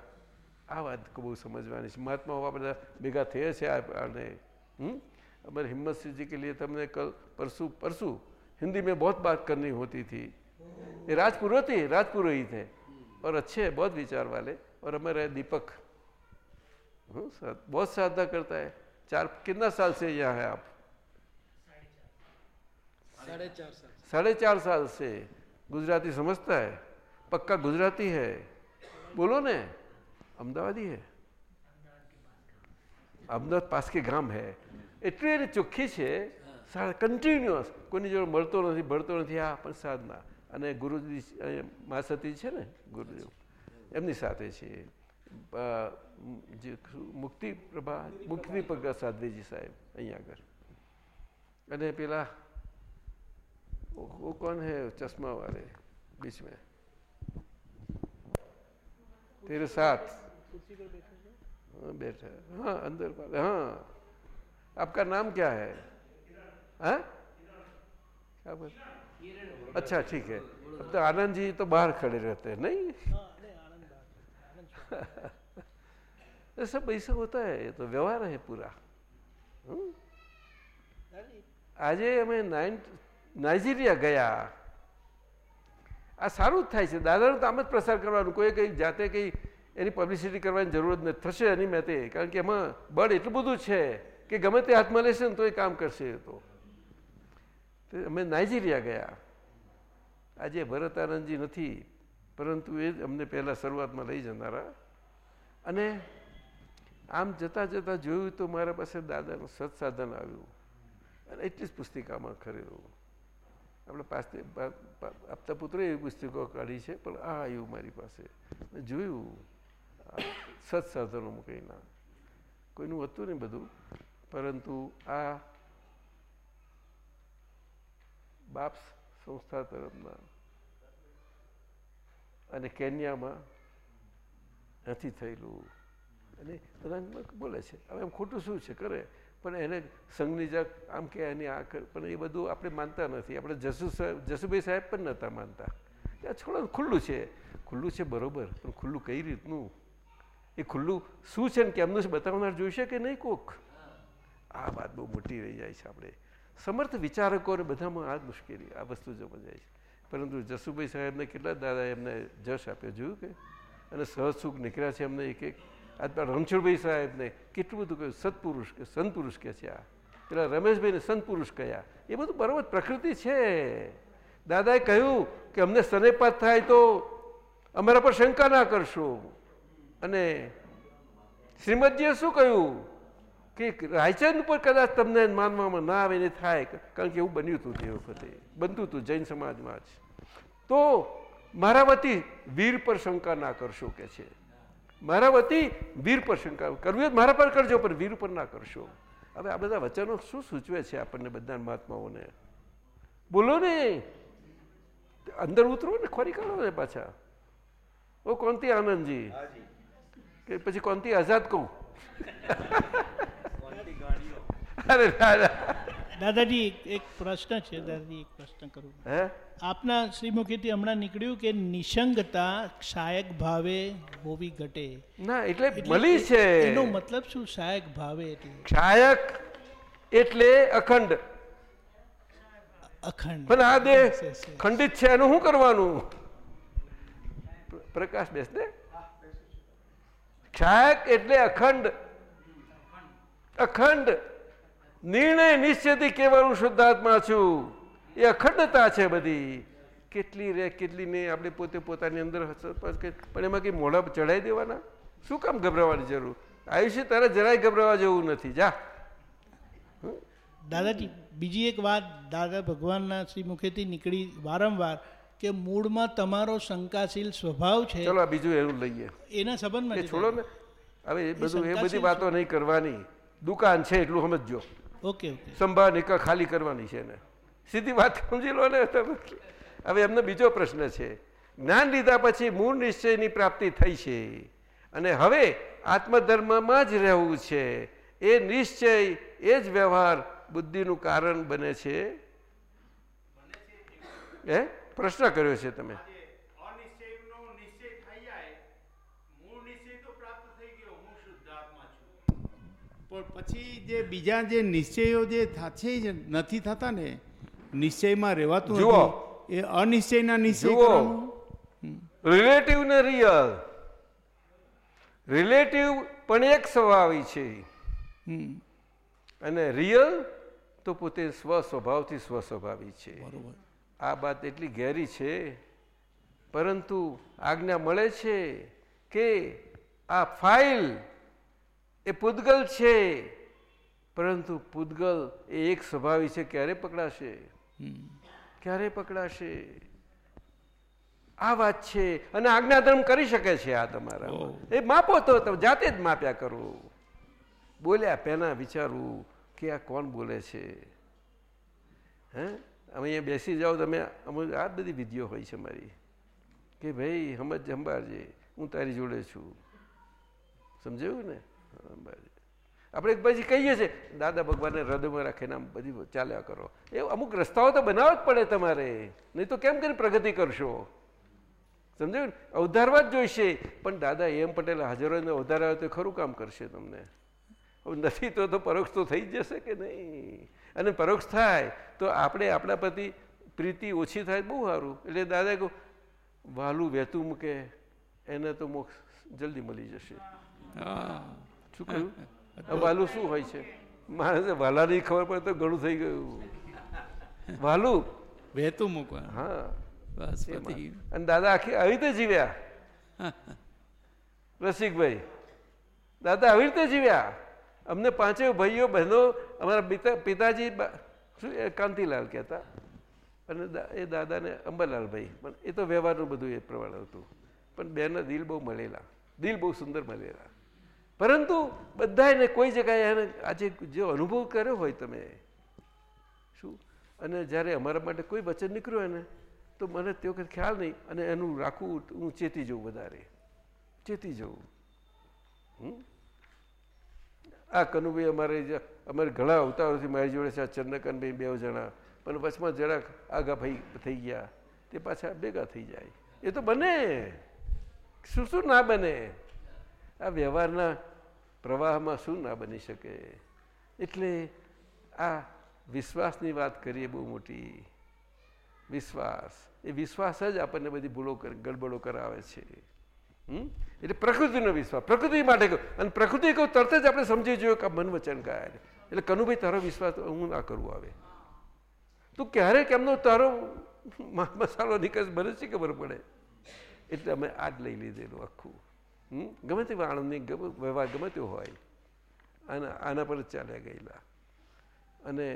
B: આ વાત બહુ સમજવાની છે. મહાત્મા હોવા બધા ભેગા થયા છે આને. હમ? અમારે હિંમતસિંહજી કે લીધે તમને કલ પરસુ પરસુ. હિન્દી મેં બહુ બાત કરની હોતી હતી. राजपुरोहित ही राजपुरोहित है और अच्छे हैं बहुत विचार वाले और हमारे दीपक हम्म, सा- बहुत साधना करता है चार कितना साल से यहाँ है आप
E: સાડે ચાર સાલ
B: साढ़े चार साल से गुजराती समझता है पक्का गुजराती है बोलो ने अहमदाबादी है અમદાવાદ પાસ કે ગામ હે એટલી એની ચોખ્ખી છે કન્ટિન્યુઅસ કોઈની જોડે મળતો નથી ભળતો નથી આ પણ સાધના અને ગુરુજી અહીંયા મા સતી છે ને ગુરુદેવ એમની સાથે છે અ, જે મુક્તિ પ્રભા મુક્તિ પ્રગા સાધ્વીજી સાહેબ અહીંયા આગળ અને પેલા वो वो कौन है चश्मा वाले बीच में तेरे साथ हाँ बैठा है हाँ अंदर वाले हाँ आपका नाम क्या है हाँ क्या बोल अच्छा ठीक है अब तो आनंद जी तो बाहर खड़े रहते हैं नहीं ये सब ऐसा होता है ये तो व्यवहार है पूरा हम्म? આજે અમે નાઇન નાઇજીરિયા ગયા આ સારું જ થાય છે દાદાનું તો આમ જ પ્રસાર કરવાનું કોઈ કંઈ જાતે કંઈ એની પબ્લિસિટી કરવાની જરૂર જ નથી થશે એની મેતે કારણ કે એમાં બળ એટલું બધું છે કે ગમે તે હાથમાં લેશે ને તો એ કામ કરશે એ તો અમે નાઇજીરિયા ગયા. આજે ભરતાનંદજી નથી, પરંતુ એ અમને પહેલાં શરૂઆતમાં લઈ જનારા. અને આમ જતાં જતાં જોયું તો મારા પાસે દાદાનું સત્સાધન આવ્યું. અને એટલી જ પુસ્તિકામાં ખરેલું. આપણે પાસે આપતા પુત્રે એવી પુસ્તકો કાઢી છે, પણ આ આવ્યું મારી પાસે. જોયું સત્સાધનો મૂકીના. કોઈનું હતું નહીં બધું, પરંતુ આ બાપ સંસ્થા તરફના અને કેન્યામાં નથી થયેલું. અને તરંગમાં બોલે છે. હવે એમ ખોટું શું છે? કરે. પણ એને સંઘની જગ આમ કે એની આ પણ એ બધું આપણે માનતા નથી. આપણે જસુ જસુભાઈ સાહેબ પણ નહોતા માનતા. આ છોડો, ખુલ્લું છે. ખુલ્લું છે બરોબર, પણ ખુલ્લું કઈ રીતનું? એ ખુલ્લું શું છે ને કેમનું છે બતાવનાર જોઈશે કે નહીં કોક? આ વાત બહુ મોટી રહી જાય છે આપણે. સમર્થ વિચારકોને બધામાં આ મુશ્કેલી, આ વસ્તુ જોવા જાય છે. પરંતુ જસુભાઈ સાહેબને કેટલા દાદા એમને જશ આપ્યો, જોયું કે? અને સહજ સુખ નીકળ્યા છે એમને એક એક. આ રણછોડભાઈ સાહેબને કેટલું બધું કહ્યું, સત્પુરુષ કે, સંતપુરુષ કે છે આ. પેલા રમેશભાઈને સંતપુરુષ કહ્યા એ બધું બરાબર પ્રકૃતિ છે. દાદાએ કહ્યું કે, અમને સનેપાત થાય તો અમારા પર શંકા ના કરશો. અને શ્રીમદજીએ શું કહ્યું? કે રાયચંદ ઉપર કદાચ તમને માનવામાં ના આવે ને થાય કારણ કે એવું બન્યું હતું તે વખતે. બનતું હતું જૈન સમાજમાં જ. તો મારા વતી વીર પર શંકા ના કરશો કે છે. મારા વતી વીર પર શંકા કરવી મારા પર કરજો પણ વીર પર ના કરશો. હવે આ બધા વચનો શું સૂચવે છે આપણને બધા મહાત્માઓને? બોલો ને. અંદર ઉતરો ને ખોરી કાઢો ને પાછા. ઓ કોનથી આનંદજી. કે પછી કોનથી આઝાદ કહું. અરે
A: દાદાજી એક- પ્રશ્ન છે દાદાજી એક પ્રશ્ન કરું.
B: હે?
A: આપના શ્રીમુખીથી હમણાં નીકળ્યું કે નિસંગતા સહાયક ભાવે હોવી ઘટે.
B: ના એટલે મળી છે.
A: એનો મતલબ શું? સહાયક ભાવે એટલે.
B: સહાયક એટલે અખંડ.
A: અખંડ.
B: પણ આ દેહ. ખંડિત છે એનું શું કરવાનું? પ્રકાશ બેસ ને સહાયક એટલે અખંડ. અખંડ. નિર્ણય નિશ્ચયથી કહેવાનું શુદ્ધાત્મા છું. એ અખંડતા છે બધી. કેટલી રે કેટલી ને આપણે પોતે પોતાની અંદર પણ એમાં કંઈ મોઢા ચડાવી દેવાના? શું કામ ગભરાવાની જરૂર? આયુષ્ય તારે જરાય ગભરાવા જેવું નથી. જા.
A: દાદાજી બીજી એક વાત દાદા ભગવાનના શ્રી મુખેથી નીકળી વારંવાર કે મૂળમાં તમારો શંકાશીલ સ્વભાવ છે.
B: ચલો બીજું એવું લઈએ.
A: એના સંબંધમાં
B: છોડો ને. હવે એ બધું એ બધી વાતો નહીં કરવાની. દુકાન છે એટલું સમજજો.
A: ઓકે
B: સંભા નિકા ખાલી કરવાની છે ને સીધી વાત સમજી લો ને તમે. હવે એમને બીજો પ્રશ્ન છે. જ્ઞાન લીધા પછી મૂળ નિશ્ચયની પ્રાપ્તિ થઈ છે. અને હવે આત્મધર્મમાં જ રહેવું છે. એ નિશ્ચય એ જ વ્યવહાર બુદ્ધિનું કારણ બને છે. એ પ્રશ્ન કર્યો છે તમે.
F: પછી જે બીજા જે નિશ્ચયો જે છે નથી થતા ને નિશ્ચયમાં રહેવાતું
B: જુઓ.
F: એ અનિશ્ચયના નિશ્ચય.
B: રિલેટિવ ને રિયલ રિલેટિવ પણ એક સ્વભાવી છે. અને રિયલ તો પોતે સ્વ સ્વભાવથી સ્વ સ્વભાવી છે.
F: બરોબર.
B: આ વાત એટલી ઘેરી છે પરંતુ આજ્ઞા મળે છે કે આ ફાઇલ એ પૂદગલ છે. પરંતુ પૂતગલ એ એક સ્વભાવી છે ક્યારે પકડાશે? ક્યારે પકડાશે? આ વાત છે અને આજ્ઞાધર્મ કરી શકે છે આ તમારા એ માપો તો જાતે જ માપ્યા કરો. બોલ્યા પેલા વિચારવું કે આ કોણ બોલે છે? હે? અમે અહીંયા બેસી જાઓ તમે અમુક આ બધી વિધિઓ હોય છે મારી. કે ભાઈ હમજ હંબારજી હું તારી જોડે છું. સમજાયું ને? સંભાળજે આપણે એક પછી કહીએ છીએ દાદા ભગવાનને હૃદયમાં રાખીને આમ બધી ચાલ્યા કરો. એ અમુક રસ્તાઓ તો બનાવવા જ પડે તમારે. નહીં તો કેમ કરી પ્રગતિ કરશો? સમજાયું ને? અવધારવા જ જોઈશે. પણ દાદા એમ પટેલ હાજર હોય ને અવધારાવે તો ખરું કામ કરશે તમને. હવે નથી તો તો પરોક્ષ તો થઈ જ જશે કે નહીં? અને પરોક્ષ થાય તો આપણે આપણા પ્રતિ પ્રીતિ ઓછી થાય બહુ સારું. એટલે દાદા કહું વાલું વહેતું મૂકે એને તો મોક્ષ જલ્દી મળી જશે.
F: હા.
B: શું કહ્યું? વાલું શું હોય છે? માણસે વાલાની ખબર પડે તો ઘણું થઈ ગયું. વાલું?
F: વહેતું મૂકવા.
B: હા.
F: બસ.
B: અને દાદા આખી આવી રીતે જીવ્યા? રસિકભાઈ દાદા આવી રીતે જીવ્યા? અમને પાંચે ભાઈઓ બહેનો અમારા પિતા પિતાજી શું કાંતિલાલ કહેતા? અને એ દાદાને અંબાલાલભાઈ. પણ એ તો વ્યવહારનું બધું એ પ્રમાણે હતું. પણ બેના દિલ બહુ મળેલા. દિલ બહુ સુંદર મળેલા. પરંતુ બધાને કોઈ જગ્યાએ એને આજે જે અનુભવ કર્યો હોય તમે, શું? અને જ્યારે અમારા માટે કોઈ વચન નીકળ્યું એને, તો મને તે વખત ખ્યાલ નહીં, અને એનું રાખવું હું ચેતી જઉં વધારે. ચેતી જવું? આ કનુભાઈ અમારે અમારે ઘણા અવતારોથી મારી જોડે છે, આ ચંદ્રકનભાઈ બે જણા. પણ વચમાં જરાક આગા ભાઈ થઈ ગયા. તે પાછા ભેગા થઈ જાય. એ તો બને. શું શું ના બને? આ વ્યવહારના પ્રવાહમાં શું ના બની શકે? એટલે આ વિશ્વાસની વાત કરીએ બહુ મોટી. વિશ્વાસ. એ વિશ્વાસ જ આપણને બધી ભૂલો ગડબડો કરાવે છે? એટલે પ્રકૃતિનો વિશ્વાસ. પ્રકૃતિ માટે કહું. અને પ્રકૃતિ કહું તરત જ આપણે સમજી જોયું કે મન વચન કાય એટલે કનુભાઈ, તારો વિશ્વાસ હું ના કરવું આવે તું ક્યારે કેમનો તારો મસાલો નીકળે બને છે ખબર પડે? એટલે અમે આ જ લઈ લીધેલું આખું? ગમે તે આણંદની વ્યવહાર ગમે તેવો હોય આના આના પર ચાલ્યા ગયેલા. અને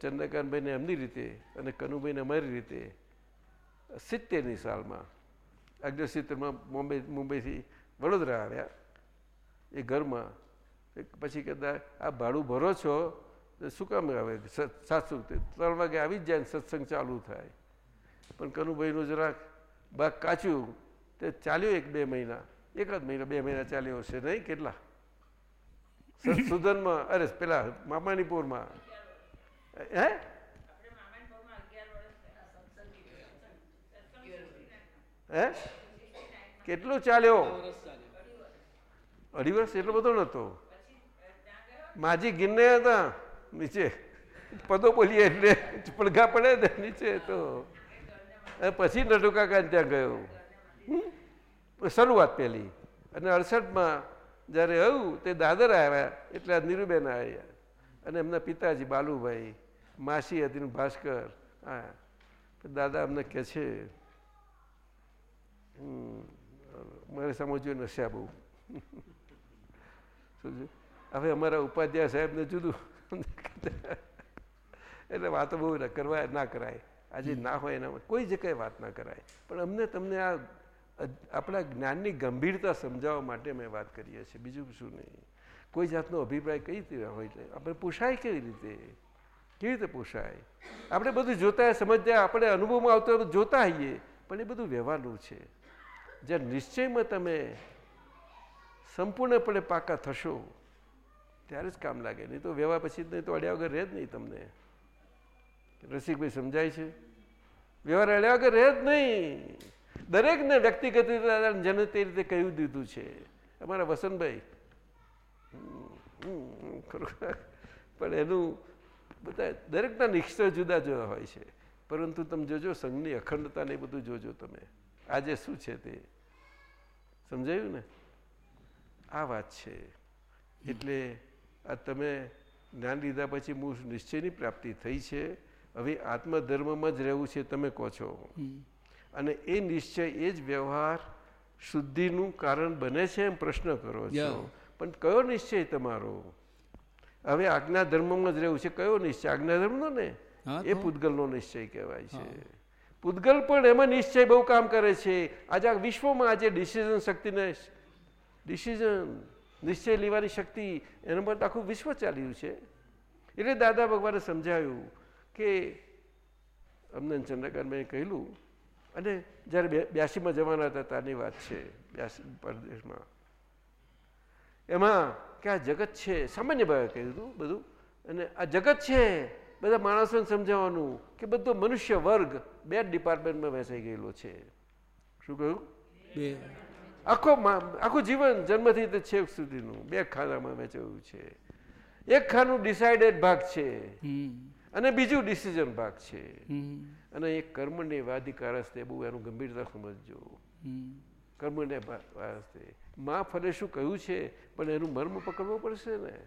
B: ચંદ્રકાંતભાઈને એમની રીતે અને કનુભાઈને અમારી રીતે સિત્તેરની સાલમાં, અગિયાર સિત્તેરમાં બોમ્બે, મુંબઈથી વડોદરા આવ્યા. એ ઘરમાં પછી કહેતા આ ભાડું ભરો છો, તો શું કામ આવે? સત્સંગ સાતસો ત્રણ વાગે આવી જ જાય સત્સંગ ચાલુ થાય. પણ કનુભાઈનું જરાક બાગ કાચ્યું તે ચાલ્યો એક બે મહિના. એકાદ મહિના, બે મહિના ચાલ્યો હશે નહીં? કેટલા? સંશોધનમાં, અરે પેલા મામાનીપુરમાં હે? હે? કેટલું ચાલ્યો? અઢી વર્ષ એટલો બધો નતો. માજી ગીરને હતા, નીચે. પદો બોલીએ એટલે પડઘા પડે ને નીચે તો. પછી નટુકાકા ત્યાં ગયો? શરૂઆત પહેલી. અને અડસઠમાં જ્યારે આવ્યું તે દાદર આવ્યા, એટલે આ નીરુબેન આવ્યા. અને એમના પિતાજી બાલુભાઈ, માસી હતી ભાસ્કર, હા. દાદા અમને કહે છે મારે સમજવું નશા બહુ? હવે અમારા ઉપાધ્યાય સાહેબને જુદું. એટલે વાતો બહુ કરવા, ના કરાય. આજે ના હોય એના કોઈ જગ્યાએ વાત ના કરાય. પણ અમને તમને આ આપણા જ્ઞાનની ગંભીરતા સમજાવવા માટે અમે વાત કરીએ છીએ. બીજું શું નહીં. કોઈ જાતનો અભિપ્રાય કઈ રીતે હોય આપણે પોષાય કેવી રીતે? કેવી રીતે પોષાય? આપણે બધું જોતા સમજતા આપણે અનુભવમાં આવતો જોતા હોઈએ, પણ એ બધું વ્યવહારનું છે. જ્યાં નિશ્ચયમાં તમે સંપૂર્ણપણે પાકા થશો, ત્યારે જ કામ લાગે. નહીં તો વ્યવહાર પછી નહીં તો અડ્યા વગર રહે જ નહીં તમને. રસિકભાઈ સમજાય છે? વ્યવહાર અડ્યા વગર રહે જ નહીં. દરેકને વ્યક્તિગત રીતે જેને તે રીતે કહ્યું દીધું છે. અમારા વસંતભાઈ પણ એનું બધા દરેકના નિશ્ચય જુદા જુદા હોય છે. પરંતુ તમે જોજો, સંઘની અખંડતાને બધું જોજો તમે. આજે શું છે તે? સમજાયું ને? આ વાત છે. એટલે આ તમે જ્ઞાન લીધા પછી મૂળ નિશ્ચયની પ્રાપ્તિ થઈ છે. હવે આત્મધર્મમાં જ રહેવું છે, તમે કહો છો. અને એ નિશ્ચય એ જ વ્યવહાર શુદ્ધિનું કારણ બને છે એમ પ્રશ્ન કરો છો. પણ કયો નિશ્ચય તમારો? હવે આજ્ઞા ધર્મમાં જ રહેવું છે. કયો નિશ્ચય? આજ્ઞા ધર્મનો ને? એ. પૂતગલનો નિશ્ચય કહેવાય છે. પૂતગલ પણ એમાં નિશ્ચય બહુ કામ કરે છે. આજે આ વિશ્વમાં આજે ડિસિઝન શક્તિને ડિસિઝન નિશ્ચય લેવાની શક્તિ એના પર આખું વિશ્વ ચાલ્યું છે. એટલે દાદા ભગવાને સમજાવ્યું કે અમને ચંદ્રકાંતભાઈ કહેલું અને જ્યારે બે બ્યાસીમાં જવાના હતા ત્યારની વાત છે બ્યાસી પરદેશમાં. એમાં કે આ જગત છે સામાન્ય ભાવે કહ્યું હતું બધું. અને આ જગત છે બધા માણસોને સમજાવવાનું કે બધો મનુષ્ય વર્ગ બે ડિપાર્ટમેન્ટમાં વહેંચાઈ ગયેલો છે. શું કહ્યું?
F: બે.
B: આખો આખું જીવન જન્મથી તે છેક સુધીનું બે ખાનામાં વહેંચાયું છે. એક ખાનું ડિસાઇડેડ ભાગ છે. અને બીજું ડિસિઝન ભાગ છે. અને એ કર્મને વાધિકારસ્તે બહુ એનું ગંભીરતા સમજજો. કર્મને ભા- મા ફલે શું કહ્યું છે પણ એનું મર્મ પકડવું પડશે ને?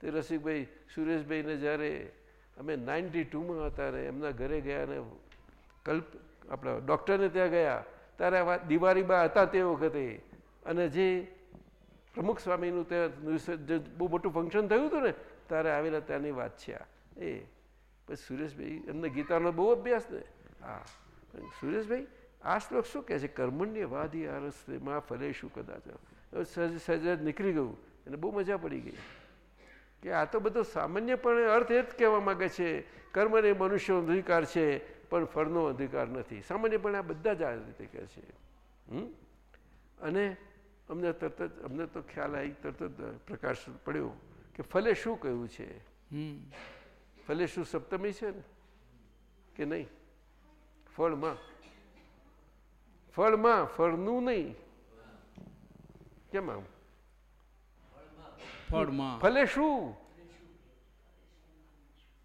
B: તે રસિકભાઈ સુરેશભાઈને જ્યારે અમે નાઇન્ટી ટુમાં હતા ને એમના ઘરે ગયા ને કલ્પ આપણા ડૉક્ટરને ત્યાં ગયા ત્યારે દિવાળીમાં હતા તે વખતે. અને જે પ્રમુખ સ્વામીનું ત્યાં બહુ મોટું ફંક્શન થયું હતું ને ત્યારે આવેલા ત્યાંની વાત છે આ. એ પછી સુરેશભાઈ એમને ગીતાનો બહુ અભ્યાસ ને? હા. સુરેશભાઈ આ શ્લોક શું કહે છે? કર્મણ્ય વાદી આરસ્તે માં ફલે શું કદાચ. સહજ સહજ નીકળી ગયું. અને બહુ મજા પડી ગઈ. કે આ તો બધો સામાન્યપણે અર્થ એ જ કહેવા માગે છે કર્મને મનુષ્યનો અધિકાર છે, પણ ફળનો અધિકાર નથી. સામાન્યપણે આ બધા જ આ રીતે કહે છે? અને અમને તરત જ, અમને તો ખ્યાલ આવી તરત જ પ્રકાશ પડ્યો કે ફલે શું કહ્યું છે? ફલે શું સપ્તમી છે ને કે નહીં? ફળમાં. ફળમાં ફળનું નહીં. કેમ આમ?
F: ફળમાં.
B: ફલે શું.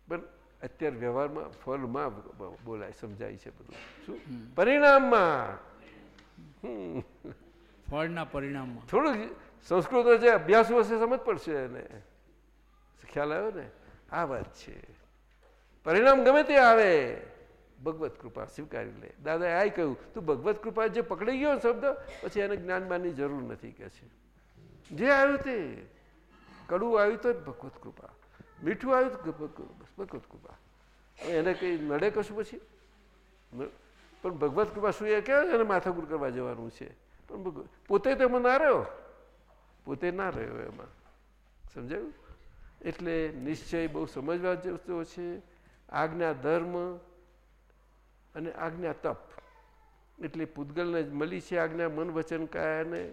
B: પણ અત્યારે વ્યવહારમાં ફળમાં બોલાય સમજાય છે બધું. શું? પરિણામમાં.
F: ફળના પરિણામમાં.
B: થોડું સંસ્કૃત જે અભ્યાસ હશે સમજ પડશે એને. ખ્યાલ આવ્યો ને? આ વાત છે. પરિણામ ગમે તે આવે, ભગવત કૃપા સ્વીકારી લે. દાદાએ આ કહ્યું, તું ભગવત કૃપા જે પકડી ગયો શબ્દ, પછી એને જ્ઞાનમાનની જરૂર નથી કે છે. જે આવ્યું તે, કડવું આવ્યું તો ભગવત કૃપા. મીઠું આવ્યું ભગવત કૃપા એને કંઈ નડે કશું પછી? પણ ભગવત કૃપા શું એ કહેવાય એને માથાકૂટ કરવા જવાનું છે. પણ પોતે તો એમાં ના રહ્યો? પોતે ના રહ્યો એમાં. સમજાયું? એટલે નિશ્ચય બહુ સમજવા જેવો છે. આજ્ઞા ધર્મ અને આજ્ઞા તપ. એટલે પૂતગલને મળી છે આજ્ઞા મન વચન કાયાને.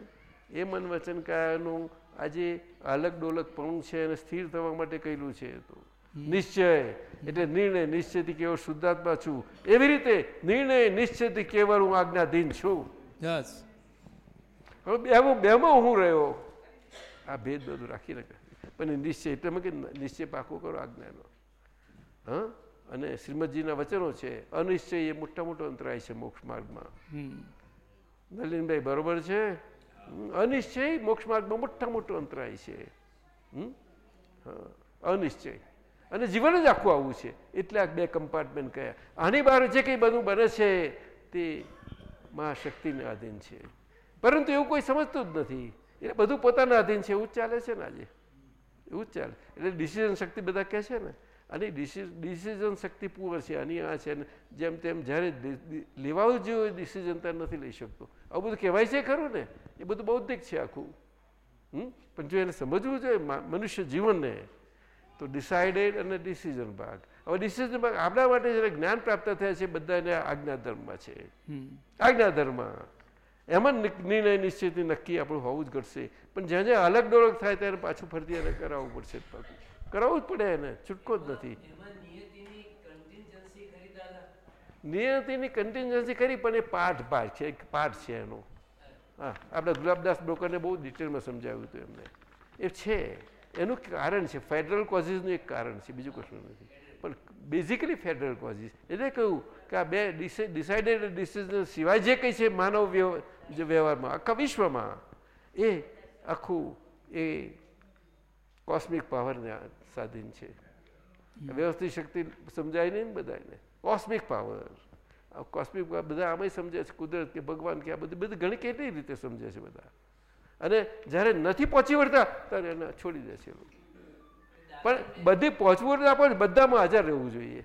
B: એ મન વચન કાયાનું આજે અલગ ડોલકપણું છે અને સ્થિર થવા માટે કહેલું છે તો. નિશ્ચય. એટલે નિર્ણય નિશ્ચયથી કેવળ શુદ્ધાત્મા છું. એવી રીતે નિર્ણય નિશ્ચયથી કેવળ હું આજ્ઞાધીન છું. હવે બેમાં બેમાં હું રહ્યો? આ ભેદ બધું રાખી નાખે. પણ નિશ્ચય એટલે કે નિશ્ચય પાકો કરો આજ્ઞાનો. હા? અને શ્રીમદજીના વચનો છે અનિશ્ચય એ મોટા મોટો અંતરાય છે મોક્ષ માર્ગમાં.
F: હમ.
B: નલિનભાઈ બરોબર છે? અનિશ્ચય મોક્ષ માર્ગમાં મોટા મોટો અંતરાય છે. હમ? હા, અનિશ્ચય. અને જીવન જ આખું આવું છે. એટલે આ બે કમ્પાર્ટમેન્ટ કયા. આની બહાર જે કંઈ બધું બને છે તે મહાશક્તિને આધીન છે. પરંતુ એવું કોઈ સમજતું જ નથી. એટલે બધું પોતાના આધીન છે. એવું જ ચાલે છે ને આજે? એવું જ ચાલે. એટલે ડિસિઝન શક્તિ બધા કહે છે ને અને ડિસિઝન શક્તિ પુઅર છે આની આ છે જેમ તેમ જ્યારે લેવાવું જોઈએ ડિસિઝન ત્યારે નથી લઈ શકતો. આવું બધું કહેવાય છે ખરું ને? એ બધું બૌદ્ધિક છે આખું. હમ? પણ જો એને સમજવું જોઈએ મનુષ્ય જીવનને તો ડિસાઇડેડ અને ડિસિઝન ભાગ. હવે ડિસિઝન ભાગ આપણા માટે જ્યારે જ્ઞાન પ્રાપ્ત થયા છે બધાને આજ્ઞા ધર્મમાં છે.
F: હમ.
B: આજ્ઞા ધર્મ એમાં નિર્ણય નિશ્ચિત નક્કી આપણું હોવું જ ઘટશે. પણ જ્યાં જ્યાં અલગ ડોળક થાય ત્યારે પાછું ફરતી એને કરાવવું પડશે પાછું. કરાવવું જ પડે એને છૂટકો જ નથી.
G: નિયતિની કન્ટિન્જન્સી
B: કરી પણ એ પાઠ પાઠ છે એક પાઠ છે એનો. હા. આપણે ગુલાબદાસ બ્રોકરને બહુ ડિટેલમાં સમજાવ્યું હતું એમને. એ છે એનું કારણ છે ફેડરલ કોઝિસનું એક કારણ છે બીજું કશું નથી. પણ બેઝિકલી ફેડરલ કોઝિસ એટલે કહ્યું કે આ બે ડિસાઇડેડ ડિસિઝન સિવાય જે કંઈ છે માનવ વ્યવ- વ્યવહારમાં આખા વિશ્વમાં એ આખું એ કોસ્મિક પાવરને સ્વાધીન છે. વ્યવસ્થિત શક્તિ સમજાય નહીં ને બધાને કોસ્મિક પાવર કોસ્મિક બધા આમાં સમજે છે. કુદરત કે ભગવાન કે આ બધી બધી ઘણી કેટલી રીતે સમજે છે બધા. અને જ્યારે નથી પહોંચી વળતા ત્યારે એને છોડી દે છે લોકો. પણ બધી પહોંચવું વળતા પણ બધામાં હાજર રહેવું જોઈએ.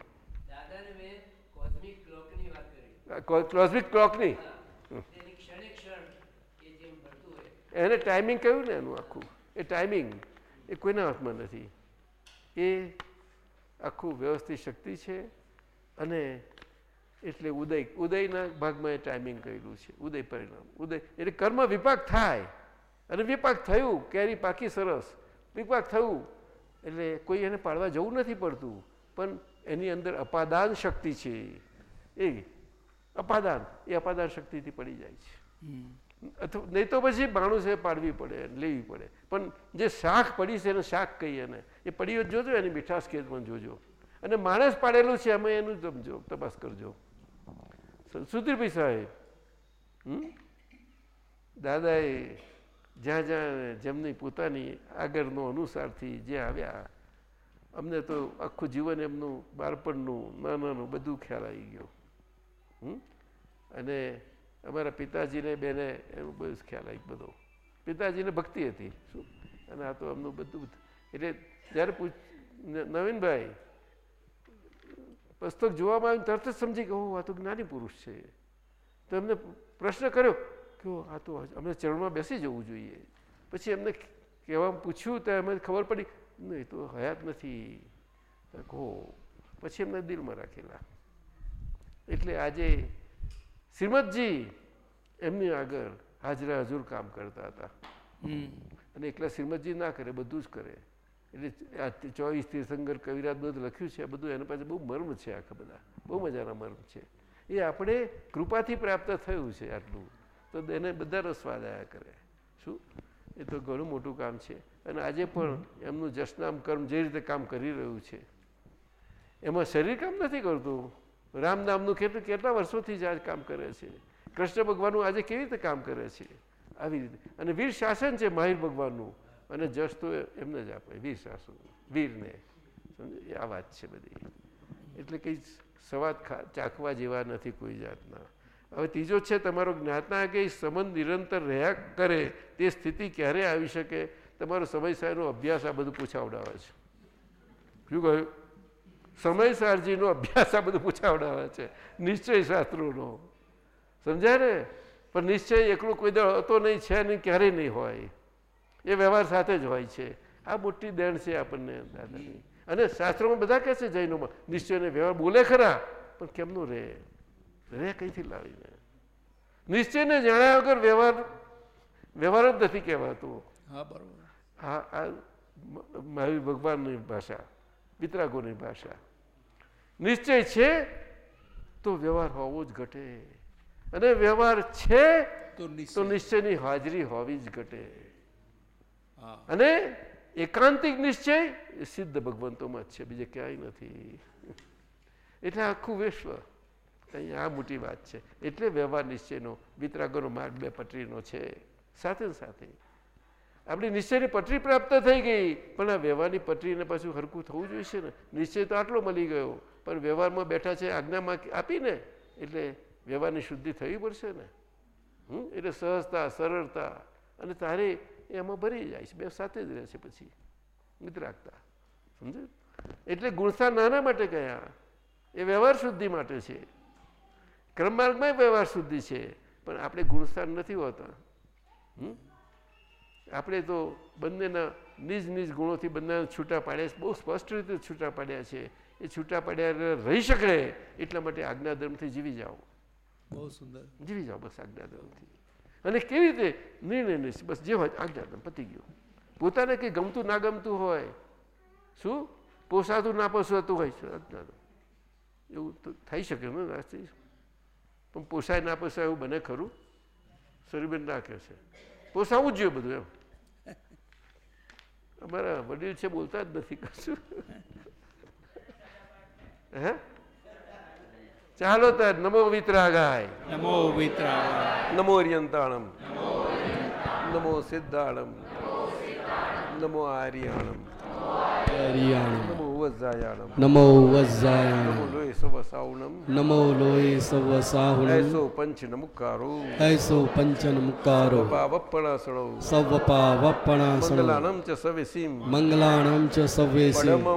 G: કોસ્મિક ક્લોકની
B: એને ટાઈમિંગ કહ્યું ને એનું આખું. એ ટાઈમિંગ એ કોઈના હાથમાં નથી. એ આખું વ્યવસ્થિત શક્તિ છે અને એટલે ઉદય, ઉદયના ભાગમાં એ ટાઈમિંગ કરેલું છે, ઉદય પરિણામ, ઉદય, એટલે કર્મ વિપાક થાય અને વિપાક થયું, કેરી પાકી સરસ, વિપાક થયું, એટલે કોઈ એને પાડવા જવું નથી પડતું, પણ એની અંદર અપાદાન શક્તિ છે. એ અપાદાન એ અપાદાન શક્તિથી પડી જાય છે. અથવા નહીં તો પછી માણસે પાડવી પડે, લેવી પડે. પણ જે શાખ પડી છે એને શાક કહીએ એને. એ પડી જોજો, એની મીઠાશ ખેત પણ જોજો. અને માણસ પાડેલું છે અમે એનું સમજો તપાસ કરજો. સુધીરભાઈ સાહેબ? દાદાએ જ્યાં જ્યાં જેમની પોતાની આગળનો અનુસારથી જે આવ્યા, અમને તો આખું જીવન એમનું બાળપણનું, નાનાનું બધું ખ્યાલ આવી ગયો? અને અમારા પિતાજીને બેને એનું બધું ખ્યાલ આવી બધો. પિતાજીને ભક્તિ હતી. શું? અને આ તો એમનું બધું એટલે જ્યારે પૂછ નવીનભાઈ પુસ્તક જોવામાં આવ્યું તરત જ સમજી કે ઓહ આ તો જ્ઞાની પુરુષ છે. તો એમને પ્રશ્ન કર્યો કે આ તો અમને ચરણમાં બેસી જવું જોઈએ. પછી એમને કહેવામાં પૂછ્યું તો એમને ખબર પડી નહીં તો હયાત નથી. કહો. પછી એમને દિલમાં રાખેલા. એટલે આજે શ્રીમદજી એમની આગળ હાજરા હજુર કામ કરતા હતા. અને એકલા શ્રીમદજી ના કરે બધું જ કરે. એટલે આ ચોવીસ તીર્થંકર કવિરાજ બધું લખ્યું છે બધું એના પાસે બહુ મર્મ છે આખા બધા. બહુ મજાના મર્મ છે. એ આપણે કૃપાથી પ્રાપ્ત થયું છે આટલું. તો એને બધા રસવાદ આવ્યા કરે. શું? એ તો ઘણું મોટું કામ છે. અને આજે પણ એમનું જશનામ કર્મ જે રીતે કામ કરી રહ્યું છે. એમાં શરીર કામ નથી કરતું? રામ નામનું કેટલું કેટલા વર્ષોથી જ આજ કામ કરે છે? કૃષ્ણ ભગવાનનું આજે કેવી રીતે કામ કરે છે? આવી રીતે. અને વીર શાસન છે માહિર ભગવાનનું. અને જશ તો એમને જ આપે, વીર શાસન, વીરને. સમજો? આ વાત છે બધી. એટલે કંઈ સવાદ ચાખવા જેવા નથી કોઈ જાતના. હવે ત્રીજો છે, તમારો જ્ઞાતના કે સંબંધ નિરંતર રહ્યા કરે, તે સ્થિતિ ક્યારે આવી શકે? તમારો સમયસાયનો અભ્યાસ આ બધું પૂછાવડાવે છે. શું કહ્યું? સમય સારજીનો અભ્યાસ આ બધું પૂછાવડાવે છે. નિશ્ચય શાસ્ત્રોનો. સમજાય ને? પણ નિશ્ચય એકલો કોઈ દળ હતો નહીં છે નહીં ક્યારેય નહીં હોય. એ વ્યવહાર સાથે જ હોય છે. આ મોટી દેણ છે આપણને દાદાની. અને શાસ્ત્રોમાં બધા કહે છે જૈનોમાં નિશ્ચયને વ્યવહાર બોલે ખરા પણ કેમનું રે રે કઈથી લાવીને? નિશ્ચયને જાણ્યા વગર વ્યવહાર વ્યવહાર જ નથી કહેવાતો.
A: હા બરોબર.
B: હા આ મહાવીર ભગવાનની ભાષા. વિતરાગોની ભાષા. નિશ્ચય છે તો વ્યવહાર હોવો જ ઘટે. અને વ્યવહાર છે
A: તો
B: નિશ્ચયની હાજરી હોવી જ ઘટે. અને એકાંતિક નિશ્ચય એ સિદ્ધ ભગવંતોમાં જ છે બીજે ક્યાંય નથી. એટલે આખું વિશ્વ અહીંયા આ મોટી વાત છે. એટલે વ્યવહાર નિશ્ચયનો વિતરાગોનો માર્ગ બે પટરીનો છે. સાથે સાથે. આપણી નિશ્ચયની પટરી પ્રાપ્ત થઈ ગઈ. પણ આ વ્યવહારની પટરીને પાછું હરકું થવું જોઈશે ને. નિશ્ચય તો આટલો મળી ગયો. પણ વ્યવહારમાં બેઠા છે, આજ્ઞામાં આપીને? એટલે વ્યવહારની શુદ્ધિ થવી પડશે ને. હમ? એટલે સહજતા, સરળતા. અને તારે એમાં ભરી જાય છે. બે સાથે જ રહે છે પછી મિત્રાગતા સમજ? એટલે ગુણસ્થાન નાના માટે કયા? એ વ્યવહાર શુદ્ધિ માટે છે. ક્રમમાર્ગમાં વ્યવહાર શુદ્ધિ છે. પણ આપણે ગુણસ્થાન નથી હોતા. હમ? આપણે તો બંનેના નિજ નિજ ગુણોથી બંને છૂટા પાડ્યા છે. બહુ સ્પષ્ટ રીતે છૂટા પાડ્યા છે. એ છૂટા પાડ્યા રહી શકે એટલા માટે આજ્ઞાધર્મથી જીવી જાઓ.
A: બહુ સુંદર.
B: જીવી જાઓ બસ આજ્ઞાધર્મથી. અને કેવી રીતે? નિર્ણય નહીં બસ જે હોય આજ્ઞાધર્મ પતી ગયું. પોતાને કંઈ ગમતું ના ગમતું હોય. શું? પોસાતું ના પોસાતું હોય છે આજ્ઞાધર્મ. એવું તો થઈ શકે ને આજથી. પણ પોસાય ના પોસાય એવું બને ખરું? શરીરબેન ના કહે છે. પોસાવું જ જોઈએ બધું એમ. અમારા વડીલ છે બોલતા જ નથી કશું. હે? ચાલો તાર નમો વિતરાગાય.
F: નમો વિતરાગાય.
B: નમો અર્યંતાણમ. નમો સિદ્ધાણમ. નમો આર્યાણમ.
C: વજ્જાયાણમ
B: નમો વજ્જાયાણમ
C: નમો
B: લોય સવ સાહુણમ
C: નમો લોય સવ સાહુણમ
B: ઐસો પંચન મુક્કારો
C: ઐસો પંચન મુક્કારો
B: પાવપણાસણો
C: સવ પાવપણાસણો
B: મંગલાણમ ચ સવેસીમ
C: મંગલાણમ ચ સવેસીમ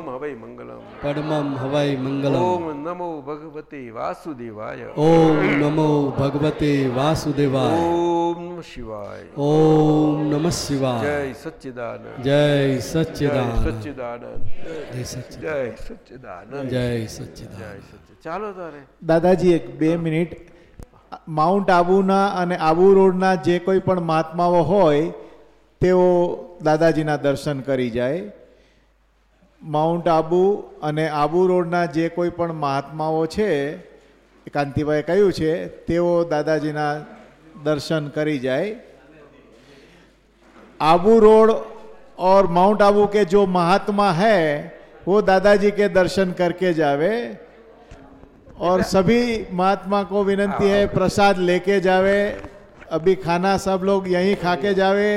B: પડમમ હવૈ મંગલમ નમો ભગવતે વાસુદેવાય
C: ઓમ નમો ભગવતે વાસુદેવાય
B: શિવાય
C: ઓમ નમઃ શિવાય
B: જય સચ્ચિદાનંદ જય
C: સચ્ચિદાનંદ
B: સચ્ચિદાનંદ
C: જય સચ્ચિદાનંદ
B: જય સચ્ચિદાનંદ
C: જય
B: જય
C: સચ્ચિદાનંદ
B: સચ્ચિ ચાલો તારે
I: દાદાજી એક બે મિનિટ માઉન્ટ આબુના અને આબુ રોડના જે કોઈ પણ મહાત્માઓ હોય તેઓ દાદાજીના દર્શન કરી જાય માઉન્ટ આબુ અને આબુ રોડના જે કોઈ પણ મહાત્માઓ છે એ કાંતિભાઈએ કહ્યું છે તેઓ દાદાજીના દર્શન કરી જાય आबू रोड और माउंट आबू के जो महात्मा है वो दादाजी के दर्शन करके जावे और सभी महात्मा को विनंती है प्रसाद लेके जावे। अभी खाना सब लोग यहीं खा के जावे।